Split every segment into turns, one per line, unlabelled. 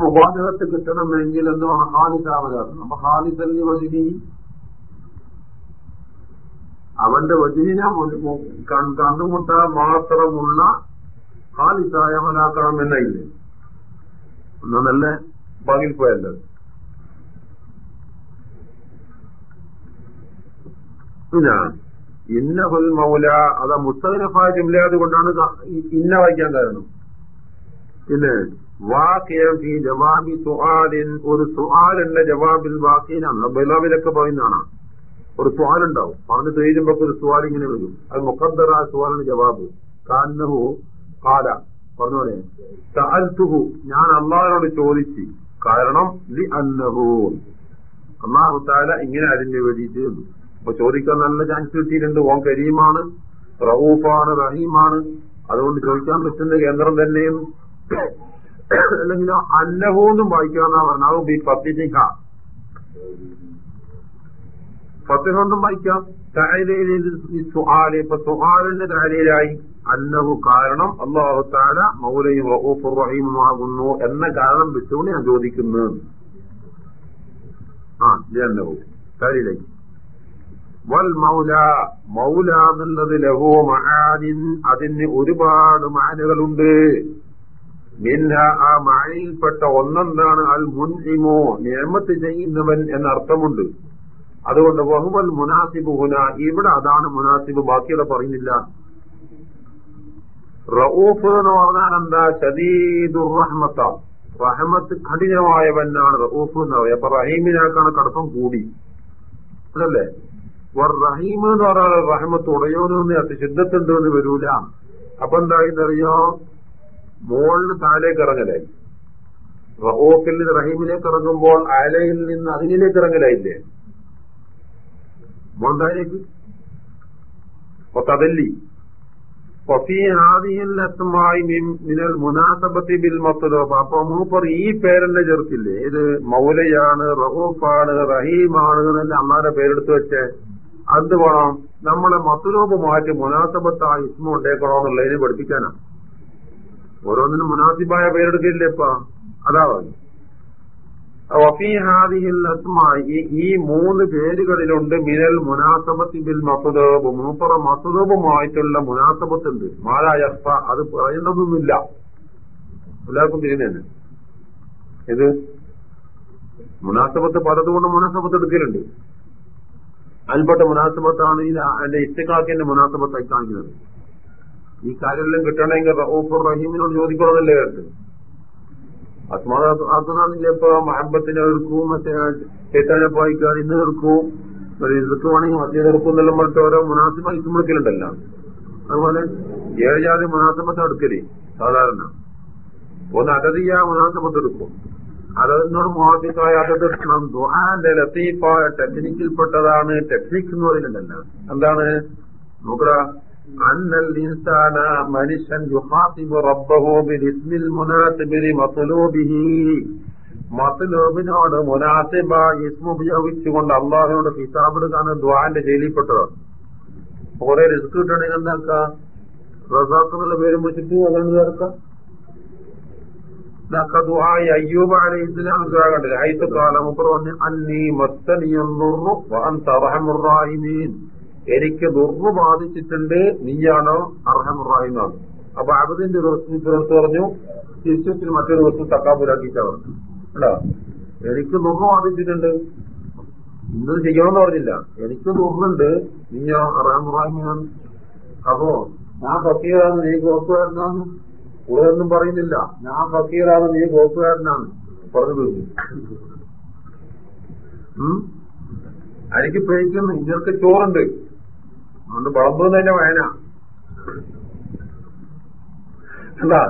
മുബാദകത്ത് കിട്ടണമെങ്കിൽ എന്താണ് ഹാലിസാവതാണ് അപ്പൊ ഹാലിസല്ലി വജിനി. അവന്റെ വജിനെ കണ്ടുമുട്ടാൻ മാത്രമുള്ള ഹാലിസായ മനാക്കണം എന്നില്ലേ എന്നാ നല്ല പോയല്ലേ? പോയല്ലോ പിന്നെ ഇന്നഹുൽ മൗല അതാ മുസ്തഖനഫായ ജുംല കൊണ്ടാണ് ഇന്ന വായിക്കാൻ കാരണം പിന്നെ ജവാബി സുഹാലിൻ ഒരു സുഹാലിന്റെ ജവാബിൽ വാക്കീനാണ് ബലാവിലൊക്കെ പറയുന്നതാണ്. ഒരു സുഹാലുണ്ടാവും പറഞ്ഞു തീരുമ്പോ ഒരു സുആൽ ഇങ്ങനെ വരും. അത് മുഖദ്ദറ സുആലിന് ജവാബ്. കാന്നഹു കാല. പറഞ്ഞോളെ തഹൽത്തുഹു ഞാൻ അള്ളാഹിനോട് ചോദിച്ച്. കാരണം ലി അന്നഹു. അള്ളാഹു താല ഇങ്ങനെ അതിന് വേണ്ടിയിട്ട് അപ്പൊ ചോദിക്കാൻ നല്ല ചാൻസ് കിട്ടിയിട്ടുണ്ട്. ഓൻ കരീമാണ്. റഊഫാണ് റഹീമാണ്. അതുകൊണ്ട് ചോദിക്കാൻ പറ്റുന്ന കേന്ദ്രം തന്നെയും അല്ലെങ്കിൽ അല്ലഹോന്നും വായിക്കാന്നാ പറഞ്ഞാൽ ബി ഫത്തിഹ ഫത്തിഹ കൊണ്ടും വായിക്കാം സുഹാൽ ഇപ്പൊ സുഹാലിന്റെ താരയിലായി അല്ലഹു കാരണം അള്ളാഹു താര മൗലയും വഹൂഫ് റഹീമുമാകുന്നു എന്ന കാരണം വെച്ചുകൊണ്ട് ഞാൻ ചോദിക്കുന്നു. ആ അല്ലഹു. താരയിലേക്ക് വൽ മൗല മൗല എന്നുള്ളത് ലഹു മഹാനിൻ. അതിന് ഒരുപാട് മാനുകളുണ്ട്. മിൻഹ ആ മഴയിൽപ്പെട്ട ഒന്നെന്താണ്? അൽ മുൻഇമോ നിയമത്ത് ചെയ്യുന്നവൻ എന്നർത്ഥമുണ്ട്. അതുകൊണ്ട് വഹുവൽ മുനാസിബ് ഹുന ഇവിടെ അതാണ് മുനാസിബ് ബാക്കിയുടെ പറയുന്നില്ല. റഊഫ് എന്ന് പറഞ്ഞാൽ എന്താ? ഷദീദുർ റഹ്മത്ത. കഠിനമായവനാണ് റഊഫ് എന്ന് പറയുക അപ്പൊ റഹീമിനാക്കാണ് കടപ്പം കൂടി. അതല്ലേ? റഹീം എന്ന് പറഞ്ഞാൽ റഹമത്ത് ഉടയോന്ന് അത് ശുദ്ധത്തുണ്ട് എന്ന് വരൂല. അപ്പൊ എന്തായെന്നറിയോ മോളിന് താഴേക്ക് ഇറങ്ങലായി റഹോക്കിൽ നിന്ന് റഹീമിലേക്ക് ഇറങ്ങുമ്പോൾ അലയിൽ നിന്ന് അതിനിലേക്ക് ഇറങ്ങലായില്ലേ? മോണ്ടായിലേക്ക് തതല്ലി മിനൽ മുനാസബത്തി ബിൽ മത്തുലോബ് അപ്പൊ മൂപ്പർ ഈ പേരന്റെ ചേർത്തില്ലേ? ഇത് മൗലയാണ് റഹൂഫാണ് റഹീമാണ് എന്നല്ല അമ്മാരെ പേരെടുത്ത് വെച്ചേ? അത് വേണം. നമ്മളെ മത്തുലോബ് മാറ്റി മുനാസബത്ത് ഇസ്മ ഇസ്മുണ്ടേക്കണോന്നുള്ളതിനെ പഠിപ്പിക്കാനാ. ഓരോന്നിനും മുനാസിബായ പേരെടുക്കില്ലേ ഇപ്പ? ഈ മൂന്ന് പേരുകളിലുണ്ട് മിനൽ മുനാസബത്തി ബിൽ മസുദോബ്. മൂപ്പറ മസുദോബുമായിട്ടുള്ള മുനാസബത്തുണ്ട്. മാലായ അത് പറയേണ്ടതൊന്നുമില്ല. എല്ലാവർക്കും തിരിഞ്ഞു ഇത് മുനാസബത്ത് പലതുകൊണ്ട് മുനാസബത്ത് എടുക്കലുണ്ട്. അതിൽപ്പെട്ട മുനാസബത്താണ് ഈ എന്റെ ഇഷ്ടക്കാക്കിന്റെ മുനാസബത്തായി കാണിക്കുന്നത്. ഈ കാര്യമെല്ലാം കിട്ടണമെങ്കിൽ റഹൂഫുർ റഹീമിനോട് ചോദിക്കണമെന്നല്ലേ കേട്ട് ഇപ്പൊ മഹബത്തിനെ എടുക്കും മറ്റേ ചേത്താനെ പോയിക്കാൻ ഇന്ന് എടുക്കും ഒരു ഇതൊക്കെ വേണമെങ്കിൽ മറ്റേ എടുക്കും എന്നെല്ലാം പറഞ്ഞിട്ട് ഓരോ മുനാസിമ ഇസുമുടുക്കലുണ്ടല്ലോ അതുപോലെ ഏഴ് ജാതി മുനാസിമത്തെ എടുക്കൽ സാധാരണ. ഒന്ന് അതതിയ മുനാസിമത്ത് എടുക്കും. അതതിനോട് മുഹാദിക്കായ അതത് എടുക്കണം. ദുഹാന്റെ ടെക്നിക്കിൽപ്പെട്ടതാണ് ടെക്നിക് എന്ന് പറയുന്നുണ്ടല്ലോ. എന്താണ്? നോക്കടാ അന്നൽ ഇൻസാന മനുഷ്യൻ യുഹാത്തിബ് റബ്ബഹു ബിസ്മിൽ മുനാസിബിലി മത്ലൂബിഹി. മത്ലൂബിനോട് മുനാസിബ ഇസ്മ ഉപയോഗിച്ചുകൊണ്ട് അള്ളാഹിനോട് കിതാബെടുക്കാണ് ദ്വാന്റെ ജയിലിൽപ്പെട്ടത് കുറെ റിസ്ക് കിട്ടണമെങ്കിൽ എന്താക്കാം? റസാഖ് എന്നുള്ള പേരും വെച്ചിട്ട് അതാണ് ചേർക്കാം ദുആയി അയ്യൂബ് അലൈഹി ഇസ്ലാം കണ്ടില്ല? ഹൈത്തു കാല മുപ്പർ പറഞ്ഞു അന്നീ മസ്തനിയുർ റഹീമീൻ. എനിക്ക് ദുർവ് ബാധിച്ചിട്ടുണ്ട് നീയാണോ അർഹമുറായിന്നാണ് അപ്പൊ അബദിന്റെ പുറത്ത് പറഞ്ഞു തിരിച്ചു മറ്റൊരു വസ്തു തക്കാപുരാക്കിയിട്ടാ പറഞ്ഞു അല്ല എനിക്ക് ദുർവ് ബാധിച്ചിട്ടുണ്ട്. ഇന്നത് ചെയ്യണമെന്ന് പറഞ്ഞില്ല. എനിക്ക് ദുർവുണ്ട് നീയോ അർഹമുറാഹിമാണ് അപ്പോ ഞാൻ ഫക്കീറാണ് നീ ഗോപ്പുകാരനാണ്. കൂടുതലൊന്നും പറയുന്നില്ല. ഞാൻ ഫക്കീറാണ് നീ ഗോപ്പുകാരനാണ്. പറഞ്ഞു തീർന്നു. എനിക്ക് പേടിക്കുന്നു ഇവർക്ക് ചോറുണ്ട്. അതുകൊണ്ട് വിളമ്പ് തന്നെ വേന എന്താ?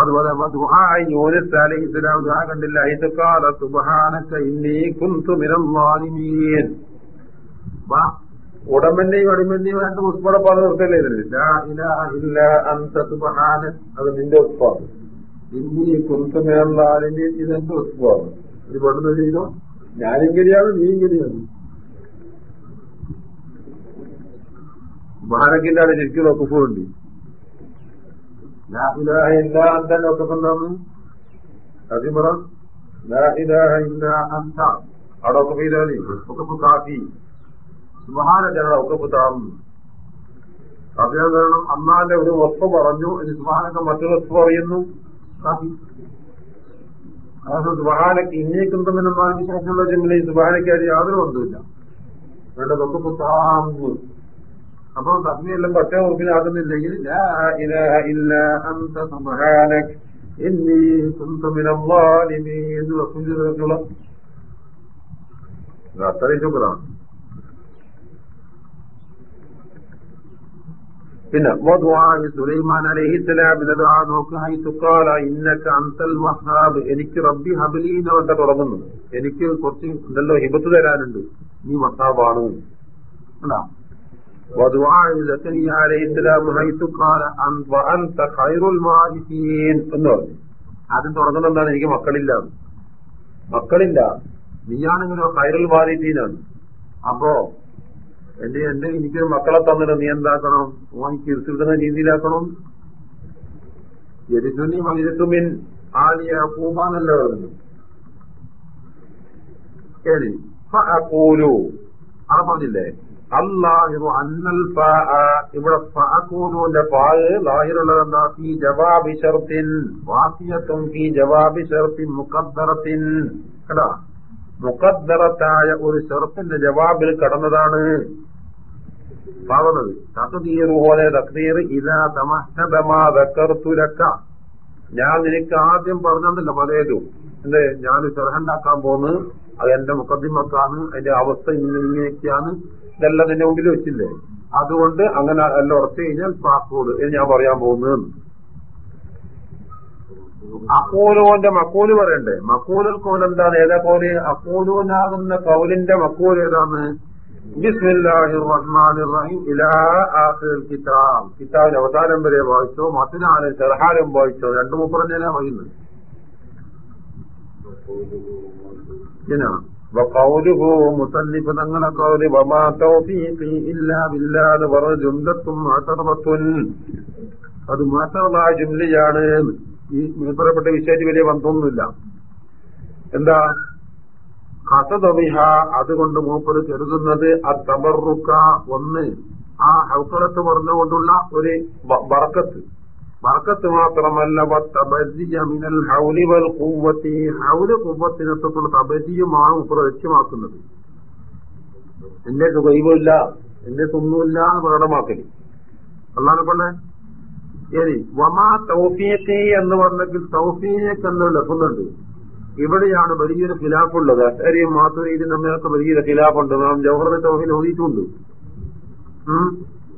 അതുപോലെ കണ്ടില്ല. ഇന്നി കുന്തു വാ അടിമന്റെയും രണ്ട് ഉസ്മടെ പാത നിർത്തല്ലേ ഇതിന്? അത് നിന്റെ ഉസ്പാദ് ഇന്നി കുന്തു മിനൽ ളാലിമീൻ ഇതെന്റെ ഉസ്മാണ് ഇത് പെട്ടെന്ന് ചെയ്തോ? ഞാനിങ്ങനെയാണ് നീ ഇങ്ങനെയാണ്. മഹാനക്കിന്റെ ശരിക്കും നോക്കുമ്പോഴുണ്ട്. എല്ലാ ഒക്കെ ഒക്കെ ഒക്കെ അന്നാന്റെ ഒരു വസ്തു പറഞ്ഞു. ഇനി സുഹാനൊക്കെ മറ്റൊരു വസ്തു പറയുന്നു. സുഹാനക്ക് അതായത് തമ്മിൽ ഇന്നേക്കുന്തമെന്ന ശേഷമുള്ള ജിമ്മിലെ സുഹാനക്കാരി യാതൊരു ബന്ധമില്ല വേണ്ടതൊക്കെ പുത്താമ്പ് അപ്പൊ തസ്മിയെല്ലാം പറ്റ ഉറപ്പിലാകുന്നില്ലെങ്കിൽ അത്രയും പിന്നെ സുലൈമാൻ വഹാബ്. എനിക്ക് റബ്ബി ഹബലി എന്ന് പറഞ്ഞ തുടങ്ങുന്നു. എനിക്ക് കുറച്ച് ഉണ്ടല്ലോ ഹിബത്ത് തരാനുണ്ട്. നീ വഹാബാണ്. കണ്ടാ? ودعاء زكريا عليه السلام حيث قال وأنت خير الوارثين എന്ന് പറഞ്ഞു ആദ്യം തുടങ്ങുന്ന എന്താണ് എനിക്ക് മക്കളില്ല മക്കളില്ല നീയാണെങ്കിലോ ഖൈറുൽ വാരിദീനാണ് അപ്പോ എന്റെ എന്റെ എനിക്കൊരു മക്കളെ തന്നിട്ട് നീ എന്താക്കണം എനിക്ക് ഇരുത്തിടുന്ന രീതിയിലാക്കണം എരിസുനി മൈരത്തുമിൻ ആലിയ പൂമാനല്ലോ പറഞ്ഞു ശരി ഫഅഖൂലു അത് പറഞ്ഞില്ലേ അള്ളാഹിറു അന്നൽ ഇവിടെ ഫഅഖൂലുവിന്റെ പായ് ലാഹിറുള്ളത് എന്താ ഫി ജവാബി ഷർത്തിൻ. വാസിയത്തും ഫി ജവാബി ഷർത്തിൻ മുഖദ്ദറത്തിൻ. കേടാ മുഖദ്ദറത്തായ ഒരു ഷർത്തിന്റെ ജവാബിൽ കടന്നതാണ്. ഞാൻ നിനക്ക് ആദ്യം പറഞ്ഞതല്ല പതേതു എന്റെ ഞാൻ ചെറുഹണ്ടാക്കാൻ പോന്ന്. അത് എന്റെ മുഖദ്ദിമക്കാണ് അതിന്റെ അവസ്ഥ ഇങ്ങനെയൊക്കെയാണ്. ഇതെല്ലാം നിന്റെ മുമ്പിൽ വെച്ചില്ലേ? അതുകൊണ്ട് അങ്ങനെ എല്ലാം ഉറച്ചു കഴിഞ്ഞാൽ പാക്കോട് ഞാൻ പറയാൻ പോകുന്നതെന്ന് അക്കോലുവിന്റെ മക്കോൽ പറയണ്ടേ? മക്കോലിൽ കോൽ എന്താണ്? ഏതാ കോൽ അക്കോലുവനാകുന്ന കൗലിന്റെ മക്കോൽ ഏതാണ്? ബിസ്മില്ലാഹിർ റഹ്മാനിർ റഹീം ഇലാ ആഖിൽ കിതാബ്. കിതാബിന്റെ അവതാരം വരെ വായിച്ചോ മത്തിനാണ് ചെറഹാരം വായിച്ചോ. രണ്ടു മുപ്പറഞ്ഞാ പറയുന്നത് മുസന്നിഫ് തങ്ങളെ കൗൽ എന്ന് പറഞ്ഞ ജുംലത്തും മുഅ്തറബത്തുൻ അത് മാത്രമായ ജുംലയാണ്. ഈ മേൽപ്പറപ്പെട്ട വിഷയത്തിൽ വലിയ ബന്ധമൊന്നുമില്ല. എന്താ? കസതവിഹ അതുകൊണ്ട് മൂപ്പർ കരുതുന്നത് അത്തബറുക്ക ഒന്ന്. ആ ഹൗക്കലത്ത് പറഞ്ഞുകൊണ്ടുള്ള ഒരു ബറക്കത്ത് ബറക്കത്ത് മാത്രമല്ല മിനൽ ഹൗലി വൽ കൂവത്തി ഹൗൽ കൂവത്തിനൊത്തുള്ള തബജിയുമാണ് മൂപ്പർ ലക്ഷ്യമാക്കുന്നത്. എന്റെ സുഖൈവില്ല എന്റെ തൊന്നുമില്ല എന്ന് പ്രകടമാക്കൽ. അല്ലാതെ പോലെ ശരി. വമാ തൗഫീഖി എന്ന് പറഞ്ഞെങ്കിൽ തൗഫീഖ് എന്ന് ലഭുന്നുണ്ട് ഇവിടെയാണ് വലിയൊരു ഖിലാഫുള്ളത്. അശരിയും മാത്തുരീതി നമ്മയൊക്കെ വലിയൊരു ഖിലാഫുണ്ട്. നാം ജവഹറിന്റെ തൗഫീൽ ഓതിയിട്ടുണ്ട്.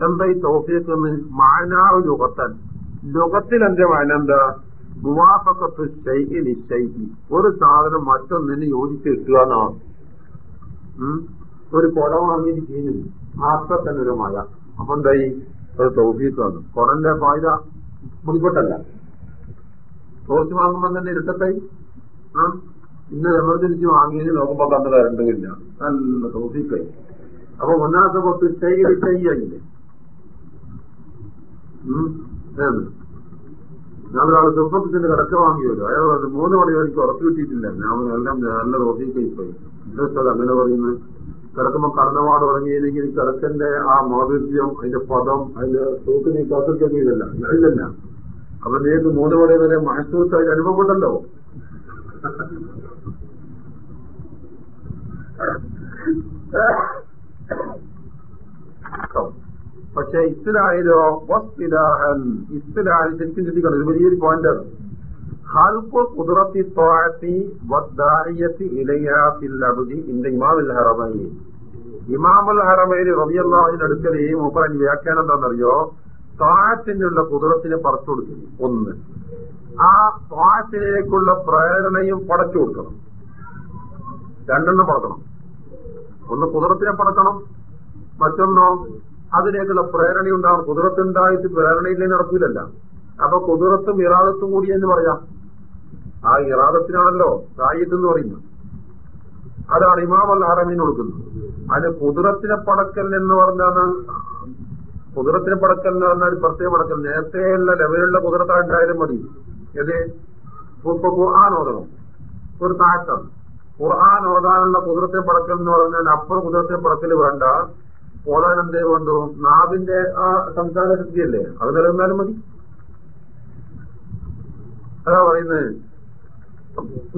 എന്താ ഈ തൗഫീഖ് എന്ന്? മാനാവ് ലുഗത്തിൽ എന്റെ മാന എന്താ മുവാഫക്കത്ത് ഒരു സാധനം മറ്റൊന്നിന് യോജിച്ച് കിട്ടുക എന്നാണ് ഒരു കുട ചെയ്യുന്നു ആർക്ക തന്നെ ഒരു മഴ അപ്പൊ എന്തായി? ഒരു തൗഫീഖാണ് കുടന്റെ ഫായ്ത മുൻപോട്ടല്ല. ടോർച്ച് വാങ്ങുമ്പോൾ തന്നെ ഇരുട്ടത്തായി ആ? ഇന്ന് എമർജൻസി വാങ്ങിയതിന് നോക്കുമ്പോ കണ്ട് കരണ്ടില്ല നല്ല തോഫിക്കായി അപ്പൊ ഒന്നാമത്തെ പത്ത് ചെയ്ത് ചെയ്യായില്ലേ ഞാൻ ഒരാൾ ചെറുപ്പത്തിന്റെ കിടക്ക വാങ്ങിയല്ലോ അയാൾ പറഞ്ഞു മൂന്ന് മണി എനിക്ക് ഉറപ്പ് കിട്ടിയിട്ടില്ല. ഞാൻ എല്ലാം നല്ല തോഫിക്കായി പോയി. ഇൻട്രസ്റ്റ് അങ്ങനെ പറയുന്നത് കിടക്കുമ്പോ കടന്നപാട് തുടങ്ങിയില്ലെങ്കിൽ കിടക്കന്റെ ആ മാധുര്യം അതിന്റെ പദം അതിന്റെ തൂക്ക് നീ കാത്തിരിക്കാൻ ഇതല്ല ഇതല്ല അപ്പൊ നീക്ക് മൂന്ന് മണി വരെ മഹസൂസായി അനുഭവപ്പെട്ടല്ലോ പക്ഷെ ഇസ്ലാഹിലോ വസ്തിലാഹൻ ഇസ്ലാഹിൽ ശരിക്കും ചിന്തിക്കണം ഒരു വലിയൊരു പോയിന്റാണ് ഖൽഖു കുതിർത്തി തോഴത്തി വദ്ദാഇയത്തി ഇലൈഹാ ഫിൽ അബ്ദി ഇൻദ ഇമാമുൽ ഹറമൈൻ ഇമാമുൽ ഹറമൈൻ റളിയല്ലാഹു അൻഹു അടുക്കൽ ഈ വ്യാഖ്യാനം എന്താണെന്നറിയോ? താഴത്തിനുള്ള കുതിരത്തിനെ പറിച്ചു കൊടുക്കുന്നു. ഒന്ന്. ആ താഴത്തിലേക്കുള്ള പ്രേരണയും പടച്ചു കൊടുക്കണം. രണ്ടെണ്ണം പടക്കണം. ഒന്ന് കുതിരത്തിനെ പടക്കണം. മറ്റൊന്നോ അതിലേക്കുള്ള പ്രേരണ ഉണ്ടാവും കുതിരത്തുണ്ടായിട്ട് പ്രേരണയില്ലേ നടക്കൂലല്ല. അപ്പൊ കുതിരത്തും ഇറാദത്തും കൂടി എന്ന് പറയാം. ആ ഇറാദത്തിനാണല്ലോ സായിത്ത് എന്ന് പറയുന്നത്. അതാണ് ഇമാം അൽ കൊടുക്കുന്നത്. അതിന് കുതിരത്തിനെ പടക്കൽ എന്ന് പറഞ്ഞാൽ കുതിരത്തിനെ പടക്കൽ എന്ന് പറഞ്ഞാൽ പ്രത്യേക പടക്കൽ. നേരത്തെയുള്ള ലെവലുള്ള കുതിരത്താണ്ടായാലും മതി. ഏത് ഇപ്പൊ ഖുർആൻ ഓതണം. ഒരു താഴ്ത്താണ് ഖുർആൻ ഓതാനുള്ള കുതിരത്തെ പടക്കൽ എന്ന് പറഞ്ഞാൽ അപ്പുറം കുതിരത്തെ പടക്കൽ വേണ്ട ഓതാൻ എന്തേ വേണ്ടു നാവിന്റെ ആ സംസാര ശക്തിയല്ലേ അത് നിലനിന്നാലും മതി. അതാ പറയുന്നത്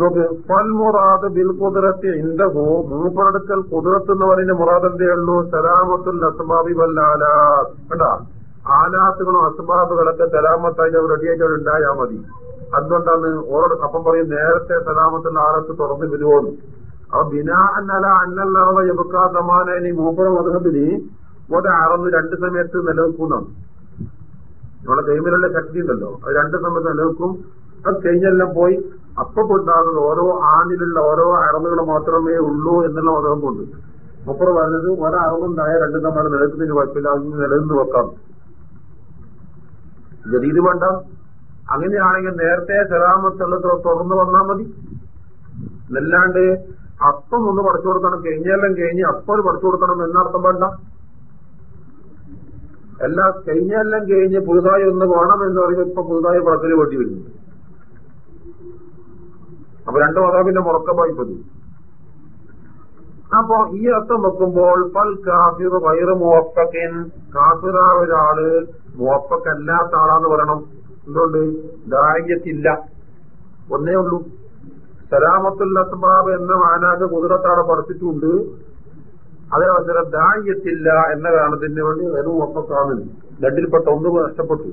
നോക്ക് പൽമുറാദ് ബിൽ കുതിരത്തി ഇണ്ടഹു മൂപ്പറടുക്കൽ കുതിരത്ത് എന്ന് പറയുന്ന മുറാദ് എന്തേ ഉള്ളൂ? സലാമത്തുൽ അസ്ബാബി വല്ലാലാത്ത് കണ്ടാ? ആലാത്തുകളും അസ്ബാബുകളൊക്കെ സലാമത്തായി അവർ റെഡിയായിട്ട് ഉണ്ടായാൽ മതി. അതുകൊണ്ടാണ് ഓരോ അപ്പം പറയും നേരത്തെ സലാമത്തുള്ള ആലത്ത് തുറന്ന് വരുമോന്ന് അപ്പൊ ബിനാ അന്നല അന്നല്ലാതെ എബുക്കാ സമാനി അദ്ദേഹത്തിന് ഒരറന്ന് രണ്ട് സമയത്ത് നിലനിൽക്കുന്നതാണ് നമ്മുടെ കൈമിലുള്ള ശക്തി ഉണ്ടല്ലോ. അത് രണ്ട് സമയത്ത് നിലനിൽക്കും. അത് കഴിഞ്ഞെല്ലാം പോയി. അപ്പൊ ഉണ്ടാകുന്ന ഓരോ ആണിലുള്ള ഓരോ അറന്നുകൾ മാത്രമേ ഉള്ളൂ എന്നുള്ള അദ്ദേഹം കൊണ്ട് മുപ്പറ പറഞ്ഞത് ഒരറന്നുണ്ടായ രണ്ട് നമ്മൾ നിലനിൽക്കുന്നതിന് കുഴപ്പമില്ല. അതിന് നിലനിന്ന് വെക്കാം. ഗതിയിൽ വേണ്ട. അങ്ങനെയാണെങ്കിൽ നേരത്തെ സലാമത്തുള്ള തുറന്നു വന്നാൽ മതി. എന്നല്ലാണ്ട് അപ്പം ഒന്ന് പഠിച്ചു കൊടുക്കണം. കഴിഞ്ഞെല്ലാം കഴിഞ്ഞ് അപ്പോൾ പഠിച്ചു കൊടുക്കണം എന്നർത്ഥം വേണ്ട. എല്ലാം കഴിഞ്ഞെല്ലാം കഴിഞ്ഞ് പുതുതായി ഒന്ന് വേണം എന്ന് പറയുമ്പോൾ ഇപ്പൊ പുതുതായി പടത്തിൽ വേണ്ടി വരുന്നു. അപ്പൊ രണ്ടു മതാബിന്റെ മുറക്കമായി പതി അപ്പൊ ഈ അർത്ഥം വെക്കുമ്പോൾ പൽ കാഫിർ വൈറ് മുവപ്പക്കൻ കാഫിറ ഒരാൾ മുവപ്പക്കല്ലാത്ത ആളാന്ന് പറയണം. എന്തുകൊണ്ട്? ദാരിദ്ര്യത്തില്ല. ഒന്നേ ഉള്ളൂ. സലാമത്തുൽ അസ്ബാബ് എന്ന മാനാക്ക് കുതിരത്താടെ പഠിച്ചിട്ടുണ്ട്. അതേ അവസരം ദായത്തില്ല എന്ന കാരണത്തിന് വേണ്ടി വെറും ഒപ്പത്താണ് രണ്ടിൽപ്പെട്ട ഒന്ന് നഷ്ടപ്പെട്ടു.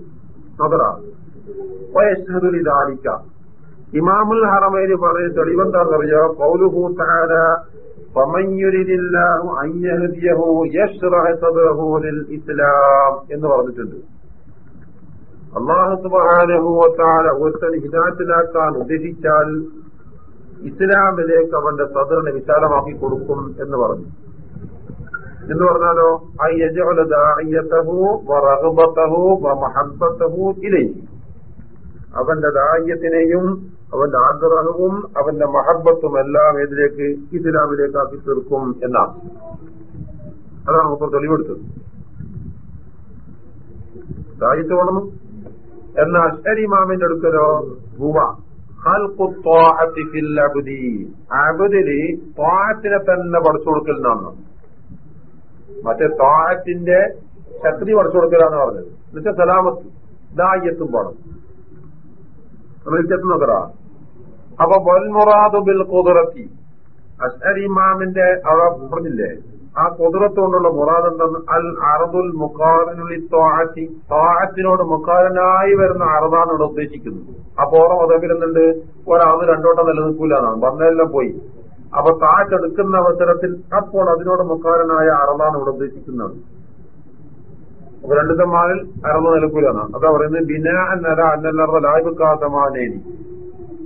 ദാലിക്ക ഇമാമുൽ ഹറമേന് പറഞ്ഞ തെളിവെന്താണെന്നറിയോ? പൗലുഹു താര ഇസ്ലാം എന്ന് പറഞ്ഞിട്ടുണ്ട്. അള്ളാഹു ഹിദായത്തിലാക്കാൻ ഉദ്ദേശിച്ചാൽ ഇസ്ലാമിലേക്ക് അവന്റെ സദറിനെ വിശാലമാക്കി കൊടുക്കും എന്ന് പറഞ്ഞു. എന്ന് പറഞ്ഞാലോ? അവന്റെ ദാഹ്യത്തിനെയും അവന്റെ ആഗ്രഹവും അവന്റെ മഹബത്തും എല്ലാം ഇതിലേക്ക് ഇസ്ലാമിലേക്കാക്കി തീർക്കും എന്നാണ്. അതാണ് നമുക്ക് തെളിവെടുത്തത്. വേണം. എന്നാൽ അശ്വരിമാമിന്റെ അടുക്കലോ? ഭൂവ അബുദിൽ താഴത്തിനെ തന്നെ പഠിച്ചു കൊടുക്കലിനാണ്. മറ്റേ താഴത്തിന്റെ ശക്തി പഠിച്ചു കൊടുക്കലാന്ന് പറഞ്ഞത്. എന്നുവെച്ചാൽ സലാമത്ത് ദായ്യത്തും പാടും. റിച്ചത്ത് നോക്കറാ അപ്പൊ വൽമുറാദു ബിൽ കുതിറത്തി അശ്വരിമാമിന്റെ അവിടെ പറഞ്ഞില്ലേ? ആ കുതിരത്തോണ്ടുള്ള മുറാദ് എന്തെന്ന് അൽ അറബുൽ മുക്കാറിനുള്ളി തോഴത്തി തോഴത്തിനോട് മുക്കാരനായി വരുന്ന അറബാണ് ഇവിടെ ഉദ്ദേശിക്കുന്നത്. അപ്പൊ ഓരോ മതവിലുന്നുണ്ട് ഒരാൾ രണ്ടോട്ടം നിലനിൽക്കൂല എന്നാണ് വന്നതെല്ലാം പോയി. അപ്പൊ താഴ്ത്തെടുക്കുന്ന അവസരത്തിൽ അപ്പോൾ അതിനോട് മുക്കാരനായ അറബാണ് ഇവിടെ ഉദ്ദേശിക്കുന്നത്. അപ്പൊ രണ്ടു തമ്മാനിൽ അറബ് നിലക്കൂല എന്നാണ് അതാ പറയുന്നത് ബിന എന്നല അന്നല്ലറ ലായ്ബക്കാതമാനേനി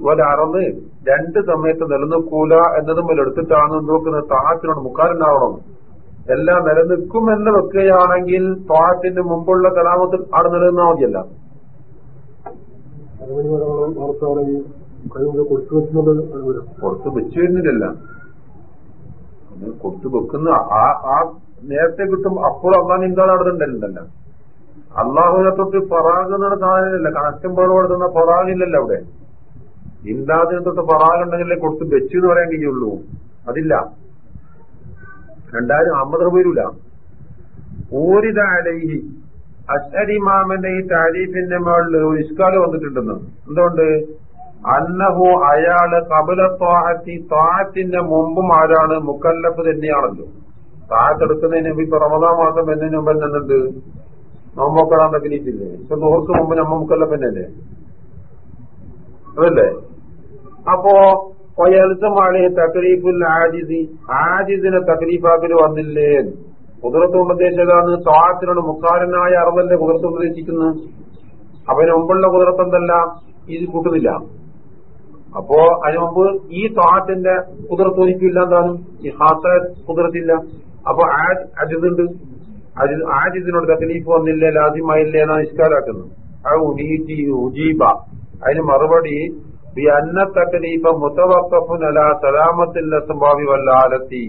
ഒരറന്ന് രണ്ട് സമയത്ത് നിലനിൽക്കൂല എന്നതും എടുത്തിട്ടാണ് നോക്കുന്നത് താഴത്തിനോട് മുക്കാരുണ്ടാവണം എല്ലാം നിലനിൽക്കുമെന്ന് വെക്കുകയാണെങ്കിൽ താഴത്തിന് മുമ്പുള്ള കലാമത്തിൽ അവിടെ നിലനിന്നാ മതിയല്ല. കൊടുത്തു വെച്ചു വരുന്നില്ല കൊടുത്തു വെക്കുന്ന ആ ആ നേരത്തെ കിട്ടും അപ്പോൾ അള്ളാൻ ഇന്താ നടന്നിട്ടുണ്ടല്ലോ അള്ളാഹുവിനെ തൊട്ട് ഫറാഗ് എന്നുള്ള സാധനമില്ല കണക്ഷൻ പോലെ കൊടുക്കുന്ന പറാഗില്ലല്ലോ അവിടെ. ഇന്താദിനെ തൊട്ട് ഫറാഗുണ്ടെങ്കിലേ കൊടുത്ത് വെച്ചു എന്ന് പറയാൻ കഴിയുള്ളൂ. അതില്ല. രണ്ടായിരം അമ്പത് വരൂല. ഊരിത അലൈഹി. അശ്വരിമാമന്റെ ഈ താരീഫിന്റെ മുകളിൽ ഒരു ഇസ്കാൽ വന്നിട്ടുണ്ടെന്ന്. എന്തുകൊണ്ട്? അന്നഹു അയാൾ കപില ത്വാഹത്തി ത്വാഹത്തിന്റെ മുമ്പും ആരാണ്? മുക്കല്ലഫ് തന്നെയാണല്ലോ. താഴത്തെടുക്കുന്നതിന് ഇപ്പൊ റമദാ മാസം എന്നതിന് മുമ്പ് എന്തുണ്ട്? നോമ്പോക്കടാൻ തകലീഫില്ലേ ഇപ്പൊ നോർക്ക് മുമ്പ് നമ്മ മുക്കല്ലഫ് അതല്ലേ? അപ്പോ ആജിസിനെ തക്ലീഫാക്കൽ വന്നില്ലേ? കുതിരത്ത് ഉപദേശിച്ചതാണ് സ്വാത്തിനോട് മുക്കാരനായ അറിവല്ലേ കുതിരത്ത് ഉപദേശിക്കുന്നത് അവന് മുമ്പുള്ള കുതിരത്ത് എന്തല്ല? ഇത് കൂട്ടുന്നില്ല. അപ്പോ അതിനു മുമ്പ് ഈ സ്വാത്തിന്റെ കുതിരത്ത് ഒരിക്കില്ല എന്താണ്? ഈ ഹാസ കുതിരത്തില്ല. അപ്പൊ അജിദുണ്ട്. അജിദ് ആജിദിനോട് തക്ലീഫ് വന്നില്ലേ? ലാദ്യമായില്ലേ എന്നാണ് ഉജീബ. അതിന് മറുപടി ഈ അന്ന തക്ലീഫ മുത്തവക്കഫുനല സലാമത്തിൽ അസംഭാവി വല്ലാലത്തി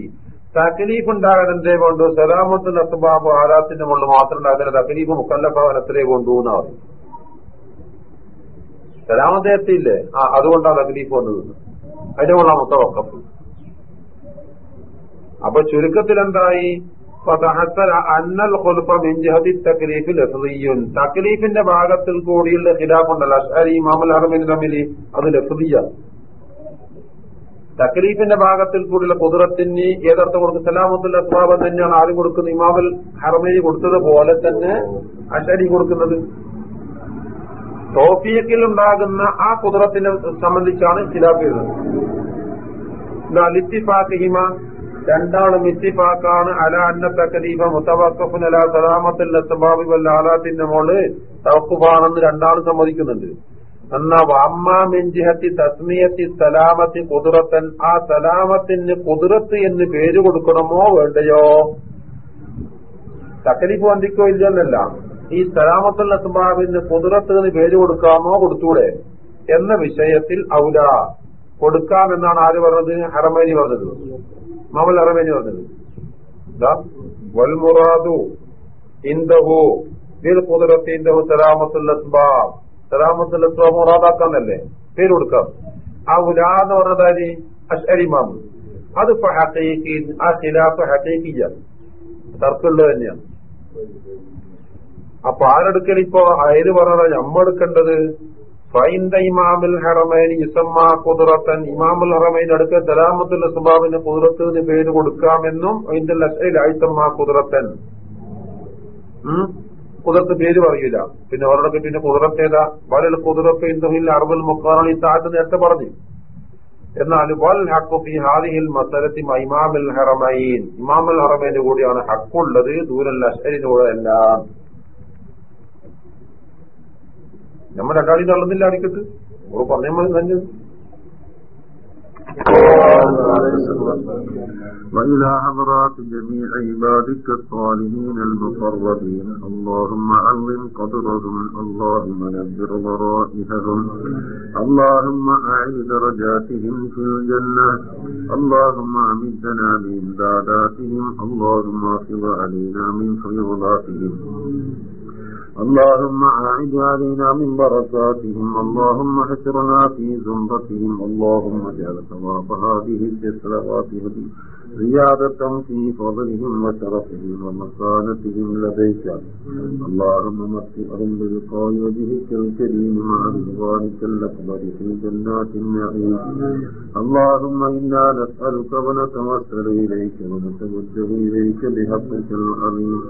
തക്ലീഫ് ഉണ്ടാകാൻ എന്തേ കൊണ്ടു? സലാമത്തിൽ അസംഭാബ് ആലാത്തിന്റെ കൊണ്ട് മാത്രം ഉണ്ടാകുന്ന തക്ലീഫ് മുക്കല്ലഭാവൻ എത്രേ കൊണ്ടു എന്നാ പറഞ്ഞു സലാമത്തെ എത്തിയില്ലേ? ആ അതുകൊണ്ടാണ് തക്ലീഫ് വന്നത്. അതിന്റെ കൊള്ളാം മൊത്തം അപ്പൊ ചുരുക്കത്തിൽ എന്തായി തക്ലീഫിന്റെ ഭാഗത്തിൽ കൂടിയുള്ള ഖിലാഫുണ്ടല്ലോ അഷ്അരി ഇമാമുൽ ഹറമിൻ തമ്മിൽ അത് ലഫ്ദിയ തക്ലീഫിന്റെ ഭാഗത്തിൽ കൂടിയുള്ള കുതിരത്തിന് ഏതർത്ഥം കൊടുക്കും സലാമത്തുൽ അസ്വാബ് തന്നെയാണ് ആരും കൊടുക്കുന്നത്? ഇമാമുൽ ഹറമേനി കൊടുത്തത് പോലെ തന്നെ അഷരി കൊടുക്കുന്നത്. തോഫിയക്കിൽ ഉണ്ടാകുന്ന ആ കുതിരത്തിനെ സംബന്ധിച്ചാണ് ഖിലാഫ് ചെയ്യുന്നത് ലിത്തിഫാഖിഹിമ രണ്ടാളും ഇത്തിഫാക്കാണ് അല അന്ന തക്കലീഫ മുത്തവക്കഫുൻ അല സലാമത്തിൽ അസ്ബാബി വല്ല ആലാത്തിന്റെ മോൾ തവക്കുഫാണെന്ന് രണ്ടാളും സമ്മതിക്കുന്നുണ്ട്. എന്നാ വാമ്മാമിൻജിഹത്തി തസ്മിയത്തി സലാമത്തി കുതിരത്തൻ ആ സലാമത്തിന് കുതിരത്ത് എന്ന് പേര് കൊടുക്കണമോ വേണ്ടയോ? തക്കലീഫ് വന്ദിക്കോ ഇല്ലെന്നല്ല ഈ സലാമത്തുൽ അസ്ബാബിന് കുതിരത്ത് എന്ന് പേര് കൊടുക്കാമോ കൊടുത്തൂടെ? എന്ന വിഷയത്തിൽ ഔല. കൊടുക്കാമെന്നാണ് ആര് പറഞ്ഞത്? ഹറമേനി പറഞ്ഞത്. മാമൽ ഹറമേനി പറഞ്ഞത്? വൽമുറാദു ഇന്ദഹു ബിൽ കുതിരത്ത് ഇന്ദഹു സലാമത്തുൽ അസ്ബാബ് മുറാദാക്കാന്നല്ലേ? പേര് കൊടുക്കാം. ആ ഉല എന്ന് പറഞ്ഞതാര് അഷ്അരിമാമ് അത് ആ ഖിലാഫ് ഹക്കീക്കിയ തർക്കമുള്ളത് തന്നെയാണ് അപ്പൊ ആരെടുക്കൽ ഇപ്പൊ? അയൽ പറഞ്ഞതാ? നമ്മെടുക്കേണ്ടത് ഫൈന്ദ ഇമാമുൽ ഹറമൈൻ യുസമ്മ കുതിറത്തൻ ഇമാമുൽ ഹറമൈൻ അടുക്ക സലാമത്തുൽ സുബാബിന് കുതിറത്ത് എന്ന് പേര് കൊടുക്കാമെന്നും അതിന്റെ ലക്ഷയിൽ ആയിത്തമ്മ കുതിറത്തൻ കുതിർത്ത് പേര് പറയൂല. പിന്നെ അവരുടെ പിന്നെ കുതിരത്തേതാ വലൽ കുതിരത്ത് ഇന്ദുഹിൽ അർബൽ മുക്കാറണി താറ്റ് നേരത്തെ പറഞ്ഞു. എന്നാൽ വൽ ഹക്കു ഫി ഹാദിഹിൽ മസലത്തി ഇമാമുൽ ഹറമൈൻ. ഇമാമുൽ ഹറമൈന്റെ കൂടിയാണ് ഹക്കുള്ളത് ദൂരൽ അഷരിനൂടെ എല്ലാം നമ്മുടെ അക്കാടി തള്ളുന്നില്ല അടിക്കട്ട് നമ്മൾ പറഞ്ഞാൽ മതി തന്നെ
وإلى حضرات جميع عبادك الصالحين المقربين اللهم عظم قدرهم اللهم نبر ضرائحهم اللهم أعل درجاتهم في الجنة اللهم أمدنا بإمداداتهم اللهم أفض علينا من فيضاتهم اللهم أعد علينا من بركاتهم اللهم حشرنا في زمرتهم اللهم اجعل ثواب هذه الصلوات زيادة في فضلهم وشرفهم ومكانتهم لديك اللهم متعهم بلقاء وجهك الكريم مع رضوانك الأكبر في جنات النعيم اللهم إنا نسألك ونتوسل إليك ونتوجه إليك بحقك العظيم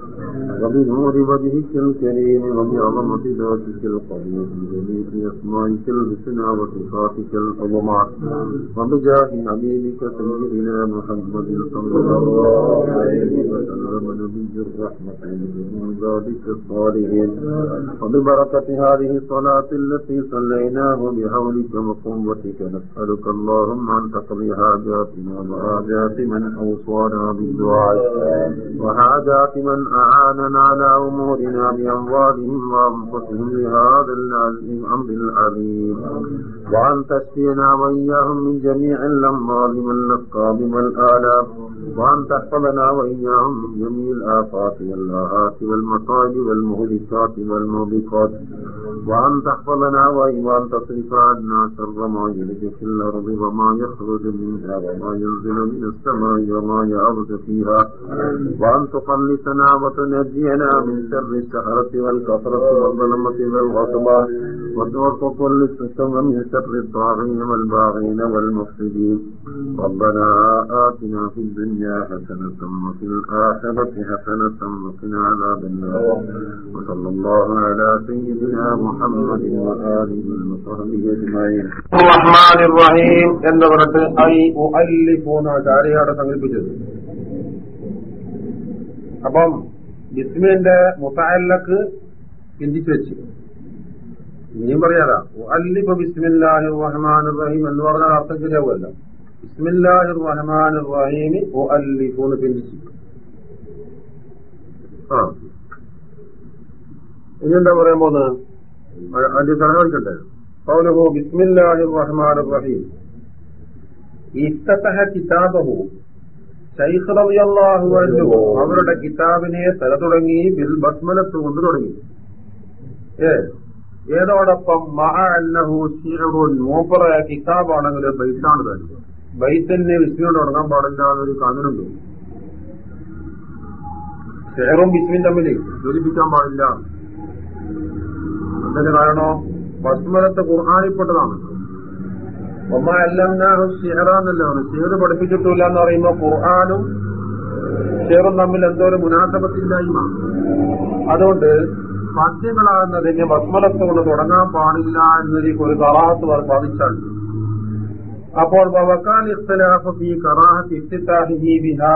وبنور وجهك الكريم وبعظمة ذاتك القدير بجميع أسمائك الحسنى وصفاتك العظمى وبجاه حبيبك سيدنا محمد صلى الله عليه وسلم نبي الرحمة وببركة هذه الصلاة التي صليناه بحولك وقوتك نسألك اللهم أن تقضي حاجاتنا وحاجات من أوصانا بالدعاء وحاجات من أعاننا على أمورنا بأموالهم وأنفسهم لهذا الأمر العظيم وأن تشفينا وإياهم من جميع الأمراض والأسقام والآلام um, وأن تحفظنا وإياهم من جميع الآفات والآهات والمصائب والمهلكات والموبقات. وأن تحفظنا وأن تصرف عنا شر ما يلج في الأرض وما يخرج منها وما ينزل من السماء وما يعرج فيها. وأن تخلصنا وتنجينا من شر السحرة والكفرة والظلمة والغصبة وتخلص من شر الطاغين والباغين والمفسدين. ربنا آتنا في الدنيا حسنة وفي الآخرة حسنة وقنا عذاب النار وصلى الله على سيدنا محمد وآله وصحبه أجمعين
റഹ്മാൻ റഹീം എന്ന് പറഞ്ഞിട്ട് ഐ ഉഅല്ലിഫൂന ചാരിയാണ് സങ്കല്പിച്ചത് അപ്പം ബിസ്മിന്റെ മുത്തല്ലക്ക് ചിന്തിച്ചു വെച്ച് ഇനിയും പറയാതാ ഉഅല്ലിഫ് ബിസ്മില്ലാഹി റഹ്മാൻ റഹീം എന്ന് പറഞ്ഞാൽ അർത്ഥം ശരിയാവുമല്ലോ ബിസ്മില്ലാഹി റഹ്മാൻ റഹീം ഉഅല്ലിഫൂന്ന് ചിന്തിച്ചു ആ ഇനി എന്താ പറയാൻ പോകുന്നത് അതിന്റെ സഹകരിക്കട്ടെ قوله بسم الله الرحمن الرحيم افتتح كتابه ഷൈഖ് റളിയല്ലാഹു അൻഹു അവരുടെ കിതാബിനെ തല തുടങ്ങി ബിൽ ബസ്മലത്ത് കൊണ്ട് തുടങ്ങി ഏ ഏതോടൊപ്പം മഹ അന്നഹു ഷിറുൻ മൂപ്പറ കിതാബാണെങ്കിൽ ബൈത്താണ് തന്നെ ബൈത്തന്നെ വിസ്മിയോട് തുടങ്ങാൻ പാടില്ല എന്നൊരു കാനനുണ്ട് ഷെയറും വിസ്മിയും തമ്മിൽ യോജിപ്പിക്കാൻ പാടില്ല. അതിന്റെ കാരണോ ഭസ്മരത്ത് ഖുർആാനിൽപ്പെട്ടതാണ്. ഒമ്മ എല്ലാം ഷെയറാന്നല്ല ഷെയർ പഠിപ്പിച്ചിട്ടില്ല എന്ന് പറയുമ്പോ ഖുർആാനും ഷെയറും തമ്മിൽ എന്തോ ഒരു മുനാസബത്തില്ലായ്മ. അതുകൊണ്ട് പദ്യങ്ങളാകുന്നതിന് ബസ്മലത്ത് കൊണ്ട് തുടങ്ങാൻ പാടില്ല എന്നൊരു ഒരു കറാഹത്ത് ബാധിച്ചാൽ അപ്പോൾ വവക്കാൻ ഇഖ്തലാഫ് ഫീ ബിഹാ.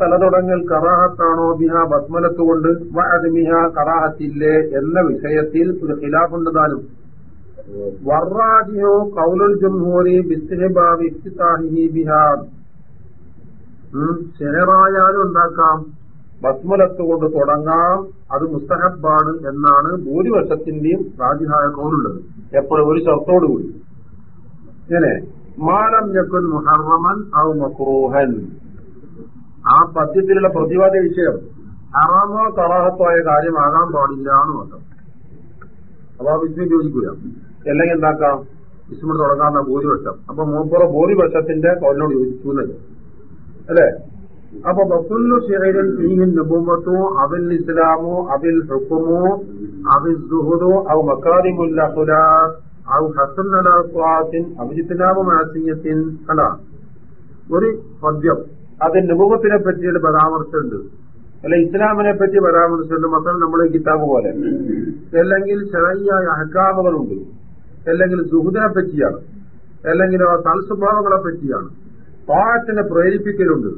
തലതുടങ്ങൽ കറാഹത്താണോ ബിഹ ബസ്മലത്ത് കൊണ്ട്? കറാഹത്തില്ലേ എന്ന വിഷയത്തിൽ ഒരു ഖിലാഫുണ്ട് വർറാജിയോ കൗലുൽ ജംഹൂരി ബിസ്തിഹബാബ് ഇഫ്തിതാഹിഹി ബിഹാ. ഉണ്ടാക്കാം ബസ്മലത്ത് കൊണ്ട് തുടങ്ങാം. അത് മുസ്തഹബാണ് എന്നാണ് ഭൂരിപക്ഷത്തിന്റെയും രാജിഹായ കൗലുള്ളത് എപ്പോഴും ഒരു ശർത്തോടുകൂടി ഇങ്ങനെ മാലം ഞക്കുൻ മുഹറമൻ ഔ ആ പദ്യത്തിലുള്ള പ്രതിവാദ വിഷയം ഹറാമോ കറാഹത്തോ കാര്യമാകാൻ പാടില്ല എന്ന് മാത്രം. അപ്പൊ ആ വിസ്മയം ചോദിക്കുക അല്ലെങ്കിൽ എന്താക്കാം? വിസ്മിന് തുടങ്ങാന്ന ഭൂരിപക്ഷം. അപ്പൊ മൂപ്പുറ ഭൂരിപക്ഷത്തിന്റെ കൗലിനോട് ചോദിക്കുന്നത് അല്ലെ? അപ്പൊ ബസുല്ലു ഷെയറിൻ ഫീഹിൻ നബുവത്തോ അവിൽ ഇസ്ലാമോ അവിൽ ഹുക്കുമോ അവിൽ സുഹുദോ അവ മക്കാരിമുൽ അഖ്ലാഖ് അല്ല ഒരു പദ്യം. അതിൽ നുപത്തിനെ പറ്റിയൊരു പരാമർശമുണ്ട്. അല്ല ഇസ്ലാമിനെ പറ്റി പരാമർശമുണ്ട്. മാത്രം നമ്മളെ കിതാബ് പോലെ. അല്ലെങ്കിൽ ശരയ്യായ അഹ്കാമുകളുണ്ട്. അല്ലെങ്കിൽ സുഹൃദിനെ പറ്റിയാണ്. അല്ലെങ്കിൽ തൽസ്വഭാവങ്ങളെ പറ്റിയാണ്. പാഴത്തിനെ പ്രേരിപ്പിക്കലുണ്ട്.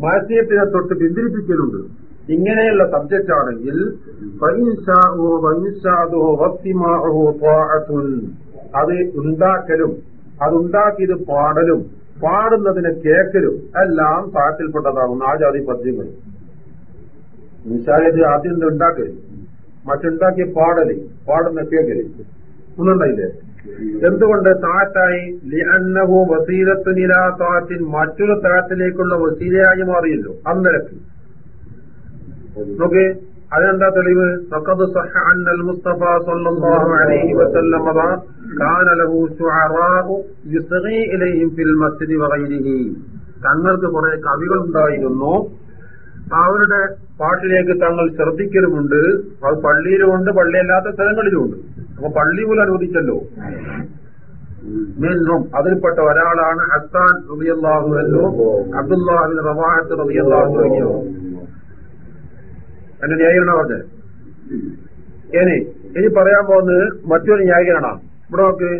മാസീയത്തിനെ തൊട്ട് പിന്തിരിപ്പിക്കലുണ്ട്. ഇങ്ങനെയുള്ള സബ്ജക്റ്റ് ആണെങ്കിൽ അത് ഉണ്ടാക്കലും അതുണ്ടാക്കിയത് പാടലും പാടുന്നതിനെ കേക്കലും എല്ലാം താഴത്തിൽപ്പെട്ടതാകുന്നു ആ ജാതി പദ്യങ്ങൾ. നിശായത് ആദ്യം ഉണ്ടാക്കൽ? മറ്റുണ്ടാക്കിയ പാടൽ പാടുന്ന കേക്കൽ ഒന്നുണ്ടായില്ലേ? എന്തുകൊണ്ട് താറ്റായി? മറ്റൊരു താറ്റിലേക്കുള്ള വസീലയായി മാറിയല്ലോ അന്നരക്ക്. നോക്കേ അതെന്താ തെളിവ്? മുസ്തഫ സല്ലല്ലാഹു അലൈഹി വസല്ലം കാന ലഹു ഫിൽ തങ്ങൾക്ക് കുറെ കവികൾ ഉണ്ടായിരുന്നു. അവരുടെ പാട്ടിലേക്ക് തങ്ങൾ ശ്രദ്ധിക്കലുമുണ്ട്. അത് പള്ളിയിലുമുണ്ട് പള്ളിയല്ലാത്ത സ്ഥലങ്ങളിലുമുണ്ട്. അപ്പൊ പള്ളി പോലും അനുവദിച്ചല്ലോ. മിന്നും അതിൽപ്പെട്ട ഒരാളാണ് ഹസ്താൻ റബിയല്ലാഹു എന്നോ അബ്ദുല്ലാഹിൻ റവാഹത്ത് റബിയല്ലാഹു തുടങ്ങിയോ എന്റെ ന്യായീകരണം പറഞ്ഞത് ഇനി ഇനി പറയാൻ പോകുന്നത് മറ്റൊരു ന്യായീകരണം. ഇവിടെ നോക്ക്.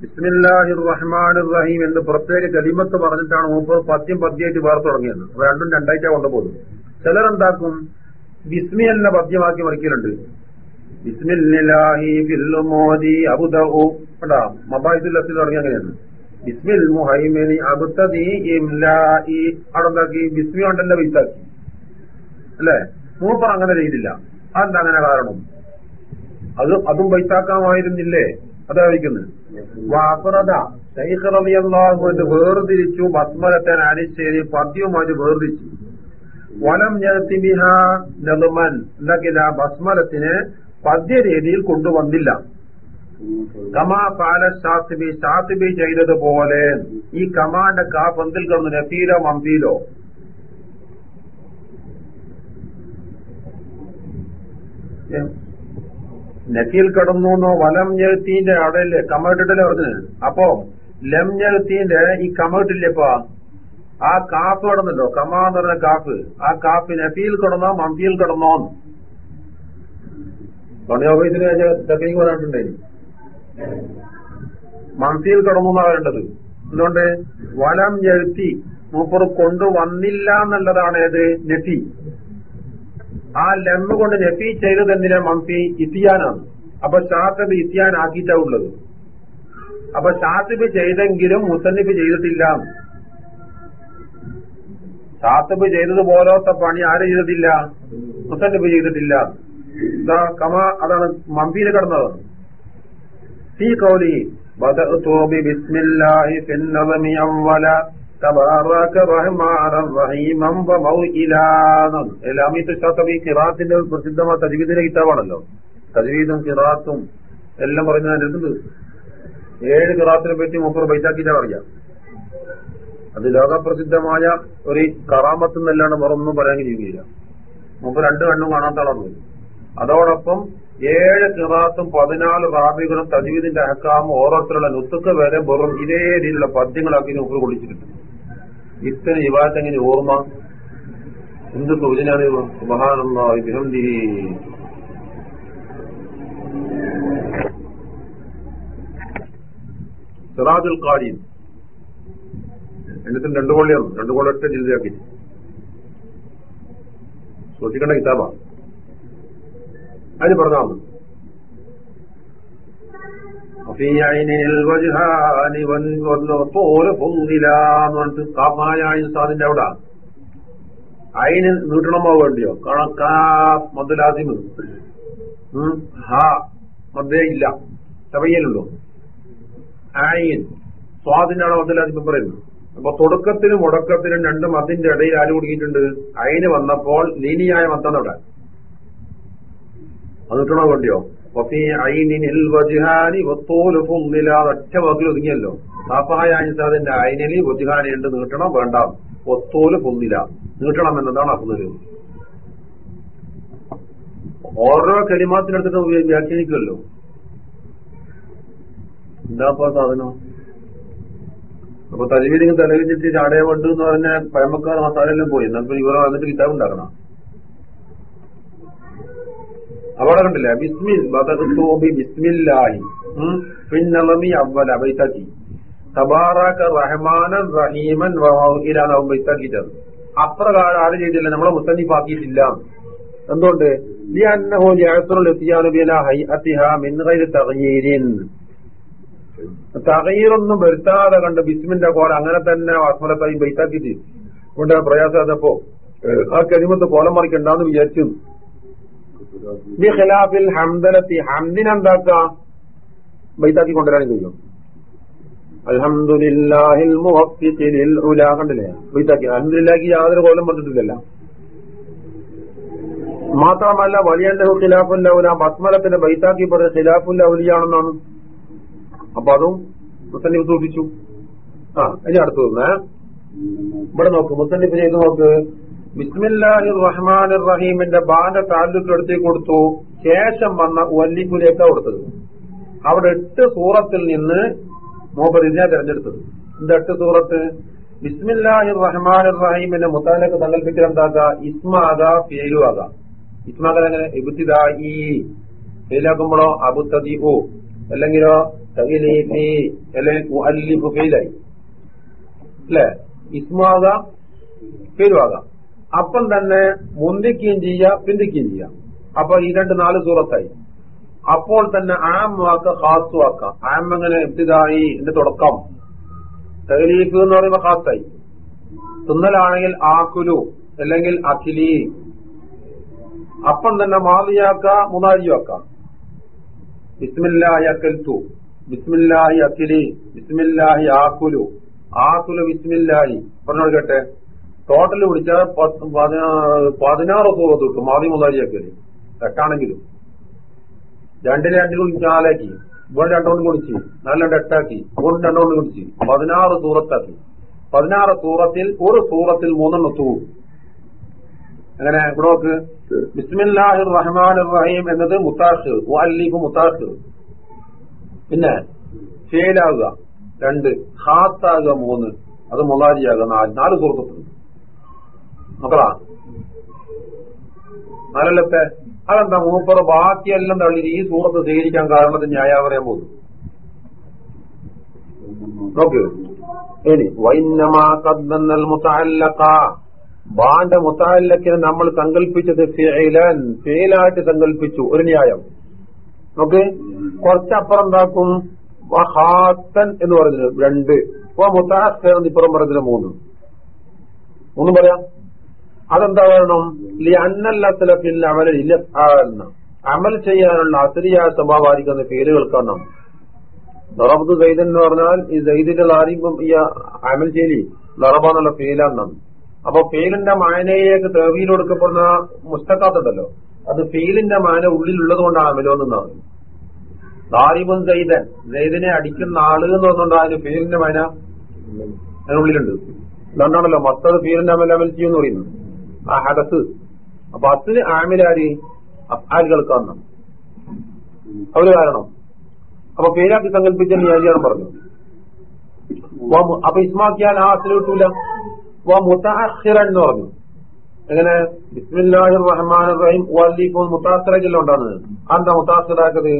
ബിസ്മില്ലാഹിർ റഹ്മാൻ റഹീം എന്ന് പ്രത്യേക കലിമത്ത് പറഞ്ഞിട്ടാണ് മുപ്പത് പദ്യം പദ്യമായിട്ട് വേറെ തുടങ്ങിയത്. അപ്പൊ രണ്ടും രണ്ടായിട്ടാ കൊണ്ടുപോകുന്നത് ചിലരെന്താക്കും? ബിസ്മി എന്ന പദ്യമാക്കി മറിക്കലുണ്ട്. ബിസ്മില്ലാഹി ഫില്ലുമോദി അബുദഹു കണ്ടാ? മബായിദുൽ അസിൽ തുടങ്ങി അങ്ങനെയാണ്. ബിസ്മിൽ മുഹൈമിനി അബുത്തദി ഇംലായി അവിടെ എന്താക്കി? ബിസ്മി കൊണ്ടല്ല വിത്താക്കി അല്ലേ? മൂപ്പർ അങ്ങനെ ചെയ്തില്ല. അതെന്താ അങ്ങനെ കാരണം? അത് അതും പൈസാക്കാമായിരുന്നില്ലേ? അതായിരിക്കുന്നത് വാഫറത വേർതിരിച്ചു ഭസ്മരത്തെ അരിശ്ശേരി പദ്യവുമായിട്ട് വേർതിരിച്ചു. വലം ഞത്തിബിഹ ആ എന്താക്കില്ല പദ്യ രീതിയിൽ കൊണ്ടുവന്നില്ല. കമാ പാല ഷാത്തിബി ചെയ്തതുപോലെ ഈ കമാന്റെ കാ പന്തിൽ കന്നു നഫീലോ നഫീൽ കടന്നു എന്നോ വലം ഞെഴുത്തിന്റെ അവിടെയല്ലേ? കമട്ടിട്ടല്ലേ പറഞ്ഞത്? അപ്പൊ ലം ഞെഴുത്തിന്റെ ഈ കമട്ടില്ലേപ്പാ ആ കാഫ് കടന്നല്ലോ. കമാ എന്ന് പറഞ്ഞ കാഫ്. ആ കാഫ് നെറ്റിയിൽ കടന്നോ മമ്പിയിൽ കടന്നോ പണിയോഗത്തിന് ടെക്നിക്ക് പറഞ്ഞിട്ടുണ്ടായി മംസിയിൽ കടന്നു എന്നാ പറയേണ്ടത്? എന്തുകൊണ്ട്? വലം ഞെഴുത്തി മൂപ്പർ കൊണ്ടുവന്നില്ല എന്നുള്ളതാണ് ഏത്? നെഫി ആ ലെമ്മ കൊണ്ട് നെഫി ചെയ്തത് എന്തിനാ മംഫി? ഇത്തിയാനാണ് അപ്പൊ ഷാത്തബ് ഇത്തിയാൻ ആക്കിയിട്ടാ ഉള്ളത്. അപ്പൊ ഷാത്തിബ് ചെയ്തെങ്കിലും മുസന്നിഫ് ചെയ്തിട്ടില്ല. ഷാത്തിബ് ചെയ്തതുപോലത്തെ പണി ആര് ചെയ്തിട്ടില്ല. മുസന്നിഫ് ചെയ്തിട്ടില്ല. ഇതാ കമ അതാണ് മംഫിയിൽ കടന്നത്. ഈ കൗലി ബിസ്മില്ലാഹി തോബി അവല ഫിൻ നദമി റഹീമം ഖിറാത്തിന്റെ പ്രസിദ്ധമായ തജ്വീദിന്റെ കിതാബാണല്ലോ. തജ്വീദും ഖിറാത്തും എല്ലാം പറയുന്നതിനകത്ത് ഏഴ് ഖിറാത്തിനെ പറ്റി മൂപ്പർ ബൈറ്റാക്കിയിട്ടാണ് അറിയാം. അത് ലോകപ്രസിദ്ധമായ ഒരു കറാമത്ത് എന്നല്ലാണ് വേറൊന്നും പറയാൻ കഴിയുകയില്ല. മൂപ്പർ രണ്ട് കണ്ണും കാണാത്ത ആളാണ് അതോടൊപ്പം ഏഴ് കിറാത്തും പതിനാല് റാബികളും തജീദിന്റെ അഹക്കാമും ഓരോരുത്തരുള്ള നുത്തുക്ക് വരെ വെറും ഇതേ രീതിയിലുള്ള പദ്യങ്ങളാക്കി മുമ്പ് കൊള്ളിച്ചിട്ടുണ്ട്. ഇത്തരം വിവാഹത്തെ എങ്ങനെ ഓർമ്മ എന്ത് സൂചനയാണ് സുബഹാനുള്ള സിറാജുൽ കാരി എന്നിട്ടും രണ്ടു കൊള്ളിയാണ് രണ്ടു കൊള്ളൊറ്റ ജില്ലയാക്കി സൂക്ഷിക്കേണ്ട കിതാബാണ്. അതിന് പറഞ്ഞാൽ പോലെ പൊങ്ങിലാന്ന് പറഞ്ഞിട്ട് കാമായ സാധിന്റെ അവിടെ. അയിന് നീട്ടണമോ വേണ്ടിയോ? കണക്കാ കാ മദ്ദലാസിമ് ഇല്ല. ചവയ്യലുള്ളൂ ആയിൻ സ്വാദിന്റെ അവിടെ മദ്ദലാസിമ് പറയുന്നു. അപ്പൊ തുടക്കത്തിനും മുടക്കത്തിനും രണ്ടും അതിന്റെ ഇടയിൽ ആര് കുടുങ്ങിയിട്ടുണ്ട്? അയിന് വന്നപ്പോൾ ലീനിയായ മത്തന്നവിടെ അവിടെ. അത് നീട്ടണോ വേണ്ടിയോ? ഒറ്റ വാക്കിൽ ഒതുങ്ങിയല്ലോ. സാഫായ അനിസാദിന്റെ അയിനിൽ വജുഹാനി ഉണ്ട് നീട്ടണം വേണ്ട. ഒത്തോൽ പൊന്നില നീട്ടണം എന്നതാണ് അസുഖം ഓരോ കരിമാത്തിനടുത്തിട്ട് വ്യാഖ്യാനിക്കുമല്ലോ എന്താപ്പാ സാധനം? അപ്പൊ തലവിരിങ്ങ് തലവിരിച്ചിട്ട് ചാടയ വേണ്ടു എന്ന് പറഞ്ഞ പഴമക്കാർ മസാലെല്ലാം പോയി. എന്നാൽ ഇവർ വന്നിട്ട് കിതാബ് ഉണ്ടാക്കണം. അവിടെ കണ്ടില്ല ബിസ്മിൽ ബദഖ്തൂബി ബിസ്മില്ലാഹി പിന്നളമി അവല ബൈത്താക്കി തബാറക റഹ്മാനൻ റഹീമൻ വഹീലാന്ന് ബൈത്താക്കിയിട്ടത് അപ്രകാരം ആര് ചെയ്തില്ല നമ്മളെ മുത്തന്നിഫാക്കിയിട്ടില്ല എന്തുകൊണ്ട് لأنه يعثر الاتيان بلا هيئتها من غير تغيير തകയീറൊന്നും വരുത്താതെ കണ്ട് ബിസ്മിന്റെ കോല അങ്ങനെ തന്നെ വാസ്മലത്തായി ബൈത്താക്കിയിട്ട് കൊണ്ട് പ്രയാസപ്പോ ആ കരിമത്ത് കോലം മറിക്കണ്ടെന്ന് വിചാരിച്ചു ബൈത്താക്കി കൊണ്ടുവരാൻ കഴിയും ഉലാ കണ്ടില്ലേ? ബൈത്താക്കി. അൽഹംദുലില്ലാഹി യാതൊരു കോലം പറഞ്ഞിട്ടില്ലല്ല മാത്രമല്ല വലിയന്റെ ഖിലാഫുൽ ഔല ബസ്മലത്തിന്റെ ബൈത്താക്കി പറഞ്ഞ ഖിലാഫുൽ ലൗലിയാണെന്നാണ് അപ്പൊ അതും മുത്തന്നിഫ് സൂക്ഷിച്ചു. ആ ഇനി അടുത്തു തന്നെ ഇവിടെ നോക്ക് മുത്തന്നിഫ് ചെയ്ത് നോക്ക്? ബിസ്മില്ലാഹി റഹ്മാൻ റഹീമിന്റെ ബാന്റെ താലൂക്ക് എടുത്തി കൊടുത്തു. ശേഷം വന്ന വല്ലിക്കുലേക്ക് കൊടുത്തത് അവിടെ എട്ട് സൂറത്തിൽ നിന്ന് മോബറിനെ തെരഞ്ഞെടുത്തത്. എന്താ എട്ട് സൂറത്ത്? ബിസ്മില്ലാഹി റഹ്മാൻ റഹീമിന്റെ മുത്താലേക്ക് സങ്കല്പിക്കാൻ എന്താക്കുക ഇസ്മാക ഫേലു ആകാം ഇസ്മാക എങ്ങനെ ഓ അല്ലെങ്കിലോ അല്ലെങ്കിൽ അല്ലിഫു ഫെയിലായി. അല്ലെ? ഇസ്മാക ഫെയിലുമാകാം അപ്പം തന്നെ മുന്തിക്കുകയും ചെയ്യാം പിന്തിക്കുകയും ചെയ്യാം. അപ്പൊ ഈ രണ്ട് നാല് സൂറത്തായി. അപ്പോൾ തന്നെ ആം വാക്ക് ആം എങ്ങനെ എത്തിതായി എന്റെ തുടക്കം. തകലീഫ് എന്ന് പറയുമ്പോ ഹാസായി തിന്നലാണെങ്കിൽ ആക്കുലു അല്ലെങ്കിൽ അഖിലി. അപ്പം തന്നെ മാതിയാക്ക മുതാരിയാക്കാം ബിസ്മില്ലാഹി അക്കൽത്തു ബിസ്മില്ലാഹി അഖിലി ബിസ്മില്ലാഹി ആക്കുലു ആക്കുലു ബിസ്മില്ലാഹി. പറഞ്ഞോട് കേട്ടെ. ടോട്ടൽ പിടിച്ചാൽ പതിനാറ് സൂറത്ത് കിട്ടും മാതി മുതാരിയാക്കൽ. എട്ടാണെങ്കിലും രണ്ടിന് രണ്ടിൽ കുടിച്ച് നാലാക്കി ഇവിടെ രണ്ടോണ്ട് കുടിച്ച് നാലിരണ്ട് എട്ടാക്കി. ഇവിടെ രണ്ടോണ്ട് കുടിച്ച് പതിനാറ് സൂറത്താക്കി. പതിനാറ് സൂറത്തിൽ ഒരു സൂറത്തിൽ മൂന്നെണ്ണം തൂ അങ്ങനെ ഇവിടെ നോക്ക്. ബിസ്മില്ലാഹിർ റഹ്മാൻ റഹീം എന്നത് മുത്താഷ് അല്ലീഫ് മുത്താഷ് പിന്നെ ഫേലാകുക രണ്ട് ഹാത്താകുക മൂന്ന് അത് മൊലാരിയാകുക നാല് നാല് സുഹൃത്തുക്കളുണ്ട് നോക്കടാ നാലല്ലത്തെ? അതെന്താ മൂപ്പർ ബാക്കിയെല്ലാം തള്ളി ഈ സൂറത്ത് സ്വീകരിക്കാൻ കാരണത്തിന് ന്യായ പറയാൻ പോകുന്നു. നോക്ക് ഇനി വൈന്നമാ കദ്ദന്നൽ മുത്തഅല്ലഖ. ബാന്റെ മുത്താലക്കിനെ നമ്മൾ സങ്കല്പിച്ചത് ഫിലൻ ഫെയിലായിട്ട് സങ്കല്പിച്ചു ഒരു ന്യായം. നോക്ക് കുറച്ചപ്പുറം എന്താക്കും? വഹാത്തൻ എന്ന് പറഞ്ഞത് രണ്ട്. മുത്താഖർ എന്ന് ഇപ്പുറം പറഞ്ഞത് മൂന്ന്. ഒന്നും പറയാം. അതെന്താ പറയണം ലി അന്നല്ലത്തിലെ അമല ഇല്ല അമൽ ചെയ്യാനുള്ള അസരിയായ സ്വഭാവമായിരിക്കുന്ന പേരുകൾക്കാണ് ദറബ് സൈദൻ എന്ന് പറഞ്ഞാൽ ഈ സൈദിന്റെ ആരെയും ഈ അമൽ ചെയ്തി ലറബ എന്നുള്ള ഫീലാണ് അപ്പൊ ഫീലിന്റെ മായനയിലേക്ക് തേവീൽ കൊടുക്കപ്പെടുന്ന മുസ്തക്കാത്തുണ്ടല്ലോ അത് ഫീലിന്റെ മാന ഉള്ളിലുള്ളത് കൊണ്ടാണ് അമലോന്നാണ് ദാരിബും സൈദൻ സൈദിനെ അടിക്കുന്ന ആൾ എന്ന് പറഞ്ഞുകൊണ്ട് അതിന് ഫീലിന്റെ മാന അതിനുള്ളിലുണ്ട്. അതുകൊണ്ടാണല്ലോ മസ്തത് ഫീലിന്റെ അമൽ അമൽ ചെയ്യുമെന്ന് പറയുന്നത്. ആ ഹദസ്. അപ്പൊ അസിന് ആമിലാരി അഫ്ആലുകൾക്കാണ് അവർ കാരണം. അപ്പൊ പേരാക്കി സങ്കല്പിച്ച നിയാജിയാണ് പറഞ്ഞു. അപ്പൊ ഇസ്മാക്കിയാൽ ആ അസിൽ കിട്ടൂല എന്ന് പറഞ്ഞു. എങ്ങനെ? ബിസ്മില്ലാഹി റഹ്മാൻ റഹീം വല്ലീഫും മുത്താസിറല്ലോ ഉണ്ടാകുന്നത് മുത്താസിറാക്കത്?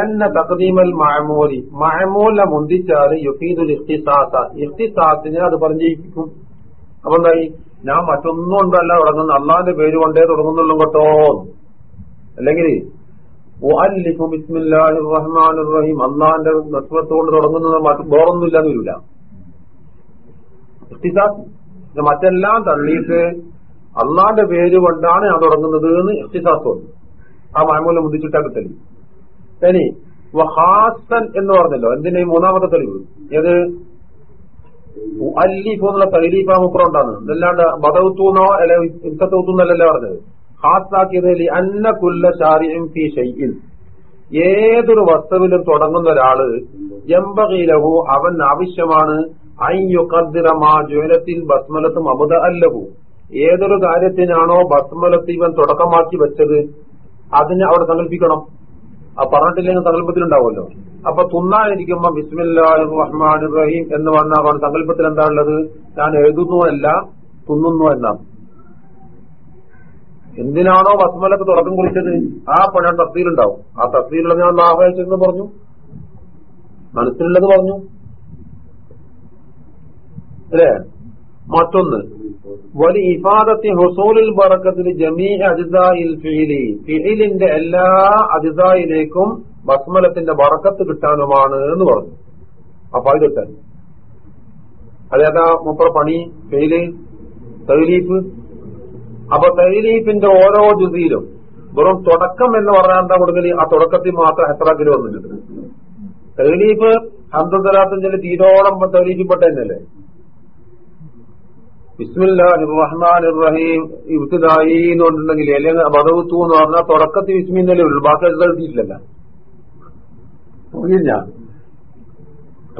എന്ന തകദീമൽ മഅമൂലി. മഅമൂലിനെ മുന്തിച്ചാൽ യുഫീദുൽ ഇഖ്തിസാസ. ഇഖ്തിസാസിനെ അത് പറഞ്ഞിരിക്കും അപ്പൊ എന്തായി? ഞാൻ മറ്റൊന്നും കൊണ്ടല്ല തുടങ്ങുന്ന അള്ളാന്റെ പേര് കൊണ്ടേ തുടങ്ങുന്നുള്ളൂ കേട്ടോ. അല്ലെങ്കിൽ റഹീം. അള്ളാന്റെ നസ്വത്ത് കൊണ്ട് തുടങ്ങുന്നത് വേറൊന്നുമില്ല എന്ന് വരില്ല. മറ്റെല്ലാം തള്ളിയിട്ട് അള്ളാന്റെ പേര് കൊണ്ടാണ് ഞാൻ തുടങ്ങുന്നത് എന്ന് ഇഖ്തിസാസ് വന്നു ആ മാമൂലം മുതിച്ചിട്ടാക്കി തെളിവ്. ഇനി വഹാസൻ എന്ന് പറഞ്ഞല്ലോ. എന്തിന് മൂന്നാമത്തെ തെളിവ്? ഏത്? അല്ലിഫ് എന്നുള്ള തൈലീഫ ഉണ്ടാകുന്നത് ഇതല്ലാണ്ട് ബദൗത്തൂന്നോ അല്ലെ ഇത്തത്തൂന്നല്ലല്ലോ പറഞ്ഞത്. ഹാസാക്കിയത് ലി അന്ന കുല്ല ഷാരിയും ഫി ഷൈഇൻ. ഏതൊരു വസ്തുവിലും തുടങ്ങുന്ന ഒരാൾ എമ്പകീലഹു അവൻ ആവശ്യമാണ് ജ്വലത്തിൽ ബസ്മലത്തും അമുത അല്ലഹു. ഏതൊരു കാര്യത്തിനാണോ ബസ്മലത്ത് ഇവൻ തുടക്കമാക്കി വെച്ചത് അതിനെ അവിടെ സങ്കല്പിക്കണം. ആ പറഞ്ഞിട്ടില്ലെങ്കിൽ സങ്കല്പത്തിലുണ്ടാവുമല്ലോ. അപ്പൊ തുന്നാനിരിക്കുമ്പോ ബിസ്മില്ലാഹി റഹ്മാൻ റഹീം എന്ന് അവൻ സങ്കല്പത്തിൽ എന്താ ഉള്ളത് ഞാൻ എഴുതുന്നു അല്ല തുന്നുന്നു എന്നാണ് എന്തിനാണോ വസ്മലൊക്കെ തുടക്കം കുറിച്ചത്? ആ പണ തസ്തിയിലുണ്ടാവും ആ തസ്തിയിലുള്ളത് ഞാൻ ആഹ്വാനിച്ചെന്ന് പറഞ്ഞു. മനസ്സിലുള്ളത് പറഞ്ഞു. അല്ലേ? മറ്റൊന്ന്. വലി ഇഫാദത്തി ഹുസൂലിൽ ബറക്കത്തിൽ ജമീ അജിതായിൽ ഫീലി ഫിലിന്റെ എല്ലാ അജിതായിലേക്കും ബസ്മലത്തിന്റെ ബറക്കത്ത് കിട്ടാനുമാണ് എന്ന് പറഞ്ഞു. അപ്പൊ അത് കിട്ടാൻ. അതേതാ മുപ്പറ പണി ഫെയിൽ തൈലീഫ്. അപ്പൊ തൈലീഫിന്റെ ഓരോ ജുതിയിലും വെറും തുടക്കം എന്ന് പറഞ്ഞാൽ എന്താ കൊടുക്കൽ? ആ തുടക്കത്തിൽ മാത്രം ഹെത്രാക്കിൽ വന്നിട്ടുണ്ട്. തൈലീഫ് ഹംദുസലാത്തിന്റെ തീരോളം തൈലീഫിൽപ്പെട്ട തന്നെയല്ലേ റഹീം എന്ന് അല്ലെങ്കിൽ ബദവുത്തു എന്ന് പറഞ്ഞാൽ തുടക്കത്തിൽ ബിസ്മിന്നല്ലേ ഉള്ളൂ ബാക്കി അത് എഴുതിയിട്ടില്ലല്ല.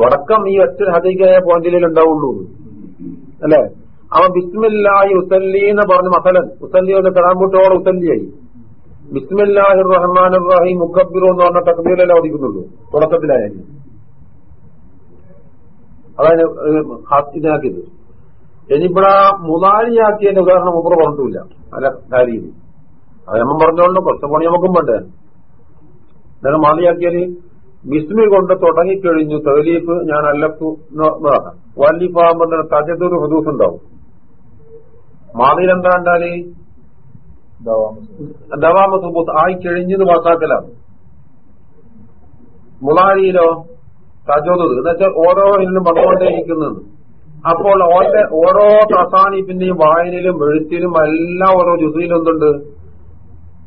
തുടക്കം ഈ ഒറ്റ ഹദീകായ പോയിന്റിലേ ഉണ്ടാവുള്ളൂ. അല്ലേ? അവൻ ബിസ്മില്ലാഹി ഉസല്ലി എന്ന് പറഞ്ഞ മസലൻ. ഉസല്ലി ഒന്ന് കടാമ്പൂട്ടോടെ ഉസല്ലിയായി ബിസ്മില്ലാഹി റഹ്മാൻ റഹീം മുക്കബിറു എന്ന് പറഞ്ഞ തക്ബീലല്ലേ ഓദിക്കുന്നുള്ളൂ തുടക്കത്തിലായാലും. അതാണ് ഇതിനാക്കിയത്. ഇനിയിവിടെ മുതാലിയാക്കിയതിന്റെ ഉദാഹരണം മുപ്പറ പറഞ്ഞിട്ടില്ല. അല്ല കാര്യം അത് നമ്മൾ പറഞ്ഞോണ്ട് കുറച്ച് പണി നമുക്കും വേണ്ടേ. എന്നാലും മാലിയാക്കിയാൽ ബിസ്മി കൊണ്ട് തുടങ്ങിക്കഴിഞ്ഞു തലീഫ് ഞാൻ അല്ലത്തു വല്ലിപ്പാകുമ്പോ തന്നെ തജതൊരു ഹുദൂസ് ഉണ്ടാവും മാലിയിൽ എന്താ കണ്ടാൽ? ദവാമ സുബൂത്ത് ആയി കഴിഞ്ഞത് വാസാക്കലാണ് മുളാരിയിലോ തജോദ് എന്നുവെച്ചാൽ ഓരോ ഇതിലും വന്നുകൊണ്ടേയിരിക്കുന്നത് അപ്പോൾ ഓന്റെ ഓരോ തസാനിപ്പിന്റെയും വായനയിലും എഴുത്തിലും എല്ലാം ഓരോ ജുസയിലും എന്തുണ്ട്?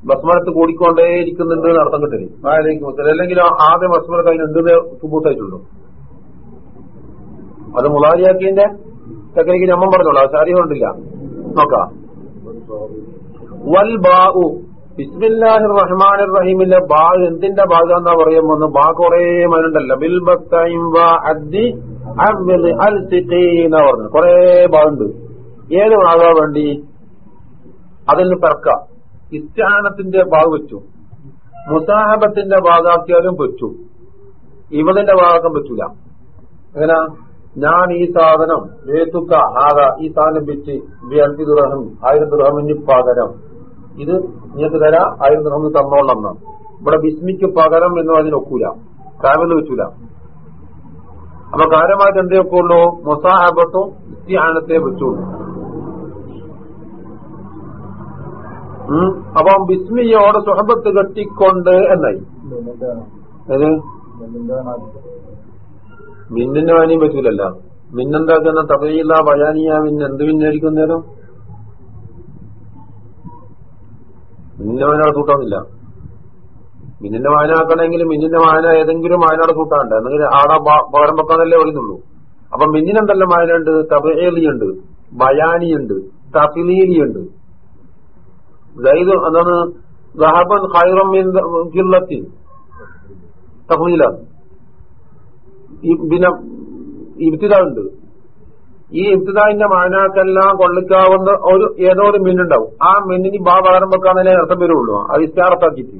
ബസ്മരത്ത് കൂടിക്കൊണ്ടേയിരിക്കുന്നുണ്ട് എന്ന് അർത്ഥം കിട്ടൽ വായനയ്ക്ക് അല്ലെങ്കിൽ ആദ്യം ബസ്മരത്ത് അതിനുണ്ട് സുബൂത്തായിട്ടുണ്ടോ? അത് മുളാരിയാക്കിന്റെ തെക്കനിക്ക് ഞമ്മൻ പറഞ്ഞോളൂ. സാരി കൊണ്ടില്ല നോക്കാം. വൽ ബാഉ. റഹ്മാൻ റഹീമിലെ ബാ എന്തിന്റെ ഭാഗ എന്നാ പറയുമ്പോ ബാ കൊറേ മനുണ്ടല്ലോ. ബിൽ വാ അദ്ദി അവ്വിദ് അൽ സിഖീന പറഞ്ഞു. കൊറേ ഭാഗമുണ്ട്. ഏത് ഭാഗമാണ് വേണ്ടി? അതിൽ നിന്ന് പിറക്ക ഇസ്റ്റാനത്തിന്റെ ഭാഗം വെച്ചു. മുസാഹബത്തിന്റെ ഭാഗാക്കിയാലും പറ്റൂ. ഇവതിന്റെ ഭാഗം പറ്റൂല. എങ്ങനെ? ഞാൻ ഈ സാധനം വേത്തുക്ക ആക ഈ സാധനം വെച്ച് അൽപ്പി ദുർഹം ആയിരം ദുർഹമിന് പകരം. ഇത് നിങ്ങൾക്ക് തരാ ആയിരം ദുർഹം തന്നോളണം ഇവിടെ ബിസ്മിക്ക് പകരം എന്ന് അതിനൊക്കൂല കാവൽ വെച്ചൂല. അപ്പൊ കാര്യമായിട്ട് എന്തൊക്കെ ഉള്ളൂ? മുസാഹബത്തും ഇസ്തിഹാനത്തെ വെച്ചുള്ളൂ അപ്പം ബിസ്മിയോട് സുഹബത്ത് കെട്ടിക്കൊണ്ട് എന്നായി? ഏത്? മിന്നിന്റെ വാനിയും പറ്റൂലല്ല. മിന്നെന്താക്കുന്ന തവയില്ല വയാനിയ മിന്ന് എന്ത് മിന്നായിരിക്കും നേരം? മിന്നിന്റെ വായനയുടെ കൂട്ടാന്നില്ല മിന്നിന്റെ വായന ആക്കണമെങ്കിൽ മിന്നിന്റെ വായന ഏതെങ്കിലും വായനയുടെ കൂട്ടാണ്ട് എന്നെങ്കിൽ ആടെ പകരം വെക്കാന്നല്ലേ പറയുന്നുള്ളൂ അപ്പൊ മിന്നിനെന്തെല്ലാം ഉണ്ട് തബേലിയുണ്ട് ബയാനിയുണ്ട് തഫിലീലിയുണ്ട്. ജൈദ് എന്താണ്? ദഹബൻ ഖൈറം മിൻ കില്ലത്തിൻ തഫ്ലീലാണ് പിന്നെ ഇബ്തിദ ഉണ്ട്. ഈ ഇബ്തിദാന്റെ മാനാക്കെല്ലാം കൊള്ളിക്കാവുന്ന ഒരു ഏതോ ഒരു മിന്നുണ്ടാവും. ആ മിന്നിന് ബാ പകരം വെക്കാന്നല്ലേ അർത്ഥം വരുള്ളൂ. അത് ഇസ്റ്റാറത്താക്കിയിട്ട്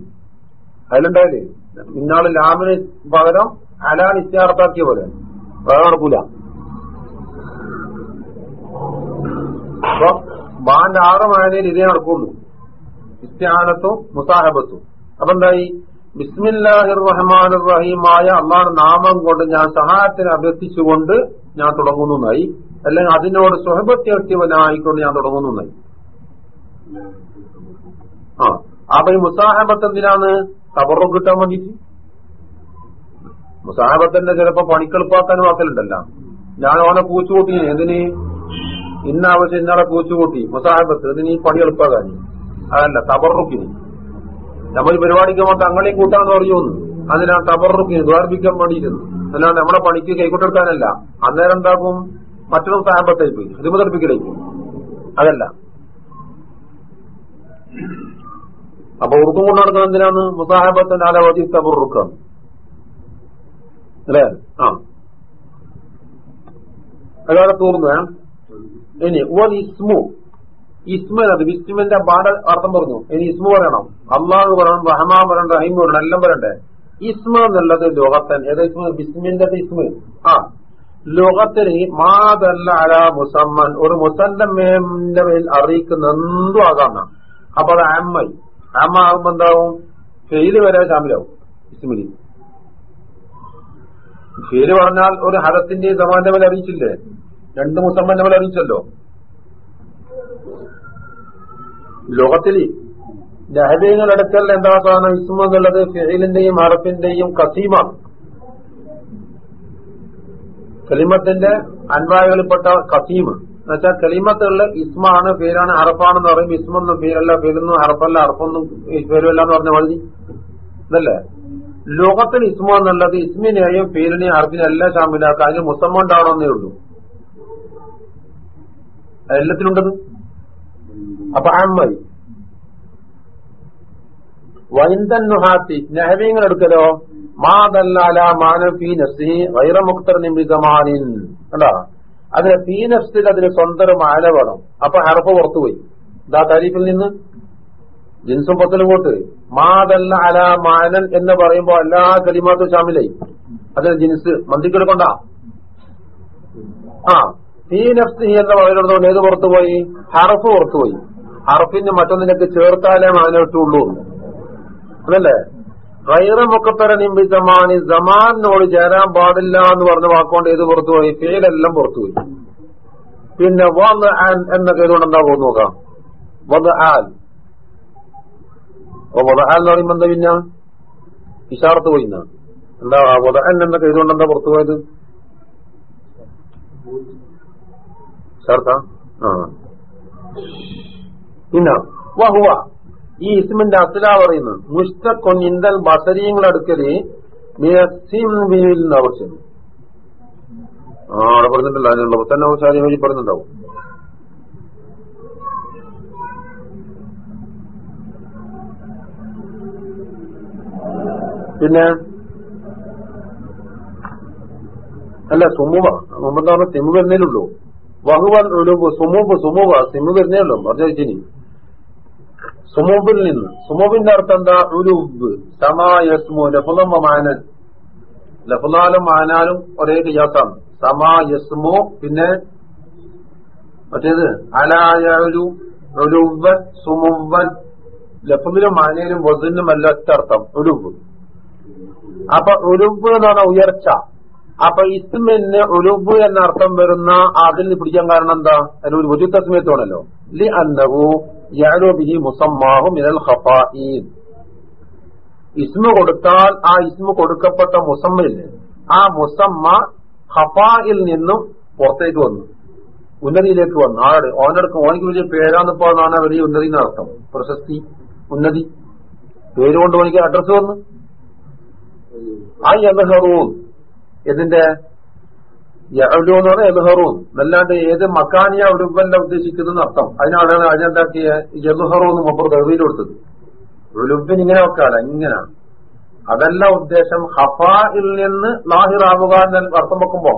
അതിലുണ്ടായാലേ ഇന്നാൾ ലാമിന് പകരം അലാൻ ഇസ്റ്റാറത്താക്കിയ പോലെ. വേറെ നടക്കൂല. അപ്പൊ ബാന്റെ ആറ് മാനയിൽ ഇതേ നടക്കുള്ളൂ. ഇസ്റ്റാനത്തും മുസാഹബത്തും. അപ്പൊ എന്തായി? ബിസ്മില്ലാഹിർ റഹ്മാൻ റഹീമായ അള്ളാഹ് നാമം കൊണ്ട് ഞാൻ സഹായത്തിന് അഭ്യർത്ഥിച്ചുകൊണ്ട് ഞാൻ തുടങ്ങുന്നു എന്നായി. അല്ലെങ്കിൽ അതിനോട് സ്വഹബത്യവനായിക്കൊണ്ട് ഞാൻ തുടങ്ങുന്നു എന്നായി. ആ. അപ്പൊ ഈ മുസാഹബത്ത് എന്തിനാണ്? കബറും കിട്ടാൻ വേണ്ടിട്ട് മുസാഹബത്തിന്റെ ചിലപ്പോ പണിക്കെളുപ്പാക്കാനും ആക്കലുണ്ടല്ല. ഞാൻ ഓനെ പൂച്ചുകൂട്ടി എന്തിന്? ഇന്ന ആവശ്യം ഇന്നാളെ പൂച്ചുകൂട്ടി മുസാഹബത്ത് ഇതിന് ഈ പണി എളുപ്പാകാൻ അതല്ല തബറുക്കിന്. നമ്മൾ പരിപാടിക്ക് മാത്രം അങ്ങനെയും കൂട്ടാന്ന് പറഞ്ഞു അതിനാണ് തബറുക്കിന് ദ്വാർപ്പിക്കാൻ വേണ്ടിയിരുന്നു. അല്ലാണ്ട് നമ്മളെ പണിക്ക് കൈക്കൊട്ടെടുക്കാനല്ല അന്നേരം എന്താക്കും? മറ്റൊരു സാഹബത്തായി പോയി. ഹിമതർപ്പിക്കലേക്ക് അതല്ല. അപ്പൊ ഉറുക്കും കൊണ്ട് നടക്കുന്നത് എന്തിനാണ്? മുസാഹബത്തിന്റെ അലവധി തബറുക്കം അല്ലേ? ആ. അതാണ് തോന്നുന്നത് ഇനി ഓൻ ഇസ്മു. ഇസ്മത് വിസ്മിന്റെ പാട അർത്ഥം പറഞ്ഞു. ഇനി ഇസ്മു പറയണം. അള്ളാഹ് പറയണം റഹ്മാൻ പറയണം റഹീം പറയണം എല്ലാം പറയണ്ടേ? ഇസ്മ എന്നുള്ളത് ലോകത്തൻ. ഏതാ ഇസ്മ? ബിസ്മിന്റെ ഇസ്മ. ആ. ലോകത്തിന് മാതല്ല അല മുസമ്മൻ. ഒരു മുസല്ലമേന്റെ മേൽ അറിയിക്കുന്ന എന്തും ആകാം അപ്പൊ അത് അമ്മായി അമ്മ ആകുമ്പോ എന്താവും ഫെയിൽ വരെ ശാമിലാവും ഇസ്മിലി ഫെയിൽ പറഞ്ഞാൽ ഒരു ഹരത്തിന്റെ സമാന്റെ പോലെ അറിയിച്ചില്ലേ? രണ്ട് മുസമ്മന്റെ പോലെ അറിയിച്ചല്ലോ. ലോകത്തിൽ ലോകത്തിൽ ലഹബീങ്ങളെടുക്കൽ എന്താ കാരണം ഇസ്മ എന്നുള്ളത് ഫെയിലിന്റെയും അറപ്പിന്റെയും കസീമാണ്. കലിമത്തിന്റെ അൻവായകളിൽപ്പെട്ട കസീമ് എന്നുവെച്ചാൽ കലിമത്തുള്ള ഇസ്മാണ് പേരാണ് അറപ്പാണെന്ന് പറയും. ഇസ്മൊന്നും പേരല്ല പേരൊന്നും അറപ്പല്ല അറപ്പൊന്നും പേരുമല്ല എന്ന് പറഞ്ഞ മതി ഇതല്ലേ? ലോകത്തിന് ഇസ്മ എന്നുള്ളത് ഇസ്മിനെയും പേരിനെയും അറബിനെ എല്ലാം ശാമിലാക്കുക അതിന് മുസമ്മ ഉണ്ടാവണമെന്നേ ഉള്ളൂ എല്ലാത്തിനുണ്ടത്. അപ്പൊ അമ്മായി വൈന്തന്നുഹാത്തി നെഹവീങ്ങൾ എടുക്കലോ? മാതല്ലാല മാനഫി നസി വൈറമുക്തർ നിമിതമാനിൻ കണ്ടാ അതിന് ഫീ നഫ്സിൽ അതിന് സ്വന്തം മാല വേണം. അപ്പൊ ഹർഫ് പുറത്തുപോയി. ഇതാ താരീഫിൽ നിന്ന്. ജിൻസും പത്തലും പോട്ട്. മാതല്ല അല മാനൻ എന്ന് പറയുമ്പോ എല്ലാ കലിമാത്തും ഷാമിലായി അതിന് ജിൻസ് മന്തിക്കെടുക്കണ്ട. ആ ഫീ നഫ്സി എന്ന് പറയുന്നതുകൊണ്ട് ഏത് പുറത്തുപോയി? ഹർഫ് പുറത്തുപോയി. ഹർഫിന് മറ്റൊന്നിനൊക്കെ ചേർത്താലേ മാന ഇട്ടുള്ളൂ അതല്ലേ? ഗൈറ മുക്കത്തര നിമ്പി ജമാനി ജമാനോട് ചേരാൻ പാടില്ല എന്ന് പറഞ്ഞ വാക്കുകൊണ്ട് ഏത് പുറത്തുപോയി പേരെല്ലാം പുറത്തുപോയി പിന്നെ വന്ന് ആൻ എന്നൊക്കെ ഇതുകൊണ്ട് എന്താ പോകുന്നു നോക്കാം. വന്ന് ആൻ. വധ ആൻ എന്ന് പറയുമ്പോ എന്താ പിന്നെ? ഇഷാർത്ത് പോയി എന്താ വധ ആൻ എന്നൊക്കെ ഇതുകൊണ്ട് എന്താ പുറത്തു പോയത്? ഇഷാർത്ത ആ. പിന്നെ വഹുവ. ഈ ഇസ്മിന്റെ അസ്ല പറയുന്നു മുസ്തഖൊൻ ഇന്ദൽ ബസരീങ്ങൾ ആവശ്യം ആ അവിടെ പറഞ്ഞിട്ടില്ല അതിനുള്ള തന്നെ ശാരി വഴി പറഞ്ഞിട്ടുണ്ടാവും. പിന്നെ അല്ല സുമുവ മുമ്പ് പറഞ്ഞ സിമു വരുന്നേലുള്ളൂ വഹുവൻ സുമുബ് സുമുവ സിമു വരുന്നേ ഉള്ളൂ പറഞ്ഞു സുമൂബിൽ നിന്ന്. സുമൂബിന്റെ അർത്ഥം എന്താ? ഉലുബ് സമായസ്മു. ലഫുലം മാനൻ ലഫുലാലും മാനാലും ഒരേ കിയാസാണ് സമായസ്മു പിന്നെ മറ്റേത്? അലായു ഉലുവൻ സുമുവൻ ലഫുലിലും മാനയിലും വസിനും അല്ലാത്ത അർത്ഥം. ഉലുബ് അപ്പൊ ഉലുബ് എന്ന് പറഞ്ഞ ഉയർച്ച. അപ്പൊ ഇസ്മിന് ഉലുബ് എന്ന അർത്ഥം വരുന്ന അതിൽ പിടിക്കാൻ കാരണം എന്താ? അതിന് ഒരു തസ്മയത്തോണല്ലോ ലി അന്നഹു യാലോബിഹി മുസമ്മാഹു മിനൽ ഖഫാഈൻ ഇസ്മ കൊടുത്താൽ ആ ഇസ്മ കൊടുക്കപ്പെട്ട മുസമ്മയില്ലേ ആ മുസമ്മ ഹഫായിൽ നിന്നും പുറത്തേക്ക് വന്നു. ഉന്നതിയിലേക്ക് വന്നു. ആട് ഓനടുക്ക് ഓനിക്ക് വലിയ പേരാന്നിപ്പോ എന്നാണ് വലിയ ഉന്നതി അർത്ഥം. പ്രശസ്തി ഉന്നതി. പേരുകൊണ്ട് ഓനിക്ക് അഡ്രസ് വന്നു. ആ യഹറൂൻ ഇതിന്റെ എവിടെയോന്ന് എന്ന് പറഞ്ഞാൽ എൽഹറൂൻ അല്ലാണ്ട് ഏത് മക്കാനിയ ഉലുബല്ല ഉദ്ദേശിക്കുന്ന അർത്ഥം. അതിനാണ് അതിനെന്താക്കിയ യൽഹറൂന്ന് മുപ്പർ തെളിവിൽ കൊടുത്തത്. ഉലുബിന് ഇങ്ങനെ വെക്കാല ഇങ്ങനെയാണ് അതല്ല ഉദ്ദേശം ഹഫായിൽ നിന്ന് ലാഹിറാവുക എന്ന അർത്ഥം വെക്കുമ്പോ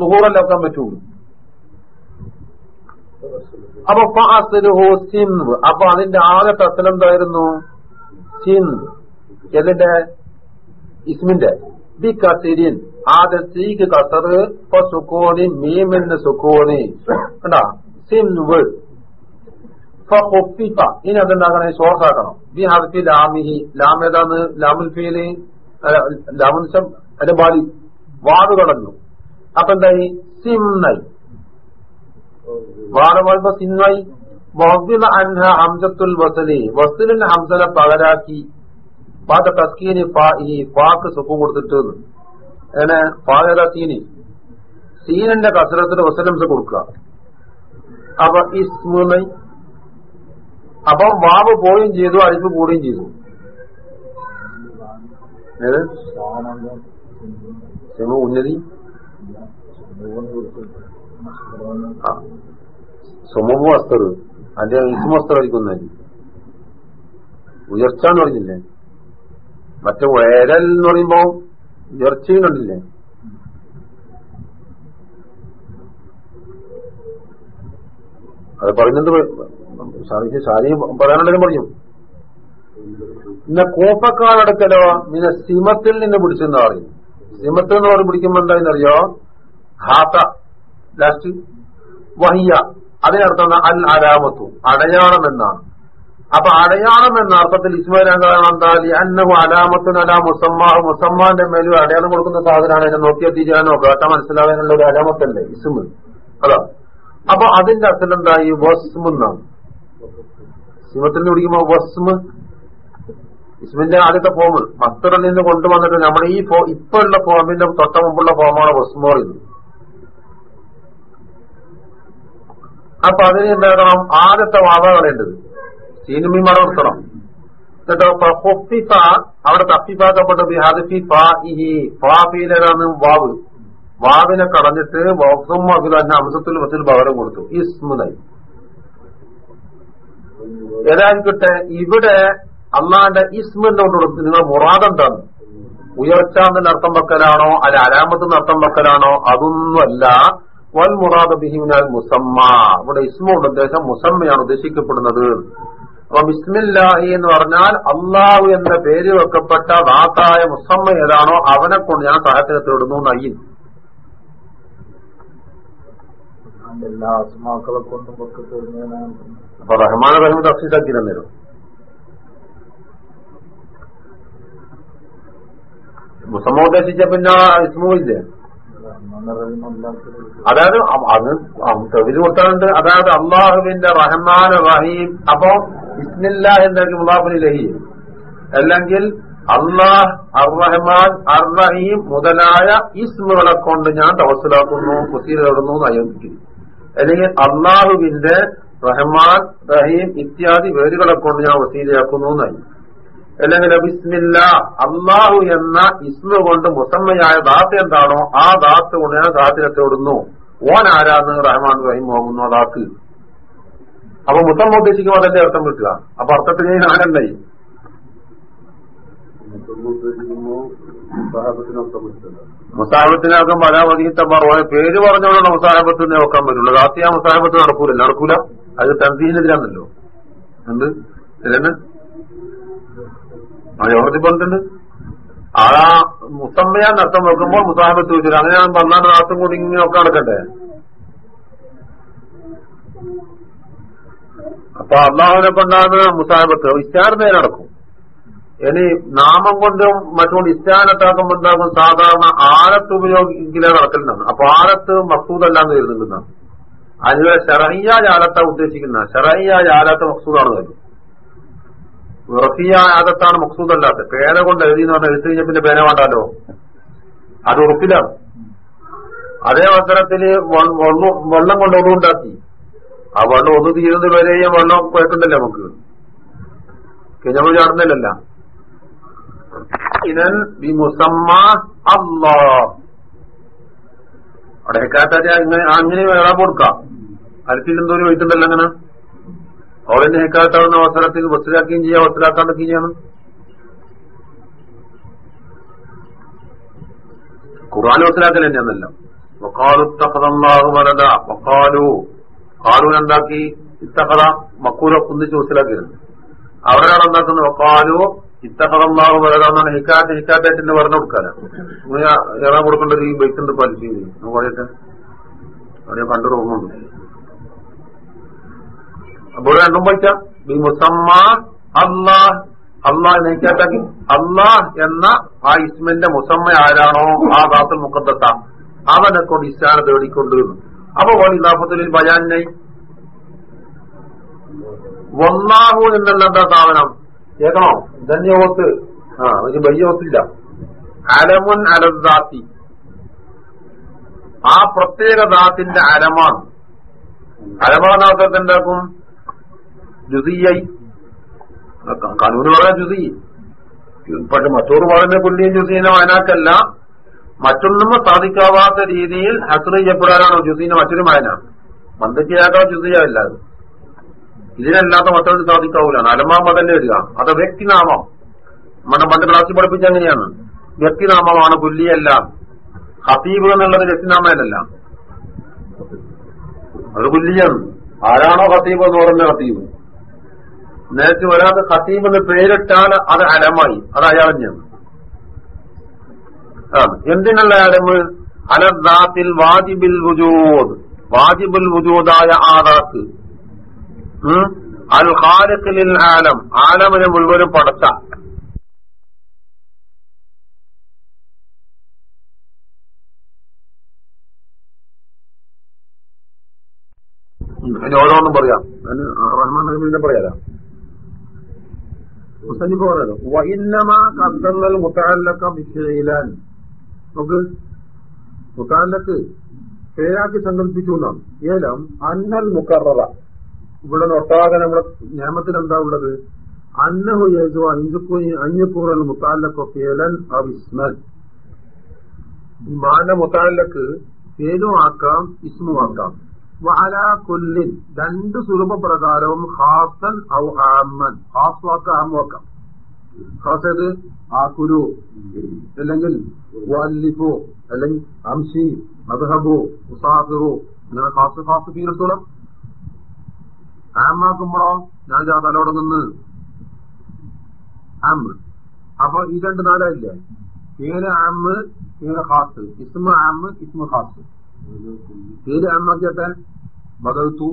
ദുഹൂറല്ല വെക്കാൻ പറ്റുള്ളൂ. അപ്പൊ സിൻവ്. അപ്പൊ അതിന്റെ ആദ്യത്തെ അസൽ എന്തായിരുന്നു? സിൻവ്. എന്നിന്റെ ഇസ്മിന്റെ. ബി കസിരിൻ ആദ്യ സീക്ക് കസറ് ഇപ്പൊ സുക്കോണി മീമിന് സുക്കോണി കണ്ടാ ഫഖുഫിഫ ഇനി അതെന്താക്കണേ ഷോർട്ടാക്കണം ബി ഹർഫി ലാമിഹി ലാം ഏതാന്ന് ലാമുൽ ഫീൽ ലാമുൻസം ബാലി വാത് കടന്നു അപ്പൊ എന്തായി സിംനായി വാട് പറയുമ്പോ സിംനായി ഹംസത്തുൽ വസലി വസലിന്റെ ഹംസനെ പകരാക്കി പാത തസ്കീനി ഈ പാക്ക് സുഖം കൊടുത്തിട്ട് അങ്ങനെ ഫായത സീനി. സീനിന്റെ കസരത്തിന് വസലംസ് കൊടുക്കുക. അപ്പൊ ഇസ്മുനൈ അപ്പൊ വാവ് പോവുകയും ചെയ്തു അരിപ്പ് കൂടുകയും ചെയ്തു. ഉന്നതി. ആ. സുമു അസ്തർ. അതിന്റെ ഇസ്മസ്തർ ആയിരിക്കുന്നത് ഉയർച്ച എന്ന് പറഞ്ഞില്ലേ? മറ്റേ വേരൽ എന്ന് പറയുമ്പോ ഉയർച്ചയും അത് പറയുന്നത് സാധിക്കും സാരി പറയാനുള്ളതും പറയും പിന്നെ കോപ്പക്കാടക്കലോ പിന്നെ സിമത്തിൽ നിന്ന് പിടിച്ചെന്ന് പറയും. സിമത്തിൽ നിന്ന് പറഞ്ഞ് പിടിക്കുമ്പോ എന്താണെന്നറിയോ ഹാത്ത ലാസ്റ്റ് വഹിയ. അതിനർത്ഥം അൽ അലാമത്തു അടയാളം എന്നാണ്. അപ്പൊ അടയാളം എന്ന അർത്ഥത്തിൽ ഇസ്മായിൽ കാരണം എന്താ അന്നഹു അലാമത്തിന് അലാ മുസമ്മാഹ്. മുസമ്മാന്റെ മേലും അടയാളം കൊടുക്കുന്ന സാധനമാണ് എന്നെ നോക്കിയാൽ തിരിയാനോ കേട്ടാ മനസ്സിലാകാനുള്ള ഒരു അലാമത്തല്ലേ? ഇസ്മ. അതാ. അപ്പൊ അതിന്റെ അർത്ഥം എന്തായി വസ്മെന്നാണ് സിമത്തിൽ നിന്ന് പിടിക്കുമ്പോ വസ്മ്. ഇസ്മിന്റെ ആദ്യത്തെ ഫോം മസ്തറിൽ നിന്ന് കൊണ്ടുവന്നിട്ട് നമ്മുടെ ഈ ഫോ ഇപ്പൊ ഉള്ള ഫോമിന്റെ തൊട്ട മുമ്പുള്ള ഫോമാണ് വസ്മോ പറയുന്നത്. അപ്പൊ അതിന് എന്താക്കണം ആദ്യത്തെ വാദ കളയേണ്ടത്. സീനുമി മറ നിർത്തണം അവിടെ ഫാ ഫീലാണ് വാവ്. വാവിനെ കടഞ്ഞിട്ട് അംശത്തിൽ വച്ചിൽ പകരം കൊടുത്തു. ഇസ്മുനായി ഏതായിരിക്കട്ടെ ഇവിടെ അള്ളാന്റെ ഇസ്മിന്റെ കൊണ്ട് കൊടുത്തു നിങ്ങൾ മുറാദ് എന്താണ്? ഉയർച്ച എന്നതിന് അർത്ഥം വെക്കലാണോ? അല്ല അരാമത്ത് അർത്ഥം വെക്കലാണോ? അതൊന്നുമല്ല. വൽ മുറാദ് ബിഹിമിനാൽ മുസമ്മ. ഇവിടെ ഇസ്മുണ്ട് ഉദ്ദേശം മുസമ്മയാണ് ഉദ്ദേശിക്കപ്പെടുന്നത്. അപ്പൊ ബിസ്മില്ലാഹി എന്ന് പറഞ്ഞാൽ അള്ളാഹു എന്ന പേര് വെക്കപ്പെട്ട ദാത്തായ മുസമ്മ ഏതാണോ അവനെ കൊണ്ട് ഞാൻ സഹായത്തിന് തേടുന്നു നയ്യൻ
എല്ലാ കൊണ്ടും
അപ്പൊ റഹ്മാൻ റഹീം തഫ്സീസാക്കി തന്നേരും മുസമ്മ ഉദ്ദേശിച്ച പിന്നെ ഇസ്മു ഇല്ലേ? അതായത് അത് തെളിവ് കൊടുത്താണ്ട് അതായത് അള്ളാഹുവിന്റെ റഹ്മാൻ റഹീം. അപ്പൊ ഇസ്മില്ല എന്തായിരിക്കും മുലാഫിലഹി അല്ലെങ്കിൽ അള്ളാഹ് അർ റഹ്മാൻ അർ റഹീം മുതലായ ഇസ്മുകളെ കൊണ്ട് ഞാൻ തവസലാക്കുന്നു കുസീലിടുന്നു നയോജിക്കുന്നു അല്ലെങ്കിൽ അള്ളാഹുവിന്റെ റഹ്മാൻ റഹീം ഇത്യാദി പേരുകളെ കൊണ്ട് ഞാൻ വസീലയാക്കുന്നു എന്നായി അല്ലെങ്കിൽ ബിസ്മില്ല അള്ളാഹു എന്ന ഇസ്മ കൊണ്ട് മുസമ്മയായ ദാത്ത് എന്താണോ ആ ദാത്ത് കൊണ്ട് ഞാൻ ദാത്തിനത്തെ വിടുന്നു ഓൻ ആരാന്ന് റഹ്മാൻ റഹീം പോകുന്നു ദാത്ത് അപ്പൊ മുസമ്മ ഉദ്ദേശിക്കുമ്പോൾ അതല്ലേ അർത്ഥം കിട്ടുക അപ്പൊ അർത്ഥത്തിന് ഞാനെന്തായി മുസാഹബത്തിനകം പരാമതിക്കത്തമാർ പേര് പറഞ്ഞോളാണ് മുസാഹബത്തിന് നോക്കാൻ പറ്റുള്ളൂ. ദാത്തി ആ മുസാഹബത്ത് നടക്കൂല. നടക്കൂല. അത് തന്തിനെതിരാണല്ലോ എന്ത്? ആ യോഗത്തിൽ പറഞ്ഞിട്ടുണ്ട്? ആ മുസമ്മയാന്ന് അർത്ഥം വെക്കുമ്പോൾ മുസാഹബത്ത് വെച്ചില്ല അങ്ങനെയാണ് പന്ത്രണ്ട് നാത്തും കൂടി ഇങ്ങനെയൊക്കെ നടക്കട്ടെ? അപ്പൊ അള്ളാഹുവിനെ കൊണ്ടാണ് മുസാഹബത്ത് നേരെ നടക്കും. ഇനി നാമം കൊണ്ടും മറ്റുകൊണ്ട് ഇസ്റ്റാനത്താക്കുമ്പോൾ ഉണ്ടാകും സാധാരണ ആലത്ത് ഉപയോഗിക്കില്ല നടക്കലുണ്ടാണ്. അപ്പൊ ആലത്ത് മക്സൂദല്ലാന്ന് കരുതുന്നതാണ് അതിലെ ഷറഹിയായ ആലത്ത ഉദ്ദേശിക്കുന്ന ഷറഹിയായ ജാലത്ത് മക്സൂദാണ് കാര്യം ഉറപ്പിയായ ആദത്താണ് മക്സൂദല്ലാത്ത പേന കൊണ്ട് എഴുതി എന്ന് പറഞ്ഞാൽ എഴുത്ത് പിന്നെ പേന വേണ്ടാലോ? അത് ഉറപ്പിലാണ്. അതേ അവസരത്തിൽ വെള്ളം കൊണ്ട് ഒന്നുണ്ടാക്കി ആ വെള്ളം ഒന്ന് തീരുന്നത് വരെയും വെള്ളം കുഴക്കണ്ടല്ലോ നമുക്ക്. കിഞ്ഞമ്മ ചാടുന്നില്ലല്ല ഇതൻ ബി മുസമ്മ അള്ളാ. അവിടെ കാറ്റാറ്റ് അങ്ങനെ വേറെ കൊടുക്കാം. അരത്തിൽ എന്തോരം വൈറ്റുണ്ടല്ലോ അങ്ങനെ? അവളെന്നെ ഹെക്കാറ്റാവുന്ന അവസരത്തിൽ വസ്തുലാക്കുകയും ചെയ്യാം വസ്തുലാക്കാണ്ടൊക്കെയും ചെയ്യണം. ഖുർആൻ വസ്തുലാക്കൽ തന്നെയാണല്ല. വക്കാലു ഇത്തഖദല്ലാഹു വലദ വക്കാലു കാലൂൻ എന്താക്കി? ഇത്തഖദ മക്കൂല കുന്നിച്ച് വസ്തുലാക്കിയിരുന്നു അവരാണ് എന്താക്കുന്നത്? വക്കാലു ഇത്തഹദാഹു വലത എന്നാണ് ഹിക്കാറ്റ് ഹിക്കാറ്റായിട്ട് പറഞ്ഞു കൊടുക്കാനാ ഇറങ്ങാൻ കൊടുക്കേണ്ടത് ഈ ബൈക്കിന്റെ പലിശ നമുക്ക് പറയട്ടെ അവിടെ കണ്ടു തോന്നുന്നുണ്ട് അപ്പോൾ രണ്ടും പഠിച്ച ബി മുസമ്മ അള്ളാഹ് അള്ളാഹ് നെയ്ക്കാറ്റാക്കി അള്ളാഹ് എന്ന ആ ഇസ്മിന്റെ മുസമ്മ ആരാണോ ആ ദാസൽ മുഖത്തെത്ത അവനെ കൊണ്ട് ഇസ്ലാന തേടിക്കൊണ്ടിരുന്നു അപ്പൊ നാപ്പത്തിൽ ബയാനായി വന്നാഹു എന്നല്ല എന്താ സാധനം കേൾക്കണോ ധന്യവത്ത് ആ അതിന് ബയ്യവത്തില്ല അലമുൻ അലദാത്തി ആ പ്രത്യേക ദാത്തിന്റെ അരമാണ് എന്താക്കും ജുസിയായി. കനൂര് പറഞ്ഞ ജുസി പക്ഷെ മറ്റൂർ പറഞ്ഞ പുള്ളിയും ജുസീനെ വയനാക്കല്ല മറ്റൊന്നും സാധിക്കാവാത്ത രീതിയിൽ ഹസർ ചെയ്യപ്പെടാനാണോ ജുസീനെ മറ്റൊരു മയന മന്ദക്കിയാക്കാൻ അത്. ഇതിനല്ലാത്ത മറ്റൊരു സാധിക്കാവൂല. അലമാമ മതന്നെ വരിക അത് വ്യക്തിനാമം. നമ്മുടെ പണ്ട് ക്ലാസ്സിൽ പഠിപ്പിച്ച എങ്ങനെയാണ്? വ്യക്തിനാമമാണ് പുല്ലിയല്ല. ഹസീബ് എന്നുള്ളത് വ്യക്തിനാമയല്ല അത് പുല്ലിയാണ്. ആരാണോ ഹസീബ് എന്ന് പറഞ്ഞ ഹസീബ് നേരത്തെ ഒരാൾക്ക് ഖത്തീബ് എന്ന് പേരിട്ടാൽ അത് അലമായി. അത് അയാളഞ്ഞാണ് എന്തിനുള്ള അലമ്? അലദാത്തിൽ വാജിബിൽ വുജൂദ്. വാജിബുൽ വുജൂദായ ആദാത്ത് അൽ ഖാലിഖിലിൽ ആലം. ആലമിനെ മുഴുവനും പടച്ച. ഓരോന്നും പറയാം. റഹ്മാൻ റഹീമിനെ പറയാം മുസന്നിഫ് പറയുന്നു വൈന്നമാ കത്തങ്ങൾ മുത്താലക്ക വിഷയിലാൻ നമുക്ക് മുത്താലക്ക് പേരാക്കി സങ്കല്പിച്ചു എന്നാണ് ഏലം അന്നൽ മുക്കറ ഇവിടെ ഒട്ടാകെ നമ്മുടെ നിയമത്തിൽ എന്താ ഉള്ളത്? അന്നഹു യേജു അഞ്ചുക്കു അഞ്ഞുക്കൂറൽ മുത്താലക്കോ പേലൻ അവിസ്മൻ. മാന മുത്താലക്ക് പേരും ആക്കാം ഇസ്മും ആക്കാം. വഅല കുല്ലിൻ. രണ്ട് സുലഭ പ്രകാരവും ഹാസൻ ഔ ആമൻ ഹാസ് വാക്ക് ആം വാക്കാം. ഹാസത് ആക്കുലു അല്ലെങ്കിൽ വാലിഫു അല്ലെങ്കിൽ അംശി മദ്ഹബു മുസാഫിറു. അങ്ങനെ ഹാസ് ഹാസ് ഫീനത്തോളം ആമാക്കുമ്പോഴോ ഞാൻ ജാ തലോടെ നിന്ന്. ആമ് അപ്പൊ ഈ രണ്ട് നാലായില്ലേ? പേര് ആമ് പേര് ഹാസ് ഇസ്മ ആമ് ഇസ്മ ഹാസ് പേര് ആമാക്കിയട്ടെ ബദൽത്തു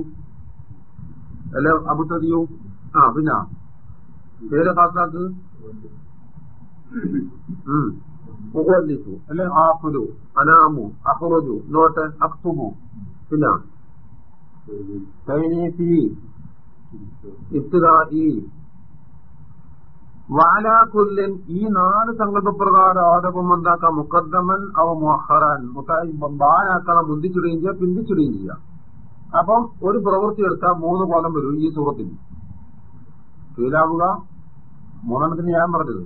അല്ലെ അബുത്തതിയു ആ പിന്നെ പേര് ഹാസാക്ക് മുഹല്ലിഫു അല്ലെ ആഖുലു അനാമു അഖ്റജു നോട്ട് അക്തുബു പിന്നെ തൈനീഫി വാലാക്കുല്യൻ ഈ നാല് സങ്കല്പപ്രകാരം ആദപം എന്താക്കാം മുക്കദ്ദമൻ അവ മൊഹറാൻ ബാനാക്കണം മുന്തിച്ചിടുകയും ചെയ്യാം പിന്തിച്ചിടുകയും ചെയ്യാം. അപ്പം ഒരു പ്രവൃത്തി എടുത്താൽ മൂന്ന് കോലം വരും ഈ സൂറത്തിൽ. ഫീലാവുക. മൂന്നെണ്ണത്തിന് ഞാൻ പറഞ്ഞത്.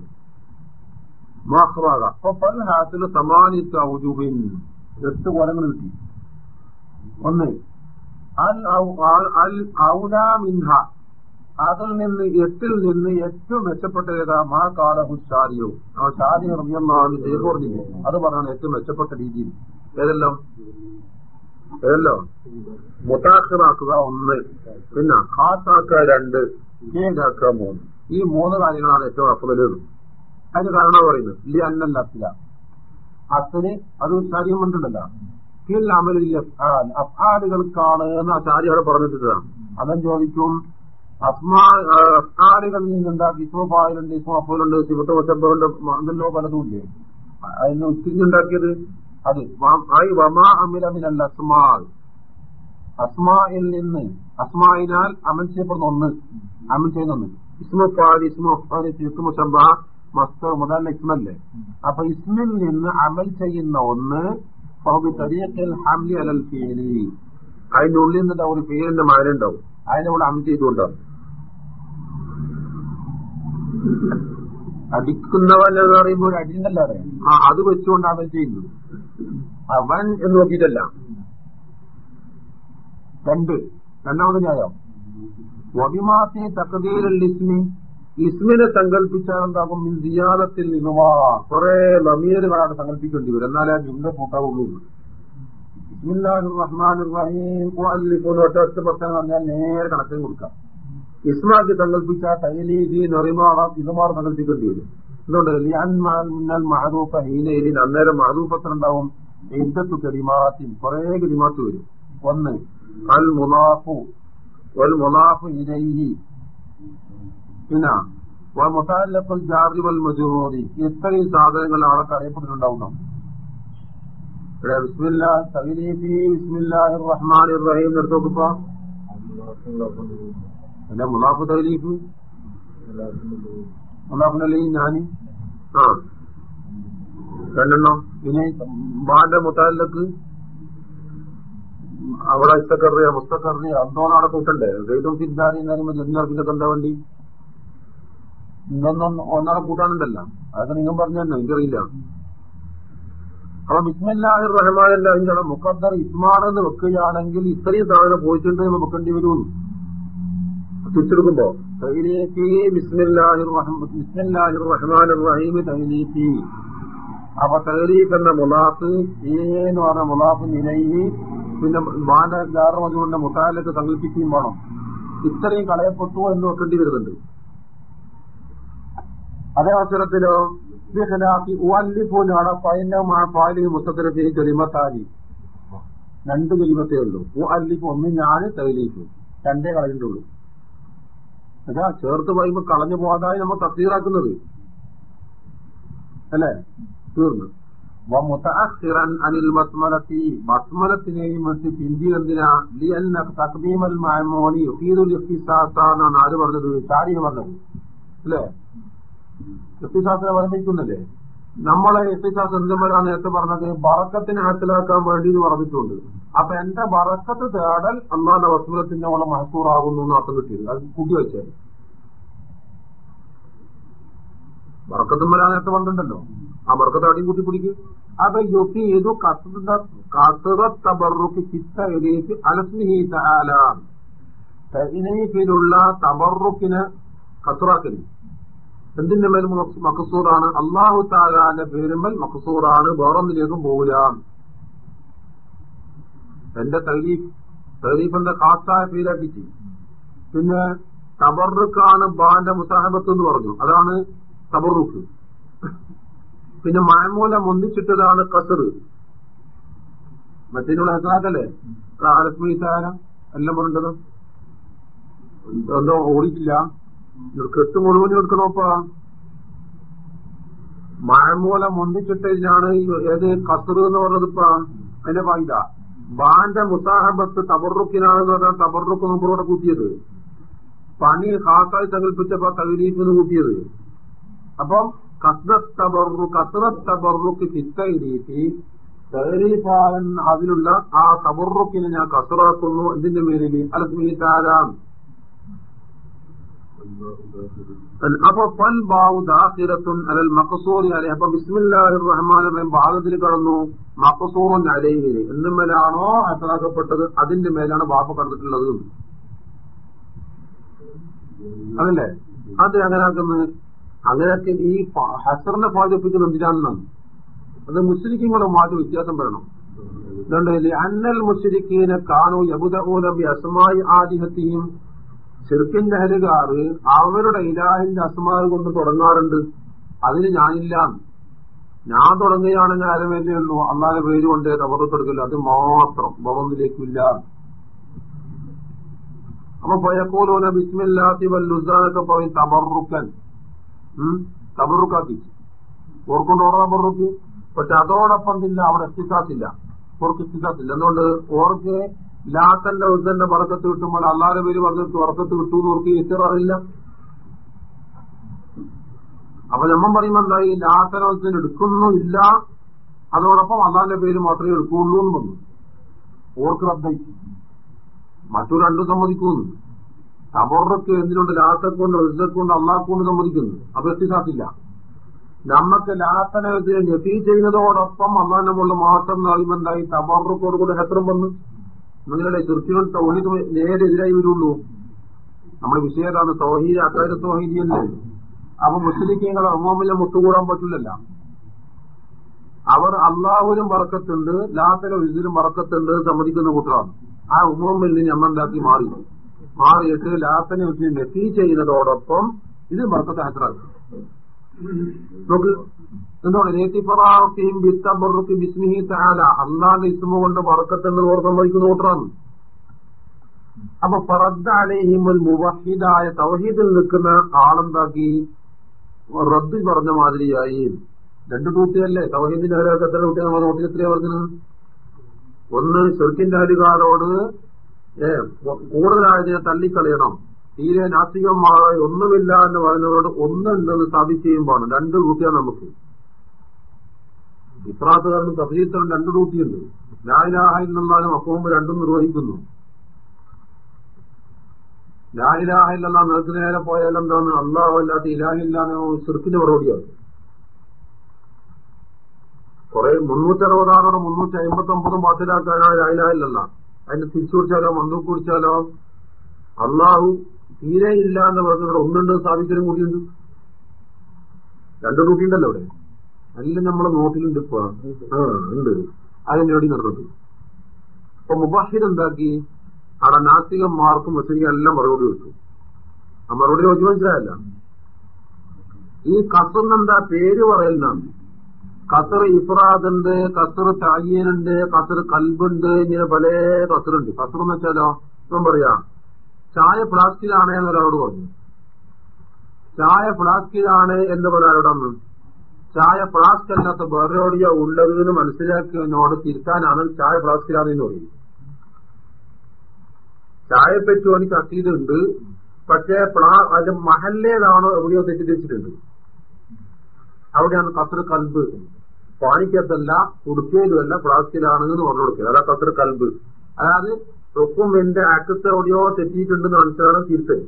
മാഹ്റാക അപ്പൊ പല ഹാസിന് സമാനിത്ത ഔജുബിൻ എട്ട് കോലങ്ങൾ കിട്ടി. ഒന്ന് അൽ ഔലാ മിൻഹ. അതിൽ നിന്ന് എട്ടിൽ നിന്ന് ഏറ്റവും മെച്ചപ്പെട്ട ഏതാ? മാ കാലഹു ഷാരിയോ. ആ ഷാരി ഇറങ്ങിയെന്നാണ് ചെയ്തുകൊണ്ടില്ലേ അത് പറഞ്ഞാണ് ഏറ്റവും മെച്ചപ്പെട്ട രീതിയിൽ. ഏതെല്ലാം? ഏതല്ലോ? മുത്താഖിറാക്കുക ഒന്ന്. പിന്നെ ഹാത്താക്കുക രണ്ട്. കേടാക്കുക മൂന്ന്. ഈ മൂന്ന് കാര്യങ്ങളാണ് ഏറ്റവും അഫുതലുള്ളത് അതിന് കാരണം പറയുന്നത് ഇല്ല അന്നല്ല അസില. അസിന് അത് ശാരിയം കൊണ്ടുണ്ടല്ലോ. ഫിൽ അമലിൽ അഫ്ആൽ എന്ന് ആ അവിടെ പറഞ്ഞിട്ടാണ് അതും ചോദിക്കും? അസ്മാ നിന്നുണ്ട് വിസ്മപായലുണ്ട് ഇസ്മ ഫായിലുണ്ട് ഇസ്മ അഫൂലുണ്ട് സിബത്ത് വച്ചപ്പറുണ്ട് എന്തെല്ലോ പലതും ഇല്ലേ അതിന് ഉത്തിരിഞ്ഞുണ്ടാക്കിയത് അത് ആയി വമാ അമിലമിനല്ല അസ്മാൽ അസ്മായിൽ നിന്ന് അസ്മായിനാൽ അമൽ ചെയ്യപ്പെടുന്ന ഒന്ന് അമൽ ചെയ്യുന്ന ഒന്ന് ഇസ്മുഫാൽ ഇസ്മുഫാൽ ഇസ്മു മുസബ്ബ മസ്തർ മുതൽ ഇസ്മല്ലേ അപ്പൊ ഇസ്മിൽ നിന്ന് അമൽ ചെയ്യുന്ന ഒന്ന് അതിനുള്ളിൽ നിന്ന് ഒരു പേരിന്റെ മാനുണ്ടാവും അതിനെ കൂടെ അമൽ ചെയ്തുകൊണ്ടാണ് അടിക്കുന്നവൻ എന്ന് പറയുമ്പോൾ ഒരു അടിയുണ്ടല്ലോ അവിടെ ആ അത് വെച്ചുകൊണ്ട് അവൻ ചെയ്യുന്നു അവൻ എന്ന് നോക്കിയിട്ടല്ല. രണ്ട്. രണ്ടാമത് ന്യായം. വബിമാസി തക്കതീരൽ ഇസ്മി ഇസ്മിനെ സങ്കല്പിച്ചാൽ എന്താകും? സിയാദത്തിൽ നിന്നുമാ. കുറെ നമീരുകളാണ് സങ്കല്പിക്കേണ്ടി വരും. എന്നാലേ ആ ജുംല കൂട്ടാവുള്ളൂ ബിസ്മില്ലാഹിർ റഹ്മാനിർ റഹീം. ഒറ്റ ഒറ്റ പ്രശ്നം പറഞ്ഞാൽ നേരെ കണക്കിന് കൊടുക്കാം. ഇസ്മാക്ക് സങ്കല്പിച്ച തൈലീഹി നെറിമാറാം ഇതുമാർ സങ്കല്പിക്കേണ്ടി വരും. അതുകൊണ്ട് മുന്നൽ മഹദൂഫ ഹീലയിൽ അന്നേരം മഹദൂഫത്തിനുണ്ടാവും ഇദ്ദത്തു കലിമാത്തിൻ കുറെ കലിമാത്ത് വരും. ഒന്ന് അൽ മുനാഫു വൽ മുനാഫു ഇലൈഹി. പിന്നെ മുത്താലക്കുൽ ജാറി വൽ മജൂറി ഇത്രയും സാധനങ്ങൾ അവിടെ അറിയപ്പെട്ടിട്ടുണ്ടാവണം ബിസ്മില്ലാ തഗ്ലീഫി ബിസ്മില്ലാഹിർ റഹ്മാനിർ റഹീം എടുത്തോക്കിപ്പോ എന്റെ മുലാഫ് തലീഫ് മുലാഫിനല്ലേ ഞാൻ ആ. രണ്ടെണ്ണം. ഇനി ബാന്റെ മുത്താലിലേക്ക് അവിടെ ഇഷ്ടക്കറിയ മുസ്തക്കറിയ അവിടെ കൂട്ടണ്ടേ ഗൈദും ഫിദ്ദാനി എന്നാലും കണ്ട വണ്ടി എന്താ ഇന്നൊന്നും ഒന്നാളെ കൂട്ടാനുണ്ടല്ലോ. അതൊക്കെ നിങ്ങൾ പറഞ്ഞു തന്നെ? എനിക്കറിയില്ല. അപ്പൊ ബിസ്മില്ലാഹി റഹ്മാനല്ല അതിന്റെ മുഖദ്ദർ ഇസ്മാൻ എന്ന് വെക്കുകയാണെങ്കിൽ ഇത്രയും സാധനം പോയിട്ടുണ്ട് എന്ന് വെക്കേണ്ടി വരുമെന്ന് തൈലീഫി അപ്പൊ തകലീഫ് എന്ന മുലാഫ് എന്ന് പറഞ്ഞ മുലാഫ് നിലയി പിന്നെ ബാല ജാറമതുകൊണ്ട് മുത്താലൊക്കെ സങ്കല്പിക്കുകയും വേണം. ഇത്രയും കളയപ്പെട്ടു എന്ന് വെക്കേണ്ടി വരുന്നുണ്ട്. അതേ അവസരത്തിലോ പാലി മുത്തത്തിരത്തിൽ കലിമത്താലി. രണ്ട് കലിമത്തേ ഉള്ളൂ. ഉ അല്ലിഫ് ഒന്ന് ഞാൻ തകലീഫ് രണ്ടേ കളയുന്നുള്ളൂ. അതാ ചേർത്ത് പറയുമ്പോ കളഞ്ഞു പോകാതായി നമ്മൾ തസ്തീറാക്കുന്നത് അല്ലേ? തീർന്നു. അനിൽ ആര് പറഞ്ഞത്? ചാരിന് പറഞ്ഞത്. അല്ലേ? വർണിക്കുന്നല്ലേ നമ്മളെ ഇഖ്തിസാസ് എന്തുമ്പോഴാ നേരത്തെ പറഞ്ഞത് ബറക്കത്തിന് ഹാസിലാക്കാൻ വേണ്ടി എന്ന് പറഞ്ഞിട്ടുണ്ട്. അപ്പൊ എന്റെ ബറക്കത്ത് തേടൽ അന്നാന്റെ വസ്മലത്തിന്റെ ഉള്ള മഹസൂറാകുന്നു എന്ന് അർത്ഥം കിട്ടിയത്. അത് കൂട്ടി ബറക്കത്തും വരാൻ നേരത്തെ പറഞ്ഞിട്ടുണ്ടല്ലോ. ആ ബറക്കത്ത് അടിയും കൂട്ടി പിടിക്കും. അപ്പൊ യുക്തി ഏതു കസറത്തബറുക്ക് ചിത്ത എഴുതിയിട്ട് അലസ്മിഹി തൈനീഫിലുള്ള തബറുക്കിന് കസറാക്കൽ എന്തിന്റെ മേൽ മക്കസൂറാണ് അള്ളാഹു താലാന്റെ പേരുമ്പൽ മക്കസൂറാണ് വേറൊന്നിലേക്കും പോകില്ല എന്റെ തൈലീഫ് തൈലീഫിന്റെ കാത്തായ പേരടിച്ച് പിന്നെ തബറുക്കാണ് ബാന്റെ മുസാഹബത്ത് എന്ന് പറഞ്ഞു. അതാണ് തബറുക്ക്. പിന്നെ മഴമൂലം ഒന്നിച്ചിട്ടതാണ് കസർ മറ്റേനുള്ള ഹസാക്കല്ലേ അലസ്മി സാരം എല്ലാം പറഞ്ഞത് എന്തോ ഓടിക്കില്ല കെട്ട് മുഴുവൻ എടുക്കണോപ്പാ? മഴമൂലം മുന്തിച്ചിട്ടാണ് ഏത് കസർ എന്ന് പറഞ്ഞതിപ്പാ? അതിന്റെ ഫായിദ. ബാന്റെ മുസാഹബത്ത് തബറുക്കിനാണെന്ന് പറഞ്ഞാൽ തബറുക്ക് നമ്മളോടെ കൂട്ടിയത്. പണി ഹാസായി സങ്കല്പിച്ചപ്പോ തകരീഫിന് കൂട്ടിയത്. അപ്പം കസ്രത്തബറു കസ്രത്തബറുക്ക് ചിത്തയിലേക്ക് തകരീഫാൻ അതിലുള്ള ആ തബറുക്കിനെ ഞാൻ കസറാക്കുന്നു. എന്തിന്റെ മേലിൽ അലസ്മീതാരാം അപ്പൊ പൽ ബാവു ദാഹിറത്തുൻ അലൽ മക്കസൂറി അലേ അപ്പൊ ബിസ്മില്ലാഹി റഹ്മാൻ റഹീം ഭാഗത്തിൽ കടന്നു. മക്കസൂറും അലൈഹി. എന്നും മേലാണോ ഹസറാക്കപ്പെട്ടത് അതിന്റെ മേലാണ് ബാപ്പ കണ്ടിട്ടുള്ളത് അതല്ലേ? അത് അങ്ങനെ ആക്കുന്നത് അങ്ങനെയൊക്കെ ഈ ഹസറിനെ പാചപ്പിക്കുന്നത് എന്തിനാണെന്നാണ്? അത് മുസ്ലിക്കും കൂടെ മാറ്റി വ്യത്യാസം വരണം. അതുകൊണ്ട് അന്നൽ മുസ്ലിക്കീനെ കാണൂ യബുദൂലബി അസമായി ആദിഹത്തെയും ചെറുക്കിന്റെ അഹലുകാർ അവരുടെ ഇലാഹിന്റെ അസ്മാർ കൊണ്ട് തുടങ്ങാറുണ്ട്. അതിന് ഞാനില്ല. ഞാൻ തുടങ്ങുകയാണെങ്കിൽ അരമേലേ ഉള്ളൂ. അള്ളാന്റെ പേര് കൊണ്ട് തവറത്തെടുക്കില്ല അത് മാത്രം. ബവന്നിലേക്കില്ല അപ്പൊ പയക്കോലോന ബിസ്മില്ലാത്തി വല്ലുസാനൊക്കെ പറയും തബറുക്കൻ. തബറുക്കാക്കി. ഓർക്കൊണ്ട് ഓർമ്മ തബറുക്ക്? പക്ഷെ അതോടൊപ്പം ഇല്ല അവിടെ എത്തിക്കാത്തില്ല ഓർക്ക് എത്തിക്കാത്തില്ല എന്തുകൊണ്ട്? ഓർക്ക് ലാത്തന്റെ ഉദ്ധന്റെ പറക്കത്ത് കിട്ടുമ്പോൾ അള്ളാന്റെ പേര് പറഞ്ഞിട്ട് ഉറക്കത്ത് കിട്ടൂ എന്ന് ഓർക്ക് എത്തിറാറില്ല അപ്പൊ നമ്മൾ പറയുമ്പോ എന്തായി ലാത്തന ഉദ്ധൻ എടുക്കുന്നു ഇല്ല അതോടൊപ്പം അള്ളാന്റെ പേര് മാത്രമേ എടുക്കുള്ളൂ എന്ന് പറഞ്ഞു. ഓർക്ക് റദ്ദായി മറ്റു രണ്ടും സമ്മതിക്കുന്നു. തബറക്ക് എന്തിനുണ്ട്? ലാത്തക്കൊണ്ട് ഉദ്ധക്കൊണ്ട് അള്ളാഹ്ക്കൊണ്ട് സമ്മതിക്കുന്നു. അപ്പൊ എത്തിക്കാത്തില്ല നമ്മക്ക് ലാത്തനെ നഫീ ചെയ്യുന്നതോടൊപ്പം അള്ളാഹിനെ മുകളിൽ മാത്രം നൽകുമെന്തായി തബറക്കോട് കൂടെ ഹെത്രം വന്നു. നിങ്ങളുടെ കൃത്യങ്ങൾ തൗഹീദ് നേരെ എതിരായി വരുള്ളൂ നമ്മൾ വിഷയതാണ് തൗഹീദ് അക്കാര്യ തൗഹീദിയല്ലേ അപ്പൊ മുസ്ലിക്കീങ്ങൾ അമ്മൂമിലെ മുത്തുകൂടാൻ പറ്റില്ലല്ല. അവർ അള്ളാഹുലും മറക്കത്തുണ്ട് ലാത്തല വിസിലും മറക്കത്തുണ്ട് സമ്മതിക്കുന്ന കൂട്ടറാണ് ആ ഉമ്മമ്മിൽ നിന്ന് നമ്മണ്ടാക്കി മാറി? മാറിയിട്ട് ലാത്തനെ വെച്ച് നെത്തി ചെയ്യുന്നതോടൊപ്പം ഇത് ബർക്കത്ത് ഹാജരാക്കും അള്ളാന്റെ ഇസ്മ കൊണ്ട് പറക്കത്തുണ്ട് ഓർ സമ്മതിക്കുന്ന കൂട്ടറാണ് അപ്പൊ ഫറദ്ദാലേഹിമുൽ മുവഹിദായ തൗഹീദിൽ നിൽക്കുന്ന ആളെന്താക്കി? റദ്ദ് പറഞ്ഞ മാതിരിയായി. രണ്ടു കൂട്ടിയല്ലേ? തവഹീദിന്റെ ഹരാക്ക് എത്ര കൂട്ടിയ? നമ്മൾ നോട്ടിൽ എത്രയാ പറഞ്ഞത്? ഒന്ന് ഷെർക്കിന്റെ ഹരികാരോട് ഏ കൂടുതലായതിനെ തള്ളിക്കളയണം. തീരെ നാസ്തികമായ ഒന്നുമില്ല എന്ന് പറയുന്നവരോട് ഒന്നുണ്ടെന്ന് സ്ഥാപിച്ച് ചെയ്യുമ്പോഴാണ് രണ്ട് കൂട്ടിയാണ് നമുക്ക്. ഇഫ്രാത്തുകാരനും തഫീത്തറും രണ്ട് ഡ്യൂട്ടിയുണ്ട് നിന്നാലും അപ്പവും രണ്ടും നിർവഹിക്കുന്നു. ലായിലാഹില്ല നിനക്ക് നേരെ പോയാൽ എന്താണ്? അള്ളാഹു അല്ലാത്ത ഇലാഹില്ലാന്ന് ചെറുക്കിന്റെ മറുപടിയാണ് കുറെ മുന്നൂറ്ററുപതാറോടെ മുന്നൂറ്റി അമ്പത്തി ഒമ്പതും പാത്തിലാക്കാനാണ് ലായിലാഹില്ലല്ല അതിന് തിരിച്ചു കുടിച്ചാലോ മണ്ണു കുടിച്ചാലോ? അള്ളാഹു തീരെ ഇല്ല എന്ന് പറഞ്ഞിട്ട് ഒന്നുണ്ട് സ്ഥാപിക്കലും കൂടിയുണ്ട്. രണ്ടു കൂട്ടിയുണ്ടല്ലോ ഇവിടെ. നല്ല നമ്മളെ നോട്ടിലുണ്ട് ഇപ്പൊ. ആ ഉണ്ട്. അതിന് വേണ്ടി നടന്നത്. അപ്പൊ മുബാഹിദ് എന്താക്കി? അവിടെ നാസ്തികന്മാർക്കും മുസ്ലിം എല്ലാം മറുപടി വെച്ചു ആ മറുപടി ചോദിച്ചു മനസ്സിലായല്ല. ഈ കസറിനെന്താ പേര് പറയലാണ് കസർ ഇഫ്രാദുണ്ട് കസർ തായ്യനുണ്ട് കസർ കൽബുണ്ട് ഇങ്ങനെ പല കസറുണ്ട് കസർ എന്ന് വെച്ചാലോ ഇപ്പം പറയാ ചായ ഫ്ലാസ്കിലാണ് എന്ന് ഒരാളോട് പറഞ്ഞു. ചായ ഫ്ലാസ്കിലാണ് എന്ന് പറയാനോടൊന്ന് ചായ ഫ്ലാസ്ക് അല്ലാത്ത വേറെയോടിയോ ഉള്ളത് എന്ന് മനസ്സിലാക്കി എന്നോട് തിരുത്താനാണ് ചായ ഫ്ലാസ്കിലാണെന്ന് പറയുന്നത്. ചായ പറ്റി എനിക്ക് അക്കീതുണ്ട് പക്ഷേ പ്ലാ അത് മഹല്ലേതാണോ എവിടെയോ തെറ്റിദ്ധരിച്ചിട്ടുണ്ട്. അവിടെയാണ് കസർ കൽബ്. പാണിക്കത്തല്ല കുടുക്കയിലുമല്ല പ്ലാസ്റ്റിലാണ് എന്ന് പറഞ്ഞു കൊടുക്കുക അതാ കസർ കൽബ്. അതായത് ഒപ്പം എന്റെ അക്കത്ത് എവിടെയോ തെറ്റിയിട്ടുണ്ടെന്ന് മനസ്സിലാണ് തിരുത്തൽ.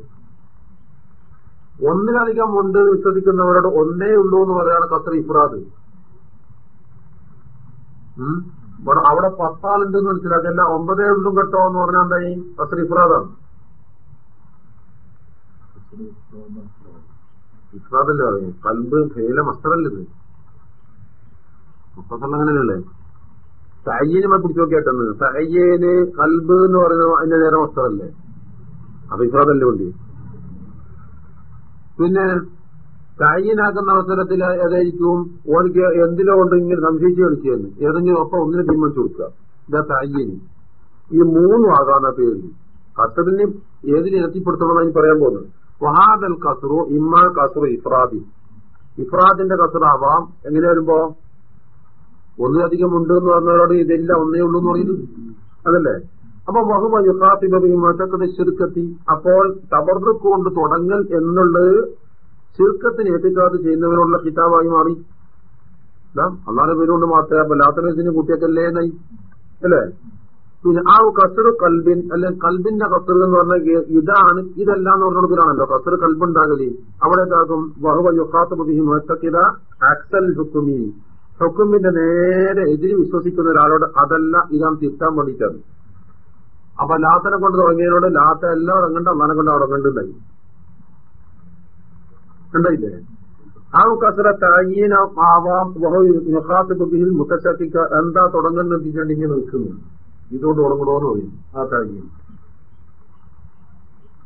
ഒന്നിലധികം ഉണ്ട് വിശ്വസിക്കുന്നവരോട് ഒന്നേ ഉള്ളൂ എന്ന് പറയാണ് കസർ ഇഫ്രാദ്. അവിടെ പത്താളുണ്ട് അവിടെ പത്താളുണ്ടെന്ന് മനസ്സിലാക്കില്ല ഒമ്പതേ ഉള്ളും കേട്ടോ എന്ന് പറഞ്ഞാൽ എന്തായി? കസർ ഇഫ്രാദാണ്. ഇഫ്രാദല്ലേ പറയും കൽബ് ഫേല മസ്തറല്ലത് ഇത്? മുപ്പത്തല്ല അങ്ങനെയല്ലേ? സയ്യനെ നമ്മൾ നോക്കിയാട്ടെന്ന് സഹയ്യേന് കൽബ് എന്ന് പറയുന്നത് അതിന്റെ നേരെ മസ്തറല്ലേ? അപ്പൊ ഇഫ്രാദല്ലേ വേണ്ടി? പിന്നെ സയ്യനാക്കുന്ന അവസരത്തിൽ ഏതായിരിക്കും? ഓനിക്ക് എന്തിനോ കൊണ്ട് ഇങ്ങനെ സംശയിച്ചു കളിക്കുന്നു ഏതെങ്കിലും ഒപ്പം ഒന്നിനെ തീരുമാനിച്ചു കൊടുക്കുക. ഇതാ തയ്യന് ഈ മൂന്നും ആകാന്ന പേര് കസറിന് ഏതിനെ എത്തിപ്പെടുത്തണമെന്ന് പറയാൻ പോകുന്നത്. വഹാദൽ കസറു ഇമ്മ കസറു ഇഫ്രാദി. ഇഫ്രാദിന്റെ കസറാവാം. എങ്ങനെ വരുമ്പോ? ഒന്നിലധികം ഉണ്ട് എന്ന് പറഞ്ഞവരോട് ഇതെല്ലാം ഒന്നേ ഉള്ളൂ എന്ന് പറയുന്നു അതല്ലേ? അപ്പൊ വഹുവ യുഹാത്തിബിമത്തക്കത് ചുരുക്കത്തി അപ്പോൾ തബർറുക്ക് കൊണ്ട് തുടങ്ങൽ എന്നുള്ളത് ചുരുക്കത്തിന് ഏറ്റിക്കാത് ചെയ്യുന്നവരോടുള്ള കിതാബായി മാറി. അന്നാലെ പേരുകൊണ്ട് മാത്രമേ അപ്പൊ ലാത്തനസിന് കുട്ടിയൊക്കെല്ലേ എന്നായി. അല്ലേ? പിന്നെ ആ കസറ് കൽബിൻ അല്ലെ കൽബിന്റെ കസർ എന്ന് പറഞ്ഞ ഇതാണ് ഇതല്ല എന്ന് പറഞ്ഞു കൊടുക്കലാണല്ലോ കസറ് കൽബുണ്ടാകലി. അവിടെ എന്താകും വഹുവ യുഹാത്തബിഹി മുത്തക്കിത ആക്സൽ ഹുക്കുമി. ഹുക്കുമിന്റെ നേരെ എതിരി വിശ്വസിക്കുന്ന ഒരാളോട് അതല്ല ഇതാണ് തിരുത്താൻ വേണ്ടിയിട്ടാണ്. അപ്പൊ ലാത്തനെ കൊണ്ട് തുടങ്ങിയതിനോട് ലാത്ത എല്ലാം ഉറങ്ങണ്ട അന്നാനെ കൊണ്ട് ഉറങ്ങണ്ടായി ഉണ്ടായില്ലേ ആ കസറ തായീന ആവാം ബിഹിൽ മുത്തശാക്കിക്ക എന്താ തുടങ്ങുന്ന ഇങ്ങനെ നിൽക്കുന്നു ഇതുകൊണ്ട് തുടങ്ങണോന്ന് പറയും ആ തായീൻ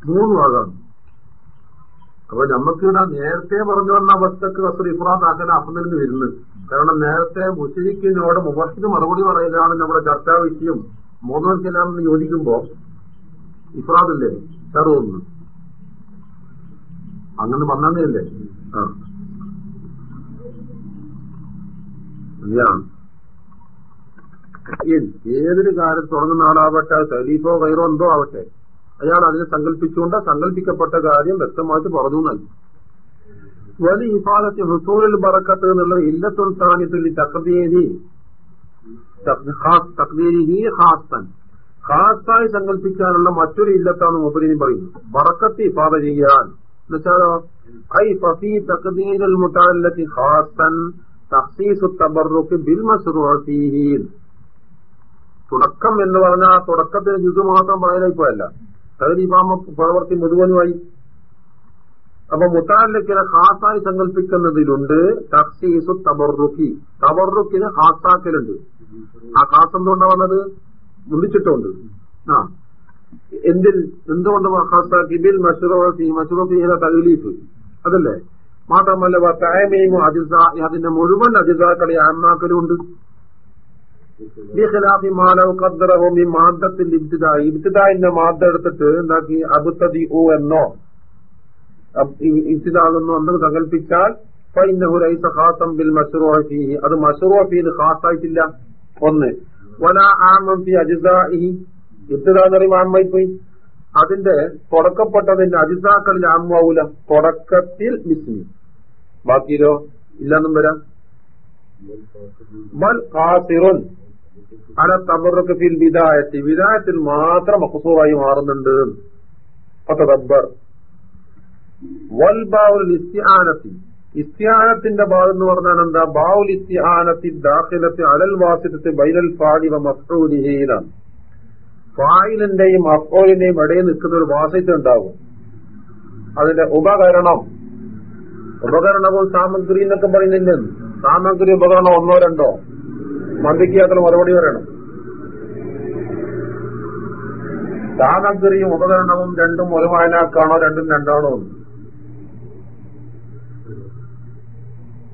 മൂന്ന് ഭാഗമാണ്. അപ്പൊ നമുക്കിവിടെ നേരത്തെ പറഞ്ഞു വന്ന അവസ്ഥക്ക് കസർ ഇഫ്രാത്ത് ആക്കല അപ്പനിൽ വരുന്നത്. കാരണം നേരത്തെ മുസ്ലിക്കിനോട് മുഖത്തിന് മറുപടി പറയലാണ് നമ്മുടെ ചർച്ചാ വിഷയം. മൂന്നോൽക്കലാമെന്ന് യോജിക്കുമ്പോ ഇഫ്രാദല്ലേ? ചെറുതൊന്ന് അങ്ങനെ വന്നതല്ലേ ആ. ഏതൊരു കാര്യം തുടങ്ങുന്ന ആളാവട്ടെ ഖലീഫോ കൈറോ എന്തോ ആവട്ടെ അയാൾ അതിനെ സങ്കല്പിച്ചുകൊണ്ട് സങ്കല്പിക്കപ്പെട്ട കാര്യം വ്യക്തമായിട്ട് പറഞ്ഞു നൽകി വലിയ ഇഫാദത്തിൽ ഹുസൂലിൽ ബറക്കത്ത് എന്നുള്ള ഇല്ലത്തുൽ താനിത്തിൽ തക്കതീരി തക്തീരി ഹാസ്തൻ ഹാസ്തായി സങ്കല്പിക്കാനുള്ള മറ്റൊരു ഇല്ലത്താണ് മുബലിനി പറയുന്നത്. ബറക്കത്ത് ഇഫാദ ചെയ്യാൻ. എന്നുവെച്ചാലോ ഐ ഫീ തക്തീരൽ മുട്ടാലി ഹാസ്തൻ തഖ്സീസു തബറുക്ക് ബിൽ മസ്റൂഅ തുടക്കം എന്ന് പറഞ്ഞാൽ ആ തുടക്കത്തിന് ജുസു മാത്രം പറയാനായി പോയല്ല. ഇമാമ പ്രവർത്തി മുഴുവനുമായി അപ്പൊ മുത്താലിക്കിനെ ഹാസായി സങ്കല്പിക്കുന്നതിലുണ്ട് തക്സീസു തബറുക്കി തബറുക്കിന് ഹാസാക്കലുണ്ട്. ആ ക്ലാസ് എന്തുകൊണ്ടാ വന്നത്? മുന്തിച്ചിട്ടുണ്ട് ആ. എന്തിൽ? എന്തുകൊണ്ട് ബിൽ തകലീഫ് അതല്ലേ? മാത്രമല്ല തായമയും അതിന്റെ മുഴുവൻ അജിസാക്കളെ ഈ മാദ്ദത്തിൽ ഇബ്തിദായി. ഇബ്തിദായിന്റെ മാദ്ദ എടുത്തിട്ട് എന്താക്കി? അബുത്തതി ഓ എന്നോ ഇബ്തിദാകുന്നു എന്ന് സങ്കല്പിച്ചാൽ അത് മഷറോഫീന് ഖാസായിട്ടില്ല. ഒന്ന്. പോയി. അതിന്റെ തുടക്കപ്പെട്ടതിന്റെ അജിസാക്കളിൽ ആമാവൂല തുടക്കത്തിൽ മിസ്മി ബാക്കിയിലോ ഇല്ലെന്നും വരാം. ബൽ ഖാസിറുൻ. അല തബറുക്ക് ഫിൽ വിദായത്തി. വിദായത്തിൽ മാത്രം മഖസൂറായി മാറുന്നുണ്ട്. ഫതദബ്ബർ വൽ ബാവുൽ ഇസ്തിആനത്തിന്റെ ഭാഗം എന്ന് പറഞ്ഞാൽ എന്താ? ബാവുൽ ഇസ്തിആനത്തി ദാഖിലത്തി അലൽ വാസിതത്തി ബൈനൽ ഫാഇലി വ മഫ്ഊലിഹി എന്നാണ്. ഫായിലിന്റെയും അക്കോലിന്റെയും ഇടയിൽ നിൽക്കുന്ന ഒരു വാസിത്വം ഉണ്ടാവും. അതിന്റെ ഉപകരണം ഉപകരണവും സാമഗ്രി എന്നൊക്കെ പറയുന്നില്ല? സാമഗ്രി ഉപകരണം ഒന്നോ രണ്ടോ? മന്ത്രിക്ക് അത്ര മറുപടി പറയണം. സാമഗ്രിയും ഉപകരണവും രണ്ടും ഒരു വായനാക്കാണോ? രണ്ടും രണ്ടാണോ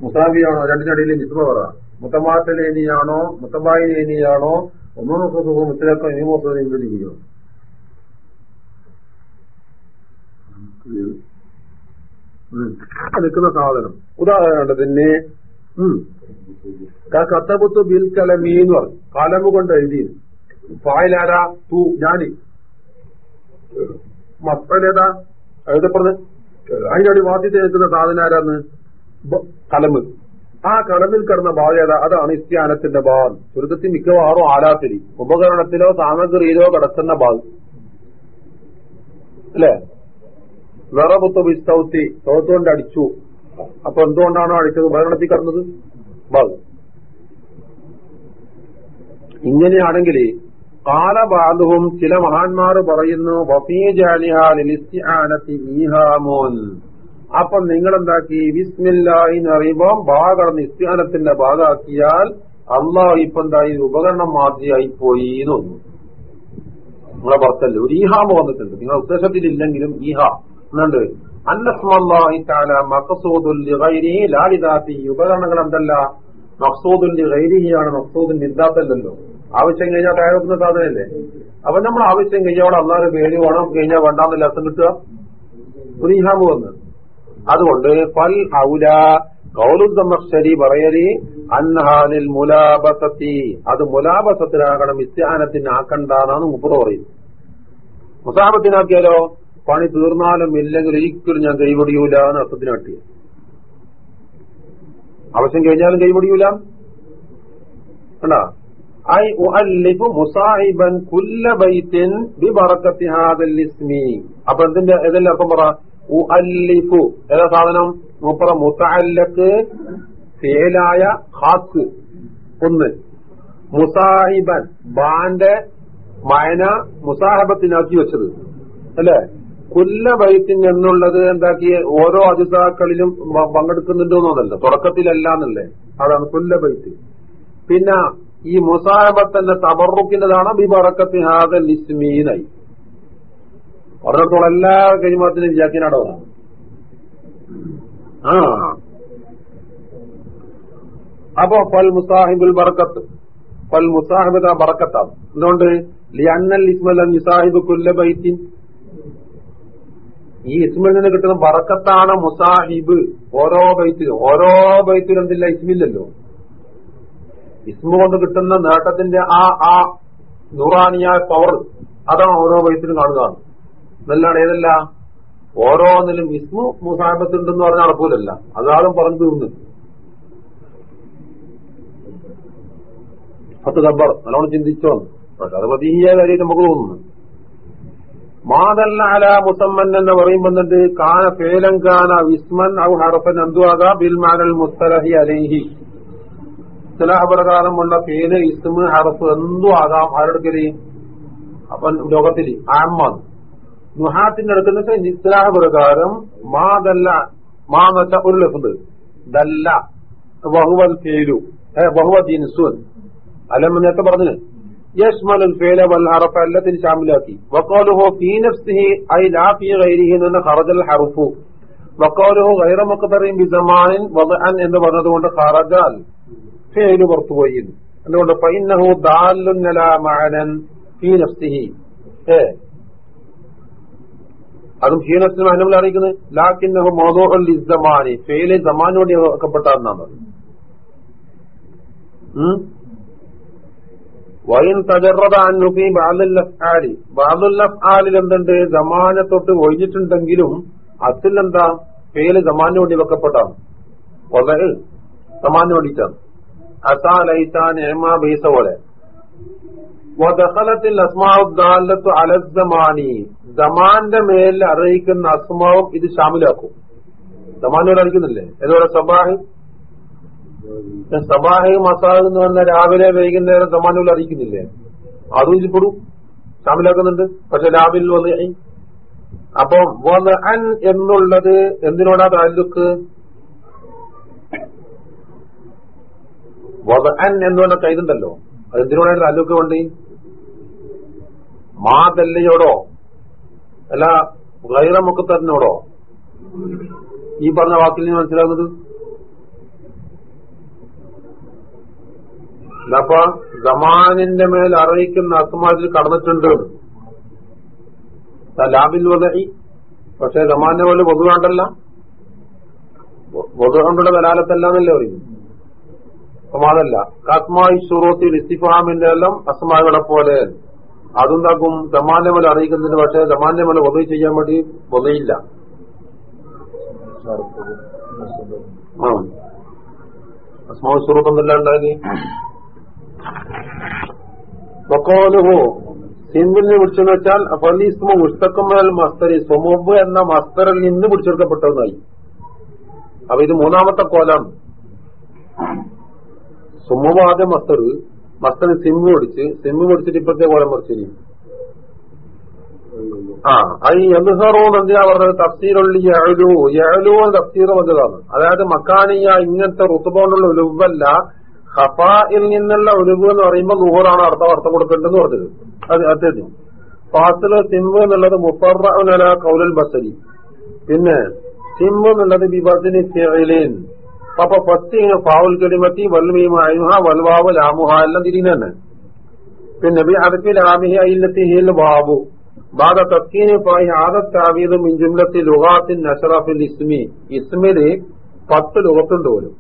മുസാബിയാണോ രണ്ടിനടിയിൽ നിസ്ബ പറ. മുത്തമാത്തലേനിയാണോ മുത്തബായിലേനിയാണോ? ഒന്നും സുഖം മുത്തലക്കോ ഈ മോസം ഇംഗ്ലീഷോ നിൽക്കുന്ന സാധനം. ഉദാഹരണത്തിന് കത്തപുത്ത് ബിൽ കലമീ എന്ന് പറഞ്ഞു. കലമ് കൊണ്ട് എഴുതി ഫായിലാരാ? തൂ ഞാൻ. മക്കളേതാ എഴുതപ്പെടുന്നത് അതിനടി വാദ്യത്തെ നിൽക്കുന്ന സാധനം ആരാന്ന്? കലമ് ആ കലമിൽ കിടന്ന ഏതാ? അതാണ് ഇസ്ത്യാനത്തിന്റെ ഭാഗം ചുരുക്കത്തിൽ മിക്കവാറും ആലാത്തിരി ഉപകരണത്തിലോ സാമഗ്രിയിലോ കിടക്കുന്ന ഭാഗം അല്ലേ? വിറപുത്ത് വിസ്തൗത്തി തോത്തുകൊണ്ട് അടിച്ചു. അപ്പൊ എന്തുകൊണ്ടാണോ അടിച്ചത്? ഉപകരണത്തിൽ കിടന്നത് ഭാഗം ഇങ്ങനെയാണെങ്കിൽ കാലബാധവും ചില മഹാന്മാർ പറയുന്നു ഈഹാമോൻ അപ്പൊ നിങ്ങളെന്താക്കി? വിസ്മില്ലാഹി എന്ന് പറയുമ്പോൾ ബാ കടന്ന് ഇസ്തിഹാനത്തിന്റെ ഭാഗമാക്കിയാൽ അള്ളാഹ് ഇപ്പൊ എന്തായി ഉപകരണം മാതിരിയായി പോയി എന്ന് തോന്നുന്നു നിങ്ങളെ പുറത്തല്ലേ. ഒരു ഈഹാമ വന്നിട്ടുണ്ട്. നിങ്ങളുടെ ഉദ്ദേശത്തിലില്ലെങ്കിലും ഈഹ. എന്നുണ്ട് ഉപകരണങ്ങൾ എന്തല്ല? മക്സൂദുല്ലി ലിഗൈരിയാണ് മക്സൂദുൽ നിദ്ദാത്തല്ലല്ലോ ആവശ്യം കഴിഞ്ഞാൽ കയറുന്ന സാധനമല്ലേ? അപ്പൊ നമ്മൾ ആവശ്യം കഴിഞ്ഞാൽ അവിടെ അള്ളാഹ് പേര് വേണം. കഴിഞ്ഞാൽ വേണ്ടാന്നല്ല അസം കിട്ടുക ഒരു ഇഹാമ് വന്ന്. അതുകൊണ്ട് ഫൽ ഔല കൗലുദ്ദമക്ഷരി പറയരി അൻഹാലിൽ മുലാബസത്തി. അത് മുലാബസത്തിലാകണം ഇസ്ത്യാനത്തിന് ആക്കണ്ടെന്നാണ് മുപ്പത് പറയുന്നത്. മുസാബത്തിനാക്കിയാലോ? പണി തീർന്നാലും ഇല്ലെങ്കിൽ ഒരിക്കലും ഞാൻ കൈപൊടിയൂല എന്ന് അർത്ഥത്തിന് കട്ടിയ ആവശ്യം കഴിഞ്ഞാലും കൈപൊടിയൂല. കണ്ടാ? ഐ മുസാഹിബൻ കുല്ല ഇസ്മി. അപ്പൊ എന്തിന്റെ ഏതെല്ലാം അർത്ഥം പറ? ഏതാ സാധനം? മൂപ്പറ മുത്തഅല്ലക്ക് ഫേലായ ഹാസ് ഒന്ന്. മുസാഹിബൻ. ബാന്റെ മയന മുസാഹബത്തിനാക്കി വെച്ചത്. അല്ലെ? കുല്ല ബൈത്തിൻ എന്നുള്ളത് എന്താക്കി? ഓരോ അജിസാക്കളിലും പങ്കെടുക്കുന്നുണ്ടോന്നല്ല തുടക്കത്തിലല്ല എന്നല്ലേ അതാണ് കുല്ല ബൈത്ത്. പിന്നെ ഈ മുസാഹബത്തന്നെ തബറുക്കിന്റെതാണ് ബിബറക്കത്തി ഹാദൽ ഇസ്മീനായി. പറഞ്ഞിടത്തോളം എല്ലാ കൈമാത്തിനും ജാക്കിനാടോ ആ. അപ്പോ ഫൽ മുസാഹിബുൽ ബറക്കത്ത് ഫൽ മുസാഹിബ് ബറക്കത്താണ് എന്തുകൊണ്ട്? ലിയന്നൽ ഇസ്മൽ മുസാഹിബ് കുല്ല ബൈത്തിൻ. ഈ ഇസ്മിൽ നിന്ന് കിട്ടുന്ന ബറക്കത്താണ് മുസാഹിബ്. ഓരോ ബൈത്തിലും ഓരോ ബൈത്തിലും എന്തില്ല? ഇസ്മില്ലല്ലോ. ഇസ്മ കൊണ്ട് കിട്ടുന്ന നേട്ടത്തിന്റെ ആ ആ നൂറാനിയായ പവർ അതാണ് ഓരോ ബൈത്തിലും കാണുക എന്നല്ലാണ് ഏതല്ല? ഓരോന്നിലും ഇസ്മു മുസാഹിബത്തുണ്ടെന്ന് പറഞ്ഞാൽ നടക്കൂലല്ല. അതാളും പറഞ്ഞു തീർന്നു. പത്ത് ദബ്ബർ നല്ലോണം ചിന്തിച്ചോ പക്ഷെ അത് പതിയ കാര്യം നമുക്ക് തോന്നുന്നു. മാതല്ല അല മുസമ്മൻ എന്ന് പറയുമ്പോണ്ട് കാന ഫേലം കാന വിസ്മൻ ഔ ഹറഫൻ എന്തുവാകാ ബിൽ മാനൽ മുസ്തലഹി അലൈഹി. ഇസ്ലാഹപ്രകാരമുള്ള പേര് ഇസ്മ ഹറഫ് എന്തും ആകാം. ആരെടുക്കൽ അപ്പൻ ലോകത്തിൽ ആമ്മാണ്. നുഹാത്തിന്റെ അടുക്കുന്ന ഇസ്ലാഹ പ്രകാരം മാ എന്ന് വെച്ചാൽ ഒരു ലഫുണ്ട് ദല്ല വഹുവൽ ഫേലു വഹുവ ജിൻസുൻ അല്ലം നേരത്തെ പറഞ്ഞു യഷ്മൽ ഫേല വൽ ഹറഫ് എല്ലാത്തിനും ശാമിലാക്കി. ഫീ നഫ്സിഹി ഐ ഗൈരിഹി നിന്ന് ഖറജൽ ഹർഫു. വക്കോലുഹു ഗൈറ മുഖത്തറിയും ബിസമാനിൻ വദഅൻ എന്ന് പറഞ്ഞതുകൊണ്ട് ഖറജാൽ ഫേൽ പുറത്തുപോയി അതുകൊണ്ട് ഫൈനഹു ദാലുൻ അലാ മഅനൻ ഫീ നഫ്സിഹി. അതും ഹീനത്തിനും മഹനമിൽ അറിയിക്കുന്നത് ലാക്കിന്നഹു മോദോഹൽ ഇസ്സമാനി ഫെയിലെ സമാനോട് വെക്കപ്പെട്ടാന്നാണ്. വൈൻ തജറത അഫ്ആലി ബാലുൽ അഫ്ആലിൽ എന്തുണ്ട്? സമാനത്തോട്ട് തൊട്ട് ഒഴിഞ്ഞിട്ടുണ്ടെങ്കിലും അതിൽ എന്താ ഫെയിൽ സമാനോടി വെക്കപ്പെട്ടാണ്. സമാനോടിച്ചാണ് സമാനു അസാ ലൈസാൻ ഏമാ ബീസ പോലെ. വദഖലത്തിൽ അസ്മാഉദ്ദാലത്തു അലസ്സമാനി സമാന്റെ മേൽ അറിയിക്കുന്ന അസ്മാവും ഇത് ഷാമിലാക്കും സമാനോട് അറിയിക്കുന്നില്ലേ? ഏതോടെ? സബാഹി? സബാഹി മസാഹ് എന്ന് പറഞ്ഞ രാവിലെ വൈകുന്നേരം സമാനോട് അറിയിക്കുന്നില്ലേ? അതും ഇതിപ്പെടും ഷാമിലാക്കുന്നുണ്ട് പക്ഷെ രാവിലെ വന്ന് അപ്പൊ അൻ എന്നുള്ളത് എന്തിനോടാ താലുക്ക് വധ അൻ എന്ന് പറഞ്ഞ കൈതുണ്ടല്ലോ. അത് താലൂക്ക് വേണ്ടി മാതല്ലയോടോ അല്ല ഗൈറമുക്കത്തറിനോടോ ഈ പറഞ്ഞ വാക്കിൽ നിന്ന് മനസ്സിലാകുന്നത്? അപ്പൊ ജമാനിന്റെ മേൽ അറിയിക്കുന്ന അസ്മാരിൽ കടന്നിട്ടുണ്ട്. ലാബിൽ വധി. പക്ഷെ ജമാനെ പോലെ പൊതുവാണ്ടല്ല പൊതുവാണ്ടുള്ള കലാലത്തല്ല എന്നല്ലേ പറയുന്നു അതല്ല കസ്മായി ഷുറൂത്തിൽ ഇസ്തിഫാമിന്റെ എല്ലാം അസ്മാകളെ പോലെ. അതുണ്ടാക്കും ദമാന്റെ അറിയിക്കുന്നതിന് പക്ഷേ ദമാന്റെ മേലെ ചെയ്യാൻ വേണ്ടി വധയില്ല. ആ. അസ്മാവ് സുറൂത്തൊന്നല്ല ഉണ്ടാക്കി വക്കോലുഹു സിമ്പിളിനെ പിടിച്ചെന്ന് വെച്ചാൽ ഫലീസ്മു മസ്തരി സ്വമുബ് എന്ന മസ്തറിൽ നിന്ന് പിടിച്ചെടുക്കപ്പെട്ടതായി അപ്പൊ ഇത് മൂന്നാമത്തെ കോലാണ് സുമുബ് ആദ്യം മസ്തർ സിം സിമ്മ് സിം സിമ്മ് പിടിച്ചിട്ട് ഇപ്പഴത്തെ കോലം മറിച്ചിരിക്കും ആ അത് എൻഹറൂന്ന് എന്തിനാ പറഞ്ഞത്? തഫ്സീറുള്ളി യഴലു യഴലു തഫ്സീർ വന്നതാണ് അതായത് മക്കാനിയ ഇങ്ങനത്തെ റുത്തുപോണ്ടുള്ള ഉലുവല്ല ഹഫായിൽ നിന്നുള്ള ഒലുവ് എന്ന് പറയുമ്പോൾ നൂറാണ് അർത്ഥം അർത്ഥം കൊടുക്കേണ്ടതെന്ന് പറഞ്ഞത്. അത് അത്യാവശ്യം ഫാസിൽ സിംബ് എന്നുള്ളത് മുഫറല കൗലൽ ബസരി പിന്നെ സിംബ് എന്നുള്ളത് ബിബസിന് ഫിഅലിൻ അപ്പൊ ഫസ്റ്റ് ഫാവുൽ കലിമത്തി വൽമീമ അയ്മുഹ വൽവാവ് ലാമുഹ എല്ലാം തിരിഞ്ഞു തന്നെ പിന്നെ ബി അറഫി ലാമിഹി അയില്ലത്തി ഹിൽ വാബു بعد تسكين فهي هذا التعبير من جملة لغات نشر في الاسم ഇസ്മില് പത്ത് ലുഗത്തുണ്ട് പോലും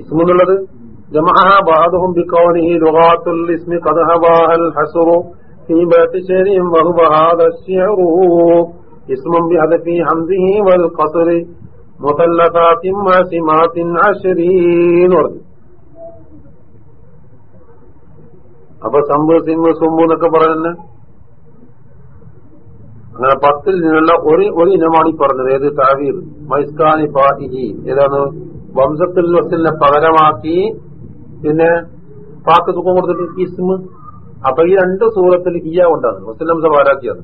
ഇസ്മ എന്നുള്ളത് ജമഅഹ بعضهم بكونه لغات الاسم قد هواها الحسر في بيت شعر وهو هذا الشعر اسم بهدف حمزه والقصر പറഞ്ഞു. അപ്പൊ സമ്പ് സിംഗ് സുമ്പ് എന്നൊക്കെ പറഞ്ഞ അങ്ങനെ പത്തിൽ നിന്നുള്ള ഒരു ഒരു ഇനമാണ് ഈ പറഞ്ഞത്. ഏത് താവീർ? മൈസ്കാനി പാട്ടിഹി ഏതാണ്? വംശത്തിൽ വസ്തുവിനെ പകരമാക്കി പിന്നെ പാക്ക് സുഖം കൊടുത്തിട്ട് ഇസ്മ അപ്പൊ ഈ രണ്ട് സൂറത്തിൽ ഹിയ ഉണ്ടാണ് വസ്ലം സഭാരാക്കിയാണ്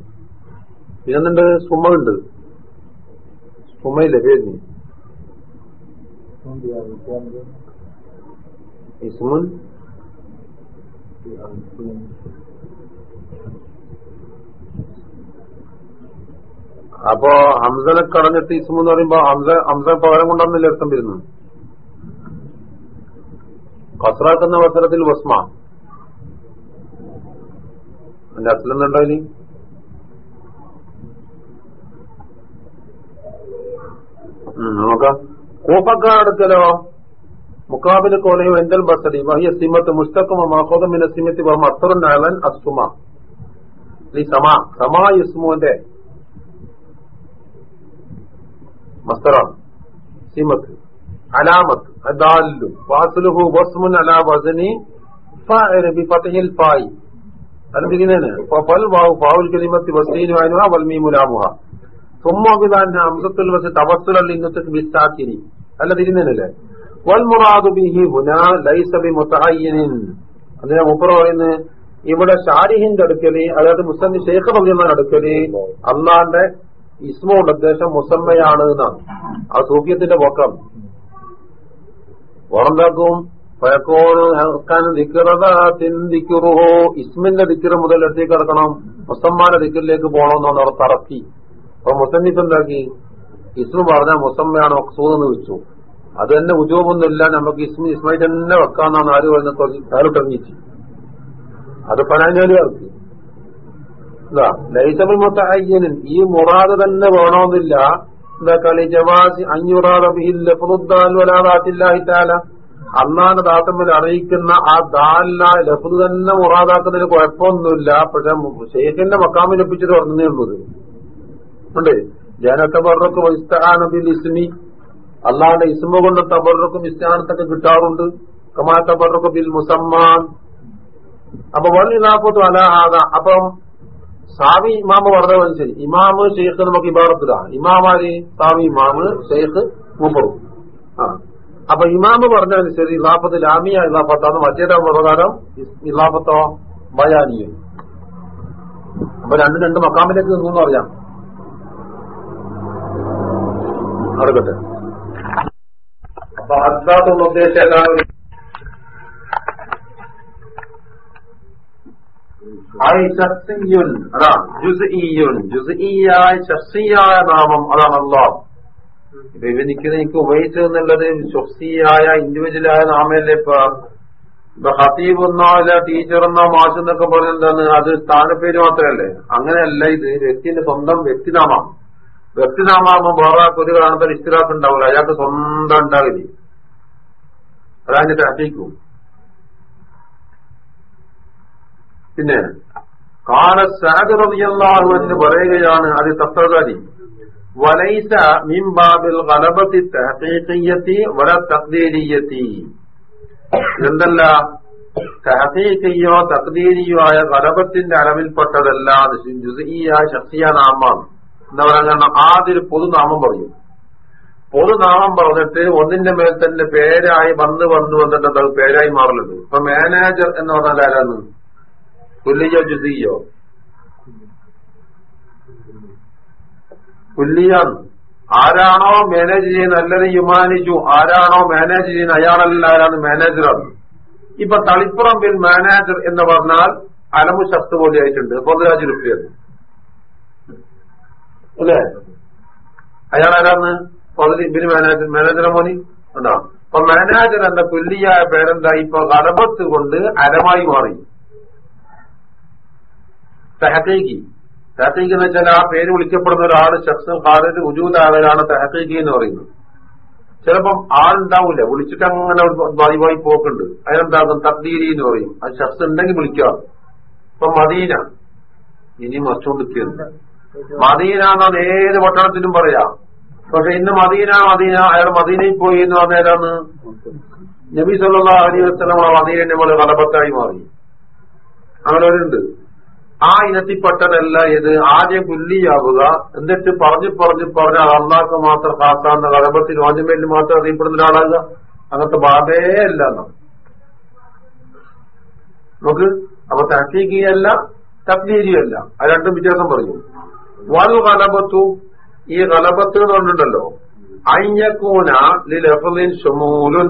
പിന്നെന്തുണ്ട്? സുമ്മുണ്ട് സുമയില്ലേ പേര് ഇസ്മുൻ അപ്പോ ഹംസനെ കടഞ്ഞിട്ട് ഇസ്മു എന്ന് പറയുമ്പോ ഹംസ ഹംസ പകരം കൊണ്ടാന്നില്ല അർത്ഥം വരുന്നത് കസറാക്കുന്ന അവസരത്തിൽ വസ്മ. എന്റെ അസലെന്നുണ്ടോ ഇനി നോക്കാം. കൂപ്പക്കാടത്തിലോ? മുക്കാബിൽ കോലയും എന്തൽ ബസടി വഹിയ സിമത്ത് മുസ്തഖുമ മാഹോദം മിന സിമത്തി വഹം അത്തറുൻ അലൻ അസുമ ഈ സമാ സമാ യുസ്മുവിന്റെ മസ്തറാണ്. സിമത്ത് അലാമത്ത് അദാലു വാസുലുഹു വസ്മുൻ അലാ വസനി ഫാഇല ബിഫതഹിൽ ഫായി. അലതിരിനേന് ഫൽ വാവു ഫാവുൽ കലിമത്തി വസീനു അനുഹ സുമ്മോബിദാന്റെ അംസത്തിൽ വെച്ച് തപസ്സുലൽ വിസ്താക്കിനി. അല്ല തിരുന്നേനല്ലേ അതിനെ മുപ്പറ പറയുന്നത് ഇവിടെ ഷാരിഹിന്റെ അടുക്കൽ അതായത് മുസന്നി ഷെയ്ഖ് പറഞ്ഞ അടുക്കൽ അള്ളാന്റെ ഇസ്മുണ്ട് ഉദ്ദേശം മുസമ്മയാണ് എന്നാണ്. ആ സൂഫിയത്തിന്റെ പൊക്കം ഓർമ്മക്കും ഇസ്മിന്റെ ദിക്കറ് മുതൽ എടുത്തേക്ക് കിടക്കണം മുസമ്മാന്റെ ദിക്കറിലേക്ക് പോകണമെന്നാണ് അവർ തറക്കി. അപ്പൊ മുസന്നിഫ് എന്താക്കി? ഇസ്മു പറഞ്ഞാൽ മുസമ്മയാണ് മക്സൂദ് എന്ന് വെച്ചു അത് തന്നെ ഉജോബൊന്നുമില്ല. നമുക്ക് ഇസ്മി ഇസ്മായി തന്നെ വെക്കാന്നാണ് ആര് പറഞ്ഞ അയാളിട്ടിറങ്ങിച്ച് അത് പനാഞ്ഞാലുകാർക്ക് ലൈസബിൾ മുത്തയ്യനും ഈ മുറാദ് തന്നെ വേണമെന്നില്ല. എന്താ കളി? ജവാസി അഞ്ഞുറാദില്ല അന്നാന്റെ ദാത്തമ്മിൽ അറിയിക്കുന്ന ആ ദാല ലഫുദ് തന്നെ മുറാദാക്കുന്നതിന് കുഴപ്പമൊന്നുമില്ല. പക്ഷെ ഷെയ്ഖിന്റെ മക്കാമിലൊപ്പിച്ചിട്ട് ഒപ്പിച്ചിട്ട് പറഞ്ഞേ ഉള്ളത് ഉണ്ട് തബറക്കും ഇസ്താനത്തിൽ ഇസ്മി അള്ളാന്റെ ഇസ്മ കൊണ്ട് തബറക്കും ഇസ്താനത്തൊക്കെ കിട്ടാറുണ്ട്. കമാ തബറക്കും ബിൽ മുസമ്മാൻ അപ്പൊ വള്ളി നാപ്പത്തു അലാഹാദ അപ്പം സാവി ഇമാമ പറഞ്ഞ ശരി. ഇമാമ് ഷെയ്ഖ് നമുക്ക് ഇബാറത്തിലാണ് ഇമാമാര് സാവി ഇമാമ് ഷെയ്ഖ് മുമ്പറും അപ്പൊ ഇമാമ് പറഞ്ഞ ശരി ഇലാഫത്ത് ലാമിയ ഇലാഫത്താന്ന് മറ്റേതാ പ്രകാരം ഇലാഫത്തോ ബയാനിയും അപ്പൊ രണ്ടും രണ്ട് മക്കാമിലേക്ക് നിന്നു അറിയാം. നടക്കട്ടെ അപ്പൊ അദ്ദാത്തുള്ള ഉദ്ദേശം ഷർസിയായ നാമം അതാണ് അള്ളാഹ് ഇപ്പൊ ഇവനിക്ക് എനിക്ക് ഉപയോഗിച്ചത് എന്നുള്ളത് ഷൊസിയായ ഇൻഡിവിജ്വലായ നാമല്ലേ ഇപ്പൊ. ഇപ്പൊ ഹത്തീബ് എന്നോ അല്ല ടീച്ചർ എന്നോ മാഷ് എന്നൊക്കെ പറഞ്ഞെന്താണ്? അത് സ്ഥാനപ്പേര് മാത്രമല്ലേ? അങ്ങനെയല്ല ഇത്. വ്യക്തിന്റെ സ്വന്തം വ്യക്തിനാമം വ്യക്തിനാമാകുമ്പോൾ വേറെ കൊതി കാണുമ്പോൾ ഇസ്തിരാക്ക് ഉണ്ടാവില്ല. അയാൾക്ക് സ്വന്തം ഉണ്ടാവില്ല? അതാണ് അടിക്കും. പിന്നെ കാല സാഗറിയല്ലാഹു പറയുകയാണ് അത് തത്വകാരി വലൈസ മിംബാബിൽ ഗലബത്തി തഹീഖിയത്തി വല തഖ്ദീരിയത്തി എന്തല്ല തഹീഖിയോ തഖ്ദീരിയോ ആയ ഗലബത്തിന്റെ അളവിൽപ്പെട്ടതല്ല. ജുസിയ ശക്തിയ നാമാണ് എന്താ പറയുക ആദ്യം പൊതുനാമം പറയും. പൊതുനാമം പറഞ്ഞിട്ട് ഒന്നിന്റെ മേൽ തന്നെ പേരായി വന്ന് വന്ന് വന്നിട്ട് അത് പേരായി മാറലുണ്ട്. ഇപ്പൊ മാനേജർ എന്ന് പറഞ്ഞാൽ ആരാന്ന് പുല്ലിയോ ജുദിയോ പുല്ലിയാണ്. ആരാണോ മാനേജ് ചെയ്യുന്ന അല്ലെങ്കിൽ യുമാനിച്ചു ആരാണോ മാനേജ് ചെയ്യുന്ന അയാളല്ല ആരാണ് മാനേജറാണ്. ഇപ്പൊ തളിപ്പുറമ്പിൽ മാനേജർ എന്ന് പറഞ്ഞാൽ അലമു ശക്തി പോലെ ആയിട്ടുണ്ട്. പൊതുരാജ് റുപ്യാണ് അല്ലേ? അയാൾ ആരാന്ന് ഇവർ മാനേജർ മാനേജറെ മോനി? ഉണ്ടോ? അപ്പൊ മാനേജർ എന്ന പുല്ലിയായ പേരെന്താ? ഇപ്പൊ കടപത്ത് കൊണ്ട് അരമായി മാറി. തെഹത്തേക്ക് തെഹത്തേക്ക് എന്ന് വെച്ചാൽ ആ പേര് വിളിക്കപ്പെടുന്ന ഒരാൾ ശക്സം ഹാറിന്റെ ഉജൂദാവരാണ് തെഹത്തേക്ക് എന്ന് പറയുന്നത്. ചിലപ്പം ആളുണ്ടാവൂല. വിളിച്ചിട്ട് അങ്ങനെ വായുവായി വായി പോക്കുണ്ട്. അതിനെന്താകും? തബ്ദീരി എന്ന് പറയും. അത് ശക്സ് ഉണ്ടെങ്കിൽ വിളിക്കാം. ഇപ്പൊ മദീന. ഇനി മറിച്ചുകൊണ്ടിരിക്കുന്നത് മദീന എന്നത് ഏത് പട്ടണത്തിനും പറയാം. പക്ഷെ ഇന്ന് മദീന മദീന അയാൾ മദീനയിൽ പോയി എന്ന് പറഞ്ഞാലാണ് നബി സല്ലാ അലി വസ്ലം മദീനെ പോലെ കലപത്തായി മാറി. അങ്ങനെ ഒരുണ്ട്. ആ ഇനത്തിൽപ്പെട്ടതല്ല ഇത് ആദ്യം പുല്ലിയാവുക എന്നിട്ട് പറഞ്ഞു പറഞ്ഞു പറഞ്ഞ അള്ളാഹ് മാത്രം കാത്താന്ന കലപത്തിൽ വാഞ്ചമേലിൽ മാത്രം അറിയപ്പെടുന്ന ഒരാളാകുക. അങ്ങനത്തെ ബാധേ അല്ല നമുക്ക് അപ്പൊ തഹീഖിയല്ല തക്നീരിയല്ല അത് രണ്ടും വ്യത്യാസം പറയും. വൽ ഈ കലപത്ത് എന്നുണ്ടല്ലോ അയ്യക്കൂന ലി ലഫലിൻ ഷുമൂലുൻ.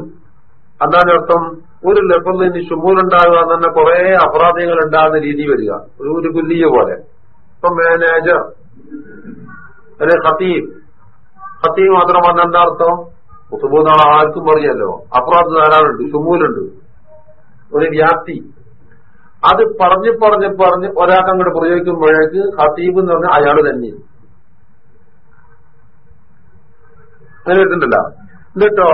അതാണ് അർത്ഥം. ഒരു ലഫലിന് ഷുമൂലുണ്ടാകുക എന്ന് തന്നെ കുറെ അപരാധങ്ങൾ ഉണ്ടാകുന്ന രീതി വരിക. ഒരു ഒരു കുല്ലിയ പോലെ. ഇപ്പൊ മാനേജർ അല്ലെ ഖത്തീബ്. ഖത്തീബ് മാത്രം വന്ന എന്താ അർത്ഥം? കുത്തുബോ നാളെ ആർക്കും പറഞ്ഞല്ലോ അപരാധ ധാരാളുണ്ട് ഷുമൂലുണ്ട്. ഒരു വ്യാപ്തി അത് പറഞ്ഞ് പറഞ്ഞ് പറഞ്ഞ് ഒരാൾക്ക് അങ്ങോട്ട് പ്രയോഗിക്കുമ്പോഴേക്ക് ഹത്തീബ് എന്ന് പറഞ്ഞാൽ അയാൾ തന്നെ. അങ്ങനെ എന്നിട്ടോ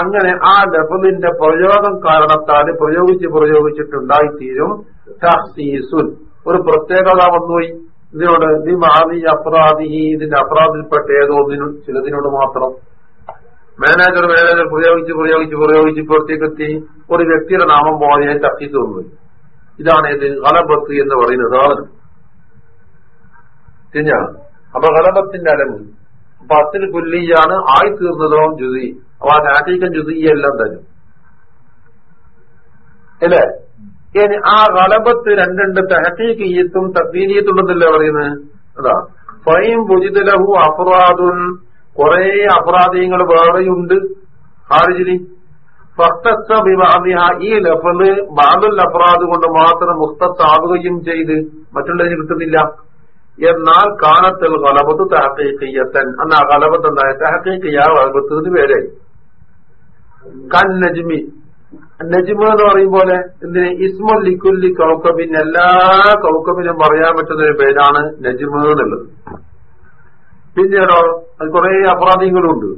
അങ്ങനെ ആ ലഫലിന്റെ പ്രയോഗം കാരണത്താൽ പ്രയോഗിച്ച് പ്രയോഗിച്ചിട്ടുണ്ടായിത്തീരും ഒരു പ്രത്യേകത വന്നുപോയി. ഇതിനോട് അപ്രാധി ഇതിന്റെ അപ്രാധിൽപ്പെട്ട ഏതോ ഒന്നിനും ചിലതിനോട് മാത്രം. മാനേജർ മാനേജർ പ്രയോഗിച്ച് പ്രയോഗിച്ച് പ്രയോഗിച്ച് ഇപ്പോഴത്തേക്കെത്തി ഒരു വ്യക്തിയുടെ നാമം പോലെ തട്ടി തോന്നുന്നു ഇതാണ് ഇത് ഗലബത്ത് എന്ന് പറയുന്ന സാധനം. തിരിഞ്ഞ അപ്പൊ ഗലബത്തിന്റെ അലമ്. പത്തിൽ കുല്ലിയാണ് ആയി തീർന്നതോ ജുതി അപ്പൊ ആ നാട്ടിക്കൻ ജുസി എല്ലാം തരും അല്ലേ? ഇനി ആ ഗലബത്ത് രണ്ടുണ്ട് തെഹക്കീക്ക് ഈത്തും തദ്ദീനീയത്തുണ്ടെന്നല്ലേ പറയുന്നത്? അതാ. സ്വയം ഭുജിതലഹു അഫ്രാദുൻ കുറെ അപരാധികൾ വേറെയുണ്ട്. ഹാരിജിലി ഫർത്തസ ബിബഅദിഹ ഈ ലഫൽ ബാദുൽ അഫ്രാദ് കൊണ്ട് മാത്രം മുസ്തത്താവുകയും ചെയ്ത് മറ്റുള്ളതിന് കിട്ടുന്നില്ല എന്നാൽ കാലത്തിൽ ഗലബത്ത് തഹക്കീക്കയ്യത്തൻ അന്ന് ആ ഗലബത്ത് എന്തായ? തഹക്കീക്കയ്യ ഗലബത്ത് പേരെ. കൻ നജ്മി. നജ്മ എന്ന് പറയും പോലെ എന്തിന്? ഇസ്മുൽ ലിക്കുല്ലി കൗക്കബിൻ. എല്ലാ കൗക്കബിനും പറയാൻ പറ്റുന്ന ഒരു പേരാണ് നജ്മ എന്നുള്ളത്. പിന്നീടോ അത് കുറെ അപരാധികളുണ്ട്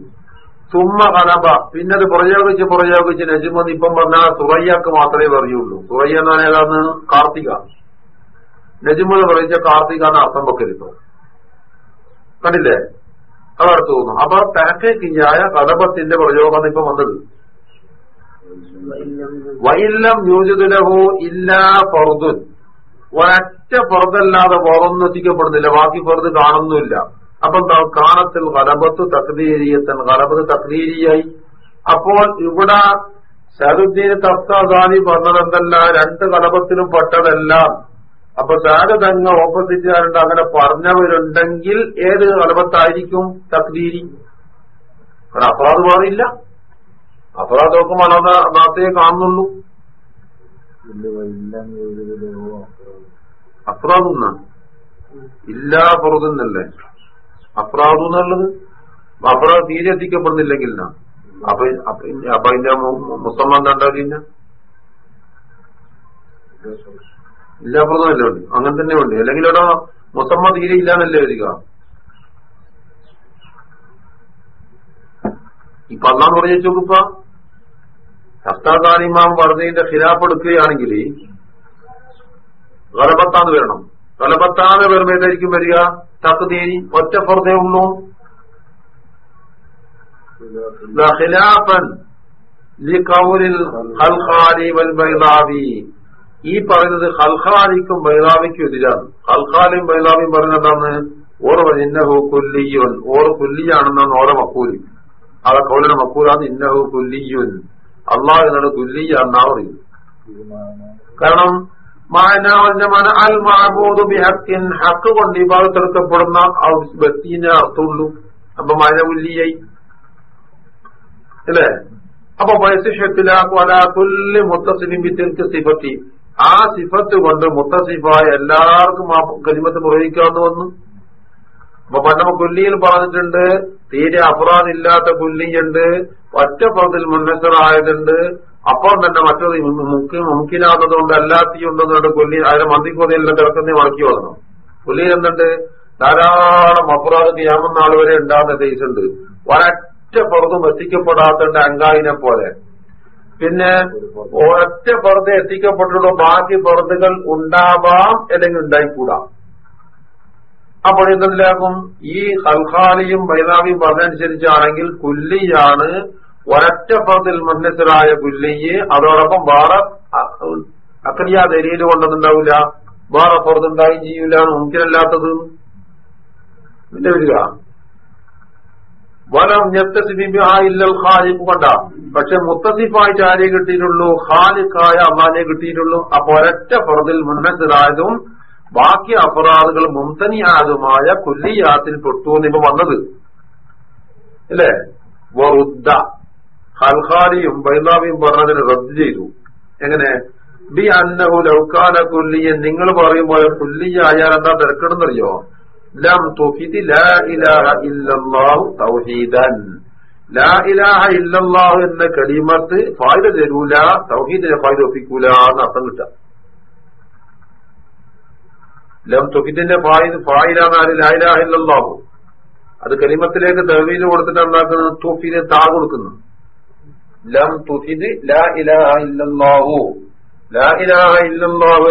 സുമ്മ കലബ പിന്നെ അത് പ്രയോഗിച്ച് പ്രയോഗിച്ച് നജുമതി ഇപ്പം പറഞ്ഞാൽ സുറയ്യക്ക് മാത്രമേ പറയുള്ളൂ സുറയ്യ എന്ന് പറഞ്ഞാൽ കാർത്തിക. നജുമത് പറയുന്ന കാർത്തിക എന്ന അർത്ഥം വെക്കരുത്? കണ്ടില്ലേ? അതടുത്ത് തോന്നുന്നു അപ്പൊ പാക്കേജിംഗായ കലബത്തിന്റെ പ്രയോഗമാണ് ഇപ്പൊ വന്നത്. വൈല്ലം യോജിതലഹോ ഇല്ലാ ഫർദുൻ. ഒരറ്റ ഫർദല്ലാതെ എത്തിക്കപ്പെടുന്നില്ല. ബാക്കി ഫർദ് കാണുന്നില്ല അപ്പൊ കാണത്തിൽ വലബത്ത് തക്തീരിയത്തൻ വലബത്ത് തക്തീരിയായി അപ്പോൾ ഇവിടെ സഹദുദ്ദീൻ തഫ്താദാനി പറഞ്ഞതെന്തല്ല? രണ്ട് കലപത്തിലും പെട്ടതെല്ലാം. അപ്പൊ സാരതങ്ങ ഓപ്പോസിറ്റുകാരുണ്ട് അങ്ങനെ പറഞ്ഞവരുണ്ടെങ്കിൽ ഏത് കലപത്തായിരിക്കും തക്തീരി കാരണം അപ്പറാത് മാറിയില്ല. അപ്പറാത് നോക്കുമ്പോൾ അത് നാത്തേ കാണുന്നുള്ളൂ. അഫ്രാദുന്നാണ് ഇല്ലാ ഫറുദെന്നല്ലേ അഫ്രാദു എന്നുള്ളത്. അഫ്രാദ് തീരെ എത്തിക്കപ്പെടുന്നില്ലെങ്കിൽ അപ്പൊ അപ്പൊ അതിന്റെ മുസമ്മൻ കണ്ടറിഞ്ഞ ഇല്ല അപ്രദമല്ലേ ഉണ്ട് അങ്ങനെ തന്നെ ഉണ്ട് അല്ലെങ്കിൽ അവിടെ മുസമ്മ തീരെ ഇല്ലാന്നല്ലേ വരിക? ഇപ്പൊ അന്നാ പറഞ്ഞു നോക്കുമ്പോ ഹസ്താദാനിമാം പറഞ്ഞതിന്റെ ഖിലാഫ് എടുക്കുകയാണെങ്കിൽ വരണം. ഗലബത്താന്ന് വരുമ്പോ ഏതായിരിക്കും വരിക. തക്തീരി ഒറ്റ ഫർദേ ഉള്ളൂ ഈ പറയുന്നത് ഹൽഹാലിക്കും ബൈലാവിക്കും എതിരാണ്. ഹൽഹാലിയും ബൈലാവിയും പറഞ്ഞതാണ് ഓർവ ഇന്നഹു കുല്ലിയുൻ. ഓർ കുല്ലിയാണെന്നാണ് ഓരോ മക്കൂലി. അതെ കൗലിന് മക്കൂലാണ് ഇന്നഹു കുല്ലിയുൻ. അള്ളാഹ് എന്നോട് കുല്ലിയാന്നാ പറയുന്നത്. കാരണം മാനാവന്റെ അൽ മഹബൂദ് ബിഹക്കിൻ ഹക്ക് കൊണ്ട് വ്യക്തിനെ അർത്ഥമുള്ളൂ അപ്പൊ മന ഉല്ലിയായി അല്ലേ? അപ്പൊ വയസ്സിഷത്തിലാക്കുല്ലാത്തുല്യ മുത്തസിനും വിത്തിൽക്ക് സിഫത്തി. ആ സിഫത്ത് കൊണ്ട് മുത്തസിഫായ എല്ലാവർക്കും ആ കരിമത്ത് പ്രവഹിക്കാമെന്ന് വന്നു. അപ്പൊ പണ്ട് കുല്ലിയിൽ പറഞ്ഞിട്ടുണ്ട് തീരെ അപറാധില്ലാത്ത കുല്ലിയുണ്ട് ഒറ്റ പുറത്തിൽ മുന്നസറായതുണ്ട് അപ്പം തന്നെ മറ്റത് മുക്കി മുക്കിനാത്തതുകൊണ്ട് അല്ലാത്തിയുണ്ടെന്നുണ്ട് കൊല്ലി അതിനെ മന്തിക്കൊതിയെല്ലാം കിടക്കുന്ന മടക്കി വന്നു കൊല്ലിയിൽ എന്തുണ്ട്? ധാരാളം അപറാധ ക്യാമം നാൾ വരെ ഉണ്ടാകുന്ന കേസ് ഉണ്ട്. ഒരൊറ്റ പുറത്തും എത്തിക്കപ്പെടാത്തണ്ട് അങ്കായിനെ പോലെ. പിന്നെ ഒരൊറ്റ പുറത്ത് എത്തിക്കപ്പെട്ടുള്ള ബാക്കി പുറത്തുകൾ ഉണ്ടാവാം അല്ലെങ്കിൽ ഉണ്ടായിക്കൂടാ. അപ്പോൾ എന്തെല്ലാക്കും ഈ ഹൽഖാലിയും ബൈതാവിയും പറഞ്ഞനുസരിച്ചാണെങ്കിൽ കുല്ലിയാണ് ഒരൊറ്റ പദത്തിൽ മുന്നസരായ കുല്ലിയെ അതോടൊപ്പം വേറെ അക്രിയാ ദരിയിൽ കൊണ്ടതുണ്ടാവില്ല വേറെ പുറത്തുണ്ടായി ചെയ്യൂല മുമ്പിനല്ലാത്തത് പിന്നെ വരിക വലം ഖാലിഖ് കൊണ്ട. പക്ഷെ മുത്തസിഫായിട്ട് ആരെ കിട്ടിയിട്ടുള്ളൂ ഖാലിഖായ അള്ളാനെ കിട്ടിയിട്ടുള്ളൂ. അപ്പൊ ഒരൊറ്റ പുറത്തിൽ മുന്നസരായതും ബാക്കി അപറാദുകൾ മുംതനിയാതുമായ കുല്ലിയാത്തിൽ പെട്ടു എന്നിപ്പോ വന്നത്. അല്ലേ? വറുദ്ദ. ഹൽഹാരിയും ബൈലാവിയും പറഞ്ഞതിന് റദ്ദ് ചെയ്തു. എങ്ങനെ? ബി അന്നഹു ലൗക്കാല കുല്ലിയൻ. നിങ്ങൾ പറയുമ്പോൾ കുല്ലിയായാൽ എന്താ തിരക്കിടുന്നറിയോ? ലം ലാ ഇലാഹ തൗഹീദൻ. ലാ ഇലാഹ എന്ന കലിമത്ത് ഫായ്ദ തരൂല തൗഹീദിനെ ഫായ്ദ ഒപ്പിക്കൂല എന്ന് അർത്ഥം കിട്ടാം ലം തുഹിദിന്റെ ഫായിലാണ് ലായിലാഹ ഇല്ലല്ലാഹു. അത് കലിമത്തിലേക്ക് തെളിവിന് കൊടുത്തിട്ട് ഉണ്ടാക്കുന്നത് തുഫിന് താ കൊടുക്കുന്നു. ലം തുഹിദ് ലാ ഇലാഹ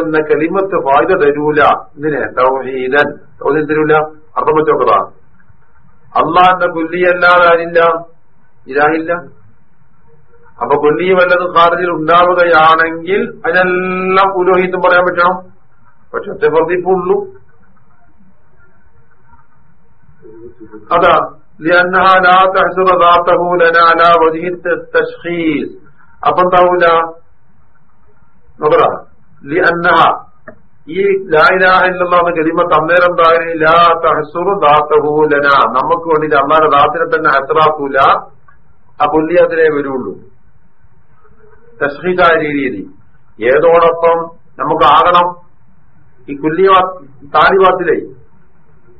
എന്ന കലിമത്ത് ഫായിദ തരൂല. ഇതിനെ തരൂല? അർത്ഥം വെച്ചോക്കതാ അള്ളാന്റെ പുല്ലിയല്ലാതെ ആരില്ല? ഇലാഹില്ല. അപ്പൊ കൊല്ലി വല്ലതും കാറിൽ ഉണ്ടാവുകയാണെങ്കിൽ അതിനെല്ലാം പുരോഹിതം പറയാൻ പറ്റണം. പക്ഷെ ഒറ്റ വർദ്ധിപ്പുള്ളൂ അതാ لأنها لا تحصر ذاته لنا على وجه التشخيص അപ്പൊ എന്താവൂല നോക്കറ ലി അന്നഹ ഈ ലായിലാഹില്ലെന്ന ഗതിമത്ത് അന്നേരം താഴെ ലാ തഹസുറു ദാത്തഹൂലന നമുക്ക് വേണ്ടി അള്ളാന്റെ ദാത്തിനെ തന്നെ ഹസറാക്കൂല ആ പുല്ലിയത്തിലേ വരുള്ളൂ തഷ്ഹീദായ രീതിയിൽ ഏതോടൊപ്പം നമുക്ക് ആകണം ഈ കുല്ലിയ താലിബാത്തിലേ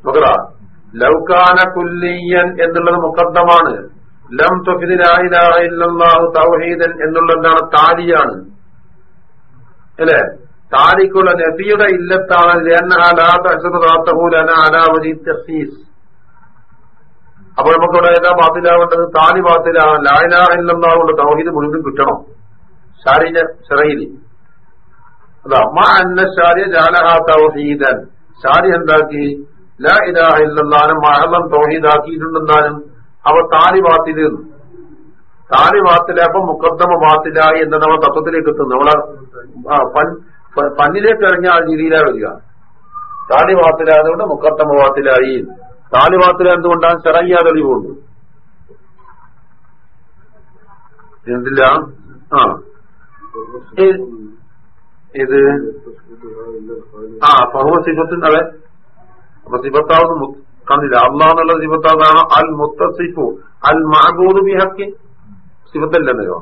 നോക്കറ ലൗകാന കുല്ലിയൻ എന്നുള്ളത് മുക്കദ്ദമാണ് ലം തൊഫിദിലാഹു തൗഹീദൻ എന്നുള്ളതാണ് താലിയാണ്. അല്ലേ? താലിക്കുള്ള നബിയുടെ ഇല്ലത്താണ്. അപ്പൊ നമുക്കിവിടെ ഏതാ ബാത്തിലാവേണ്ടത്? താലി ബാത്തിലാ കൊണ്ട് തൗഹീദ് മുഴുവൻ കിട്ടണം. ശാരീര ഷറയിലി അതാ മാ അന്ന ഷാരിയ ജാലഹ തൗഹീദൻ. ഷാരി എന്താക്കി? ലാ ഇലാഹ ഇല്ലെന്നാലും അവ മുക്കദ്ദമ ബാത്തിലായി എന്ന നമ്മൾ തത്വത്തിലേക്ക് എത്തുന്നു. നമ്മളെ പന്നിലേക്ക് ഇറങ്ങിയ ആ രീതിയിലാണ് വരിക. താലി വാത്തിലായതുകൊണ്ട് മുക്കദ്ദമ ബാത്തിലായി താലി വാത്തില എന്തുകൊണ്ടാണ് ചെറങ്ങിയ തെളിവുണ്ട് എന്തില്ല? ആ. ഇത് ആ ഫഹുവ സിഫത്തിന്റെ അതെ അപ്പൊ സിഫത്താവുന്ന കണ്ടില്ല? അള്ളാന്നുള്ള സിഫത്താതാണ് അൽ മുത്തസിഫു അൽ മാബൂദ് ബിഹക്കി. സിഫത്തല്ലെന്നോ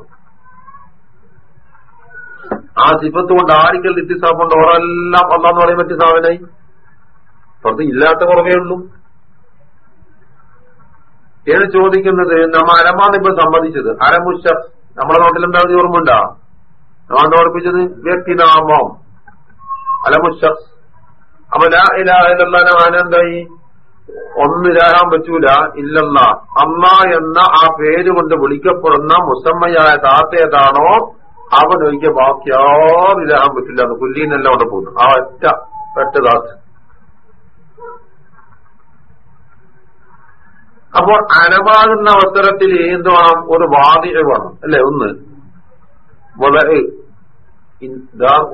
ആ സിഫത്ത് കൊണ്ട് ആരിക്കൽ ഇത്തിസാഫുണ്ട് ഓരെല്ലാം അള്ളാന്ന് പറയാൻ പറ്റിയ സാധനായി പുറത്ത് ഇല്ലാത്ത കുറവേ ഉള്ളൂ. ഏത് ചോദിക്കുന്നത് നമ്മ അരമാണ് ഇപ്പൊ സമ്മതിച്ചത്. അരമുഷ നമ്മളെ നോട്ടിൽ എന്താ ഓർമ്മയുണ്ടാ? നമ്മൾ ഓർപ്പിച്ചത് വ്യക്തിനാമം. അലമുഷ അപ്പൊ ലാ ഇലാഹ ഒന്ന് ഒന്നിലാകാൻ പറ്റൂല. ഇല്ലല്ല അമ്മ എന്ന ആ പേര് കൊണ്ട് വിളിക്കപ്പെടുന്ന മുസമ്മയായ താത്ത ഏതാണോ അവൻ ഒരിക്കൽ ബാക്കി ആറിലാകാൻ പറ്റില്ല എന്ന് കുല്ലീനെല്ലാം അവിടെ പോകുന്നു. ആ ഒറ്റ ഒറ്റ താത്ത. അപ്പോൾ അനവാകുന്ന അവസരത്തിൽ എന്ത് വേണം ഒരു വാദിക വേണം. അല്ലെ? ഒന്ന്. വളരെ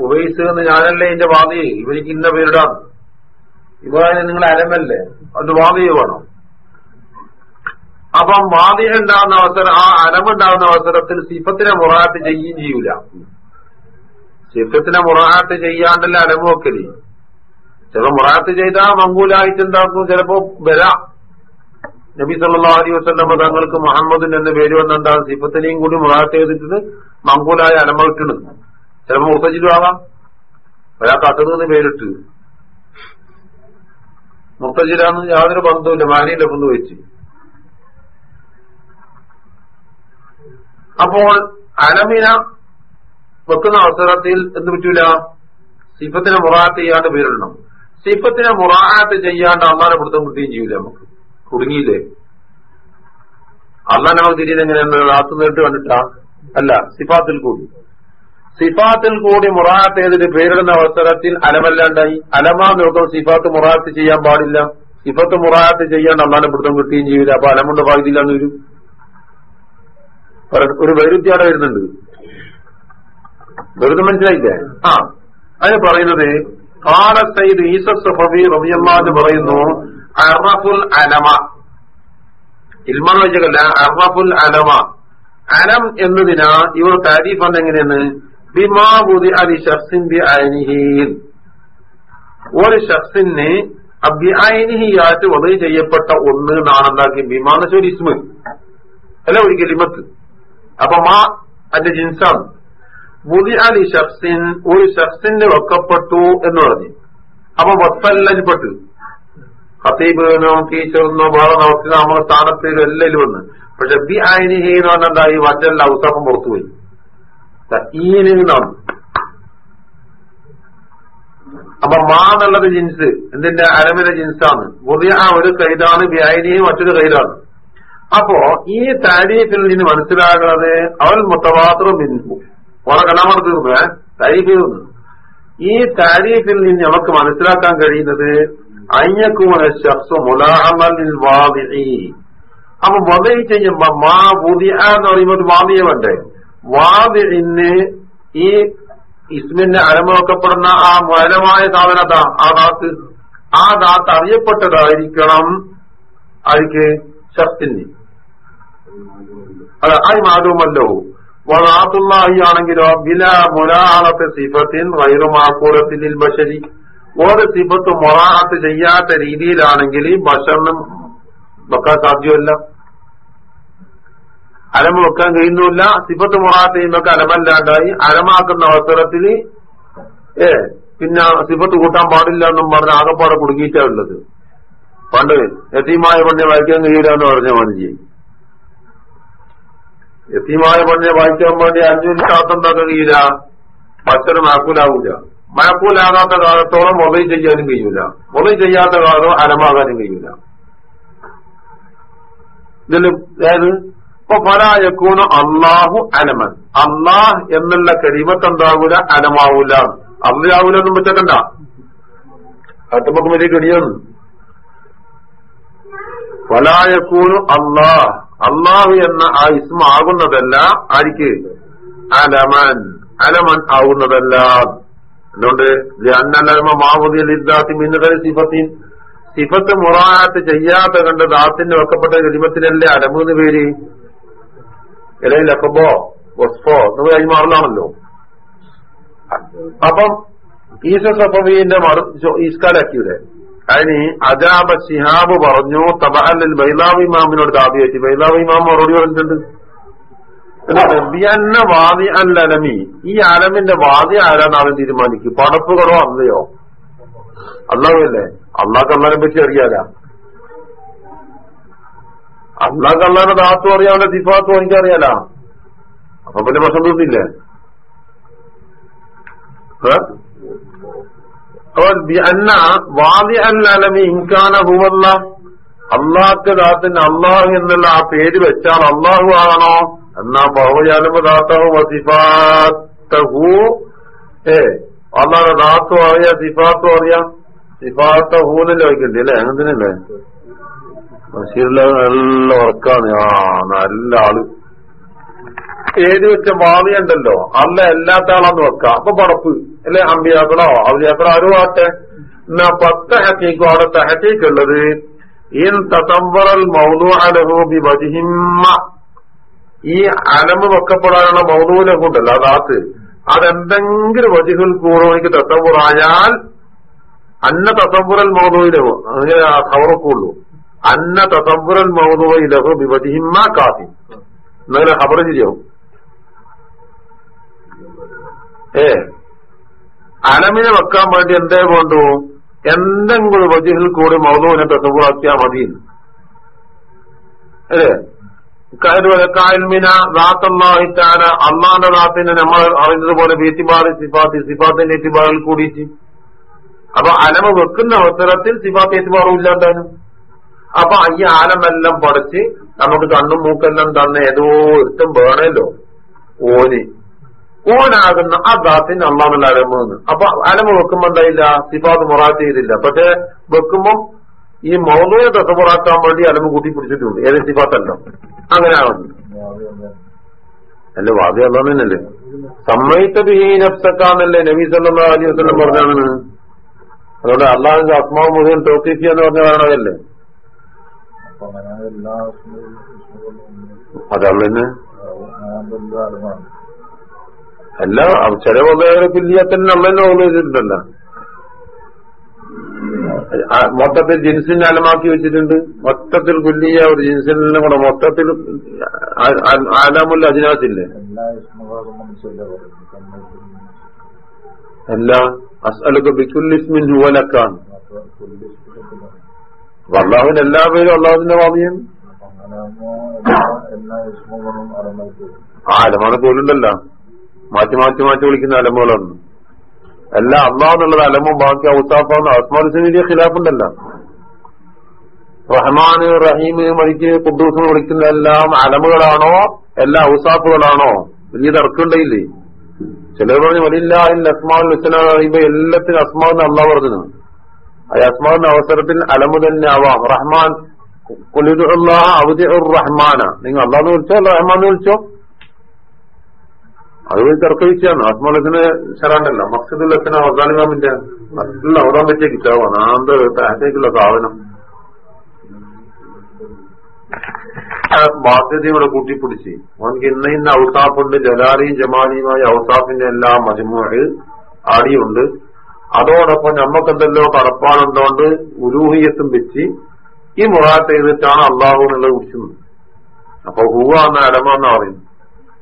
ഉപയോഗിച്ച് എന്ന് ഞാനല്ലേ എന്റെ വാദിയെ ഇവർക്ക് ഇന്ന പേരിടാം. ഇബ്രാഹിം നിങ്ങൾ അലമല്ലേ? അത് വാദി വേണം. അപ്പം വാദി ഉണ്ടാകുന്ന അവസരം ആ അലമുണ്ടാകുന്ന അവസരത്തിൽ സിഫത്തിനെ മുറാത്ത് ചെയ്യുകയും ചെയ്യൂല. സിഫത്തിനെ മുറാത്ത് ചെയ്യാണ്ടല്ല അലമ വെക്കൽ ചിലപ്പോ മുറാത്ത് ചെയ്താൽ മങ്കൂലായിട്ട് എന്താക്കും? ചിലപ്പോ ബല നബി സല്ലാ അലി വസ്ലം തങ്ങൾക്ക് മുഹമ്മദിൻ എന്ന പേര് വന്ന എന്താണ് സിഫത്തിനെയും കൂടി മുറാത്ത് ചെയ്തിട്ട് മങ്കൂലായ അലമ ചിലപ്പോൾ ചിലപ്പോ മുർത്തജിലും ആവാം. ഒരാൾക്ക് അസദ് പേരിട്ട്. മുർത്തജിലാന്ന് യാതൊരു ബന്ധവുമില്ല. മാനിയില്ല ബന്ധു വെച്ച്. അപ്പോൾ അലമിന വെക്കുന്ന അവസരത്തിൽ എന്ത് പറ്റൂല? സിഫത്തിനെ മുറാത്ത് ചെയ്യാണ്ട് പേരിടണം. സിഫത്തിനെ മുറാത്ത് ചെയ്യാണ്ട് അമ്മാനെ പിടുത്തം കിട്ടുകയും ചെയ്യൂല നമുക്ക്. കുടുങ്ങിയില്ലേ? അള്ളാൻ നമുക്ക് തിരിയത് എങ്ങനെയാണ്? റാത്ത് നേരിട്ട് കണ്ടിട്ടാ? അല്ല സിഫാത്തിൽ കൂടി. സിഫാത്തിൽ കൂടി മുറാത്ത് ചെയ്തിട്ട് പേരിടുന്ന അവസരത്തിൽ അലമല്ലാണ്ടായി. അലമാ നോക്കുമ്പോൾ സിഫാത്ത് മുറാത്ത് ചെയ്യാൻ പാടില്ല. സിഫത്ത് മുറാത്ത് ചെയ്യാൻ അള്ളാനെ പിടുത്തം കിട്ടുകയും ചെയ്യില്ല അപ്പൊ അലമുണ്ട് എന്ന് വരും. ഒരു വൈരുദ്ധ്യാട വരുന്നുണ്ട്. വെറുതെ മനസ്സിലായില്ലേ? ആ. അതിന് പറയുന്നത് കാല സയ്യിദ് ഈസസ് ഫബി റബിയല്ലാന്ന് പറയുന്നു അറഫുൽ അലമ. ഇൽമെന്ന് വെച്ചല്ല അറഫുൽ അലമ. അലം എന്നതിനാ ഇവർ താരീഫ് എന്നെങ്ങനെയാണ് ബിമാബുദി അലി ഷഫ്സിൻ ബി അനിഹീൻ ഒരു ഷഫ്സിന് അഭ്യയനിഹിയായിട്ട് വധു ചെയ്യപ്പെട്ട ഒന്ന് നാണെന്താക്കി ബിമാന്ന് വെച്ചാൽ ഒരു ഇസ്മ. അല്ല ഒരു ഇമത്ത് അപ്പൊ മാ അതിന്റെ ജിൻസാണ്. ബുദി അലി ഷഫ്സിൻ ഒരു ഷഫ്സിന് വെക്കപ്പെട്ടു എന്ന് പറഞ്ഞു. അപ്പൊ ഹത്തീബിനോ ടീച്ചറിനോ വേറെ നമുക്ക് നമ്മുടെ സ്ഥാനത്തേലും എല്ലാവരും വന്ന്. പക്ഷെ ബി അയനിഹി എന്ന് പറഞ്ഞാൽ ഈ വറ്റല്ല ഔസഫം പുറത്തുപോയി ഈനാണ് അപ്പൊ മാ എന്നുള്ളത് ജിൻസ് എന്തിന്റെ? അരമിലെ ജിൻസാണ്. ആ ഒരു കൈതാണ് വ്യായനിയും മറ്റൊരു കൈതാണ്. അപ്പോ ഈ താരീഫിൽ നിന്ന് മനസ്സിലാകുന്നത് അവൻ മുത്തവാത്രം ബിന്ദു ഓളെ കലാമർ തീർന്നു താരീഫ് ഈ താരീഫിൽ നിന്ന് നമുക്ക് മനസ്സിലാക്കാൻ കഴിയുന്നത് വാദിഇ അപ്പൊ വധ ചെയ്യുമ്പോ മാ പുതിയ എന്ന് പറയുമ്പോൾ വാദിയ വേണ്ടേ വാദിന് ഈ ഇസ്മിന്റെ ആ മൂലമായ സാധനത ആ ദാത്ത് ആ ദാത്ത് അറിയപ്പെട്ടതായിരിക്കണം അതിക്ക് ശക്തിന്. അതെ ഐ മാധുമല്ലോ വലാത്തുള്ളാഹി ആണെങ്കിലോ ബില മുലാളത്തെ സിഫത്തിൻ വൈറുമാക്കൂലത്തിൽ ബഷരി. ഒരു സിബത്ത് മൊറാഹത്ത് ചെയ്യാത്ത രീതിയിലാണെങ്കിൽ ഭക്ഷണം വെക്കാൻ സാധ്യമല്ല. അലമ വെക്കാൻ കഴിയുന്നില്ല സിബത്ത് മൊറാഹത്ത് ചെയ്യുന്നൊക്കെ അലമല്ലാണ്ടായി. അലമാക്കുന്ന അവസരത്തിൽ ഏ പിന്നെ സിബത്ത് കൂട്ടാൻ പാടില്ല എന്നും പറഞ്ഞ് ആകപ്പാടെ കുടുങ്ങിയിട്ടാ ഉള്ളത്. പണ്ട് യതീമായ പണ്യ വായിക്കാൻ കഴിയില്ല എന്ന് പറഞ്ഞ മതി യതീമായ പണ്യ വായിക്കാൻ വേണ്ടി അഞ്ചു ശാസ്ത്രം ഉണ്ടാക്കാൻ കഴിയില്ല. ഭക്ഷണം മാക്കൂലാവൂല. മാക്കൂലാകാത്ത കാലത്തോളം മൊബൈൽ ചെയ്യാനും കഴിയൂല. മൊബൈൽ ചെയ്യാത്ത കാലത്തോളം അലമാകാനും കഴിയൂല. ഇതിൽ അതായത് ഇപ്പൊ പരായക്കൂണ് അള്ളാഹു അലമൻ. അള്ളാഹ് എന്നുള്ള കരിമത്തെന്താകൂല അലമാവൂല. അള്ളാവൂല എന്നും വെച്ചേക്കണ്ട അട്ടമക്ക് വലിയ കടിയാണ് ഫലായക്കൂണ് അള്ളാഹ് അള്ളാഹു എന്ന ആ ഇസ്മ ആകുന്നതല്ല ആർക്ക് അലമൻ. അലമൻ ആകുന്നതല്ല. ഇദ്ദാത്തി മിന്നുകൾ സിഫത്തിൻ. സിഫത്ത് മുറാത്ത് ചെയ്യാത്ത കണ്ട് ദാത്തിന്റെ വെക്കപ്പെട്ട കരിമത്തിനല്ലേ അലമൂന്ന് പേര്? ഇലയിൽ അക്കബോ വസ്ഫോ എന്ന് കൈമാറുന്നതാണല്ലോ അപ്പം ഈസ സഫവീന്റെ ഈസ്കാലാക്കിയുടെ അതിന് അജാബ ശിഹാബ് പറഞ്ഞു തബഹലിൽ ബൈലാവ് ഇമാമിനോട് ദാബി ബൈലാവ് ഇമാം മറുപടി പറഞ്ഞിട്ടുണ്ട്. വാദി അല്ലലമി ഈ അലമിന്റെ വാദി ആരാന്നാണ് തീരുമാനിക്കും പടപ്പുകളോ അല്ലയോ? അല്ലാവല്ലേ അള്ളാഹ് അള്ളാനെ പറ്റി അറിയാല. അള്ളാഹ് അള്ളാന്റെ ദാത്തും അറിയാം അവന്റെ സിഫാത്തും എനിക്കറിയാല. അപ്പൊ പിന്നെ പ്രശ്നം തോന്നില്ലേ വാദി അല്ലലമി ഇൻകാന ഹുവല്ല. അള്ളാഹ് ദാത്തിന് അള്ളാഹു എന്നുള്ള ആ പേര് വെച്ചാൽ അള്ളാഹു ആണോ? എന്നാ ബഹുജാലമ ദാത്തഹു വസിഫാത്തഹു. ഏ അന്നാണ് ദാത്തും അറിയാം സിഫാത്തും അറിയാം. സിഫാത്തഹൂന്നല്ലേ വയ്ക്കണ്ടേ അല്ലേ? അങ്ങനല്ലേ ബഷീറിലെ നല്ല ഉറക്കാണ് ആ നല്ല ആൾ. ഏത് വെച്ച മാവിയുണ്ടല്ലോ അല്ല എല്ലാത്ത ആളാന്ന് വെക്കാം. അപ്പൊ പടപ്പ്. അല്ലെ അമ്പിയാക്കളോ അവലിയാക്കളോ ആരും ആട്ടെ എന്നാ പത്ത് ഹക്കീക്കും അവിടെ തഹക്കീക്കുള്ളത് ഇൻ തത്തമ്പറൽ മൗലു അലഹൂബി വജിഹിമ്മ ഈ അലമ് വെക്കപ്പെടാനുള്ള മൗലൂനെ കൊണ്ടല്ല അതാത്ത് അതെന്തെങ്കിലും വജിഹുൽ കൂറോണിക്ക് തത്തമ്പുറായാൽ അന്ന തത്തമ്പുറൽ മൗലൂയിലഹു അങ്ങനെ ഖബറക്കുള്ളൂ അന്ന തത്തമ്പുറൽ മൗലൂയിലഹു വിവജിഹിമ്മ കാഫി എന്നാലും ഖബർ ശരിയാവും. ഏ? അലമിനെ വെക്കാൻ വേണ്ടി എന്തേ വേണ്ടു? എന്തെങ്കിലും വജിഹിൽ കൂടി മൗലൂവിനെ തത്തമ്പുറാക്കിയാൽ മതി അല്ലേ? അള്ളാന്റെ ദാത്തിനെ നമ്മൾ അറിഞ്ഞതുപോലെ ബീത്തിബാറി സിഫാത്തി സിഫാത്തിന്റെ ഏറ്റുപാറിൽ കൂടിയിട്ട്. അപ്പൊ അലമ വെക്കുന്ന അവസരത്തിൽ സിഫാത്തി ഏറ്റുപാറും ഇല്ലാണ്ടാനും അപ്പൊ ഈ ആലമെല്ലാം പഠിച്ച് നമുക്ക് കണ്ണും മൂക്കെല്ലാം തന്ന ഏതോ ഒരുത്തം വേണമല്ലോ ഓന്. ഓനാകുന്ന ആ ദാത്തിന് അള്ളാന്നുള്ള അലമെന്ന് അപ്പൊ അലമ വെക്കുമ്പോ എന്തായില്ല? സിഫാത്ത് മൊറാത്ത് ചെയ്തില്ല. പക്ഷെ വെക്കുമ്പോ ഈ മൗലയെ തസമുറാക്കാൻ വേണ്ടി അലമ കൂട്ടി പിടിച്ചിട്ടുണ്ട്. ഏത് സിഫാത്തല്ല? അങ്ങനെയാണ്? അല്ല വാദി അള്ളാന്നല്ലേ സമ്മയിത്ത ബിഹീനഫ്സക്കാന്നല്ലേ നബി സല്ലാ അലൈഹി പറഞ്ഞാണ് അതുകൊണ്ട് അള്ളാഹിന്റെ ആത്മാവ് മുഴുവൻ ടോക്കിഫി എന്ന് പറഞ്ഞ കാരണമല്ലേ അതന്നെ അല്ല ചില വകയുടെ പില്ലിയത്തന്നെ അള്ളന്നെ ഓർമ്മിച്ചിട്ടുണ്ടല്ലോ ആ, മൊത്തത്തിൽ ജിൻസിനെ അലമാക്കി വെച്ചിട്ടുണ്ട്. മൊത്തത്തിൽ കുല്ലിയ ഒരു ജിൻസിനെ കൂടെ മൊത്തത്തിൽ ആലാമുല്ല അജിനാസില്ലേ? അല്ല അസ്അലൊക്കെ ബിക്കുല്ലിസ്മിൻ ഹുവലക്കാൻ അള്ളാഹുവിന് എല്ലാ പേരും അള്ളാഹുവിന്റെ
അടങ്ങി
ആ അലമാണ് പോലുണ്ടല്ലോ. മാറ്റി മാറ്റി മാറ്റി വിളിക്കുന്ന അലമുകളാണ്. എല്ലാം അള്ളാഹ് എന്നുള്ളത് അലമും ബാക്കി ഔസാഫാന്ന് അസ്മാലിന്റെ ഖിലാഫുണ്ടല്ല. റഹ്മാന് റഹീം മരിക്ക് കുദ്ദൂസ് വിളിക്കുന്ന എല്ലാം അലമുകളാണോ? എല്ലാ ഔസാഫുകളാണോ വലിയ തർക്കമുണ്ടായില്ലേ? ചിലർ പറഞ്ഞു വലിയ ഹുസന പറയുമ്പോ എല്ലാത്തിനും അസ്മാന്ന് അള്ളാഹ് പറഞ്ഞു ആ അസ്മാവിന്റെ അവസരത്തിൽ അലമു തന്നെ ആവാം. റഹ്മാൻ റഹ്മാന നിങ്ങൾ അള്ളാന്ന് വിളിച്ചോ അല്ല റഹ്മാൻ വിളിച്ചോ? അത് തർക്കിച്ചാണ് തർക്കവിച്ചാണ് ആത്മലത്തിന് ശരാണ്ടല്ല മക്സദുല്ലത്തിന് അവസാനിമാമിന്റെ നല്ല ഓടാൻ പറ്റിയ കിതാബാണ്. ആന്ത താഴത്തേക്കുള്ള സാധനം. ബാധ്യതയോടെ കൂട്ടിപ്പിടിച്ച്. അവനക്ക് ഇന്ന ഇന്ന ഔസാഫുണ്ട് ജലാലിയും ജമാലിയുമായ ഔസാഫിന്റെ എല്ലാ മജമുഴ് ആടിയുണ്ട്. അതോടൊപ്പം നമ്മക്കെന്തല്ലോ കടപ്പാടുണ്ടോണ്ട് ഉലൂഹിയത്തും വെച്ച് ഈ മുറാത്ത് ചെയ്തിട്ടാണ് അള്ളാഹു എന്നുള്ളത് കുറിച്ചുന്നത് അപ്പൊ ഹൂവ എന്ന അലമ എന്നാ പറയുന്നത്.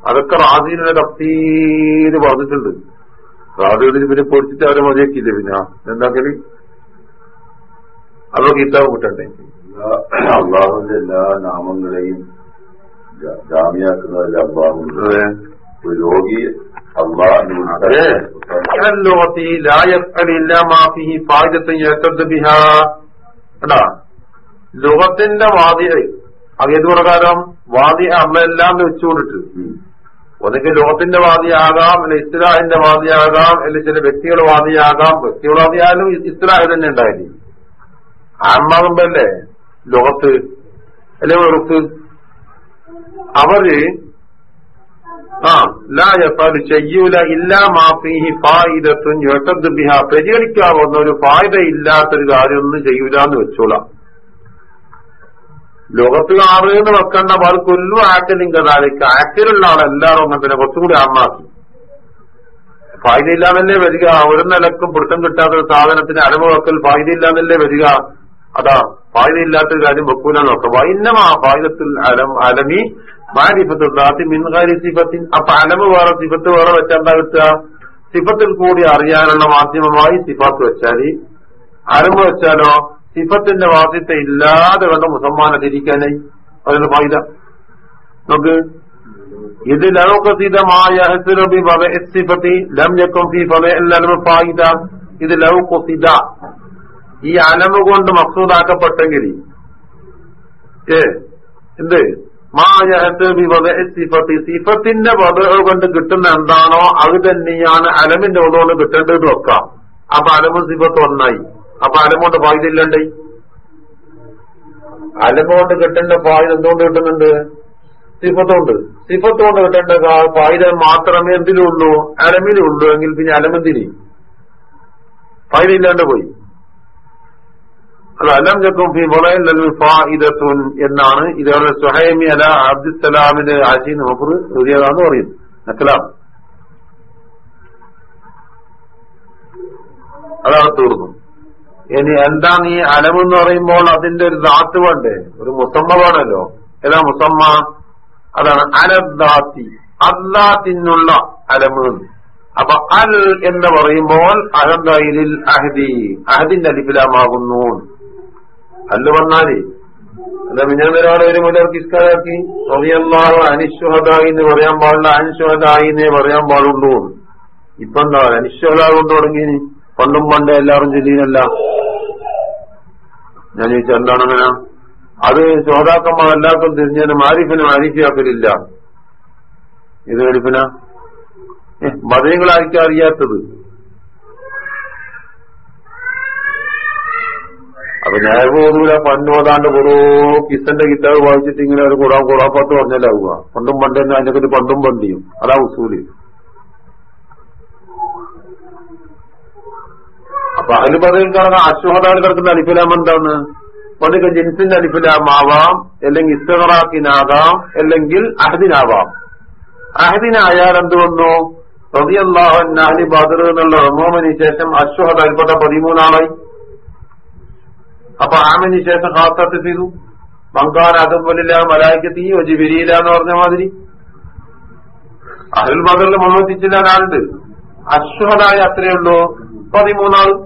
അതൊക്കെ റാസീനെ തപ്പീര് പറഞ്ഞിട്ടുണ്ട് റാസിയോട് പിന്നെ പൊടിച്ചിട്ട് അവരെ മതിയാക്കിയില്ല പിന്നെ? എന്താക്കൽ? അതോ കിതാബ് കിട്ടണ്ടേ?
അള്ളാഹുന്റെ എല്ലാ നാമങ്ങളെയും ജാമ്യാക്കുന്നതല്ല അള്ളാഹു ഒരു രോഗി
ലോകത്തിന്റെ വാദിയെ പ്രകാരം വാദിയെ അമ്മയെല്ലാം വെച്ചുകൊണ്ടിട്ട്. ഒന്നുകിൽ ലോകത്തിന്റെ വാദിയാകാം അല്ലെ ഇസ്ലാഹിന്റെ വാദിയാകാം അല്ലെ ചില വ്യക്തികളുടെ വാദിയാകാം വ്യക്തികളുടെ വാദിയായാലും ഇസ്ലാഹി തന്നെ ഉണ്ടായിരിക്കും ആമാകുമ്പല്ലേ ലോകത്ത് അല്ലെ വെറുത്ത്? അവർ ആ ലാ യഫാൽ ചെയ്യൂല ഇല്ലാ മാഫിഹി ഫായിദത്തും യുഅതദ് ബിഹ. പരിഗണിക്കാവുന്ന ഒരു ഫായിദ ഇല്ലാത്തൊരു കാര്യമൊന്നും ചെയ്യൂല എന്ന് വെച്ചോളാം. ലോകത്ത് ആറുന്ന് വെക്കേണ്ട. പാൽ കൊല്ലു ആക്കലും കഥാലിക്ക് ആക്കലുള്ള അങ്ങനെ തന്നെ. കുറച്ചുകൂടി ആമാക്കി ഫായ്ദ ഇല്ലാന്നല്ലേ വരിക. ഒരു നിലക്കും പിടുത്തം കിട്ടാത്ത ഒരു സാധനത്തിന് അരമ വെക്കൽ ഫായ്ദ ഇല്ലാന്നല്ലേ വരിക. അതാ ഫായ്ദ ഇല്ലാത്തൊരു കാര്യം വെക്കൂല നോക്കാം വൈന്നമാ ഫായ്ദത്തിൽ അലം അലമി മാരിഫത്ത് മിൻകാരി സിഫത്തിൻ. അപ്പൊ അലമ് വേറെ സിഫത്ത് വേറെ എന്താ കിട്ടുക? സിഫത്തിൽ കൂടി അറിയാനുള്ള മാധ്യമമായി സിഫാത്ത് വെച്ചാൽ അലമ് വെച്ചാലോ സിഫത്തിന്റെ വാദ്യത്തെ ഇല്ലാതെ കണ്ട മുസമ്മാനെ തിരിക്കാനായി അതിന്റെ ഫായ്ദ. നോക്ക്. ഇത് ലൗകസിതമായ ഫായിദ. ഇത് ലൗകസിത ഈ അലമ കൊണ്ട് മക്സൂദാക്കപ്പെട്ടെങ്കിൽ എന്ത്? സിഫത്തിന്റെ വധ കൊണ്ട് കിട്ടുന്ന എന്താണോ അത് തന്നെയാണ് അലമിന്റെ വധ കൊണ്ട് കിട്ടേണ്ടത് വെക്കാം അപ്പൊ അലമും സിഫത്ത് ഒന്നായി. അപ്പൊ അലമോണ്ട് ഫായിദ ഇല്ലണ്ടേ അലമോണ്ട് കിട്ടേണ്ട ഫായിദ എന്തുകൊണ്ട് കിട്ടുന്നുണ്ട്? സിഫത്തോണ്ട്. സിഫത്തോണ്ട് കിട്ടേണ്ട ഫായിദ മാത്രമേ എന്തിലുള്ളൂ? അലമിലുള്ളൂ. എങ്കിൽ പിന്നെ അലമെന്തിന്? ഫായിദ ഇല്ലാണ്ട് പോയി. അത് അലം ചക്കും ഫായിദത്തുൻ എന്നാണ് ഇതേപോലെ സുഹൈമി അല അബ്ദുസലാമിന്റെ ആശി നോഫർ എഴുതിയതാന്ന് പറയുന്നു. നക്കലാം അതാണ് തീർന്നു. ഇനി എന്താണ് ഈ അലമെന്ന് പറയുമ്പോൾ അതിന്റെ ഒരു ദാത്ത് വേണ്ടേ? ഒരു മുസമ്മ വേണമല്ലോ ഏതാ മുസമ്മ? അതാണ് അലദ്ദാത്തി അല്ലാത്തിനുള്ള അലമ് അപ്പൊ അൽ എന്ന് പറയുമ്പോൾ അഹദയിലിൽ അഹദി. അഹദിന്റെ അലിഫിലാമാകുന്നു അല്ല് വന്നാലേ അല്ല ഞാൻ ഒരാളെ ഒരു മുലർക്ക് ഇസ്കാരാക്കി. റളിയല്ലാഹു അനിശ്വഹദായി എന്ന് പറയാൻ പാടില്ല. അനിശ്വഹദായി എന്നേ പറയാൻ പാടുള്ളൂ. ഇപ്പൊ എന്താ? അനിശ്വഹദാ കൊണ്ട് പണ്ടും പണ്ടേ എല്ലാവരും ചൊല്ലിയല്ല ഞാൻ ചോദിച്ചു എന്താണ് അങ്ങനെ? അത് ശ്രോതാക്കന്മാർ എല്ലാവർക്കും തിരിഞ്ഞതിന് ആരിഫിനും ആരിഫിയാക്കലില്ല ഇത് വെടിപ്പിന മതങ്ങളായിരിക്കും അറിയാത്തത്. അപ്പൊ പോകുന്നില്ല പണ്ട് പോതാണ്ട് കുറോ കിസന്റെ കിതാബ് വായിച്ചിട്ട് ഇങ്ങനെ ഒരു കൂടാ കൂടാപ്പാത്ത് പറഞ്ഞാലാവുക പണ്ടും പണ്ടെന്ന് അതിനെക്കുറിച്ച് പണ്ടും പണ്ടിയും. അതാ ഉസൂൽ. അപ്പൊ അതിൽ പറയും കാരണം അശ്വഹതാണ് കിടക്കുന്ന അലിഫിലാം എന്താണ്? ഒന്നുകിൽ ജിൻസിന്റെ അലിഫിലാമാവാം അല്ലെങ്കിൽ ഇസ്തറാക്കിനാകാം അല്ലെങ്കിൽ അഹദിനാവാം. അഹദിനായാൽ എന്ത് വന്നു റതിയല്ലാഹൻ നാഹി ബദർ എന്നുള്ള റമോമിന് ശേഷം അശ്വഹദ് അൽപ്പെട്ട പതിമൂന്നാളായി. അപ്പൊ ആമിന് ശേഷം ഹാത്തത്ത് ചെയ്തു. മങ്കാൻ അതുപോലില്ല മലായിക്കത്തി ജിബിരിയില്ല എന്ന് പറഞ്ഞ മാതിരി. അഹുൽ ബദറിൽ മുഹമ്മദിച്ചില്ല ആളുണ്ട്. അശ്വഹദായ അത്രയേ ഉള്ളൂ. പതിമൂന്നാൾ.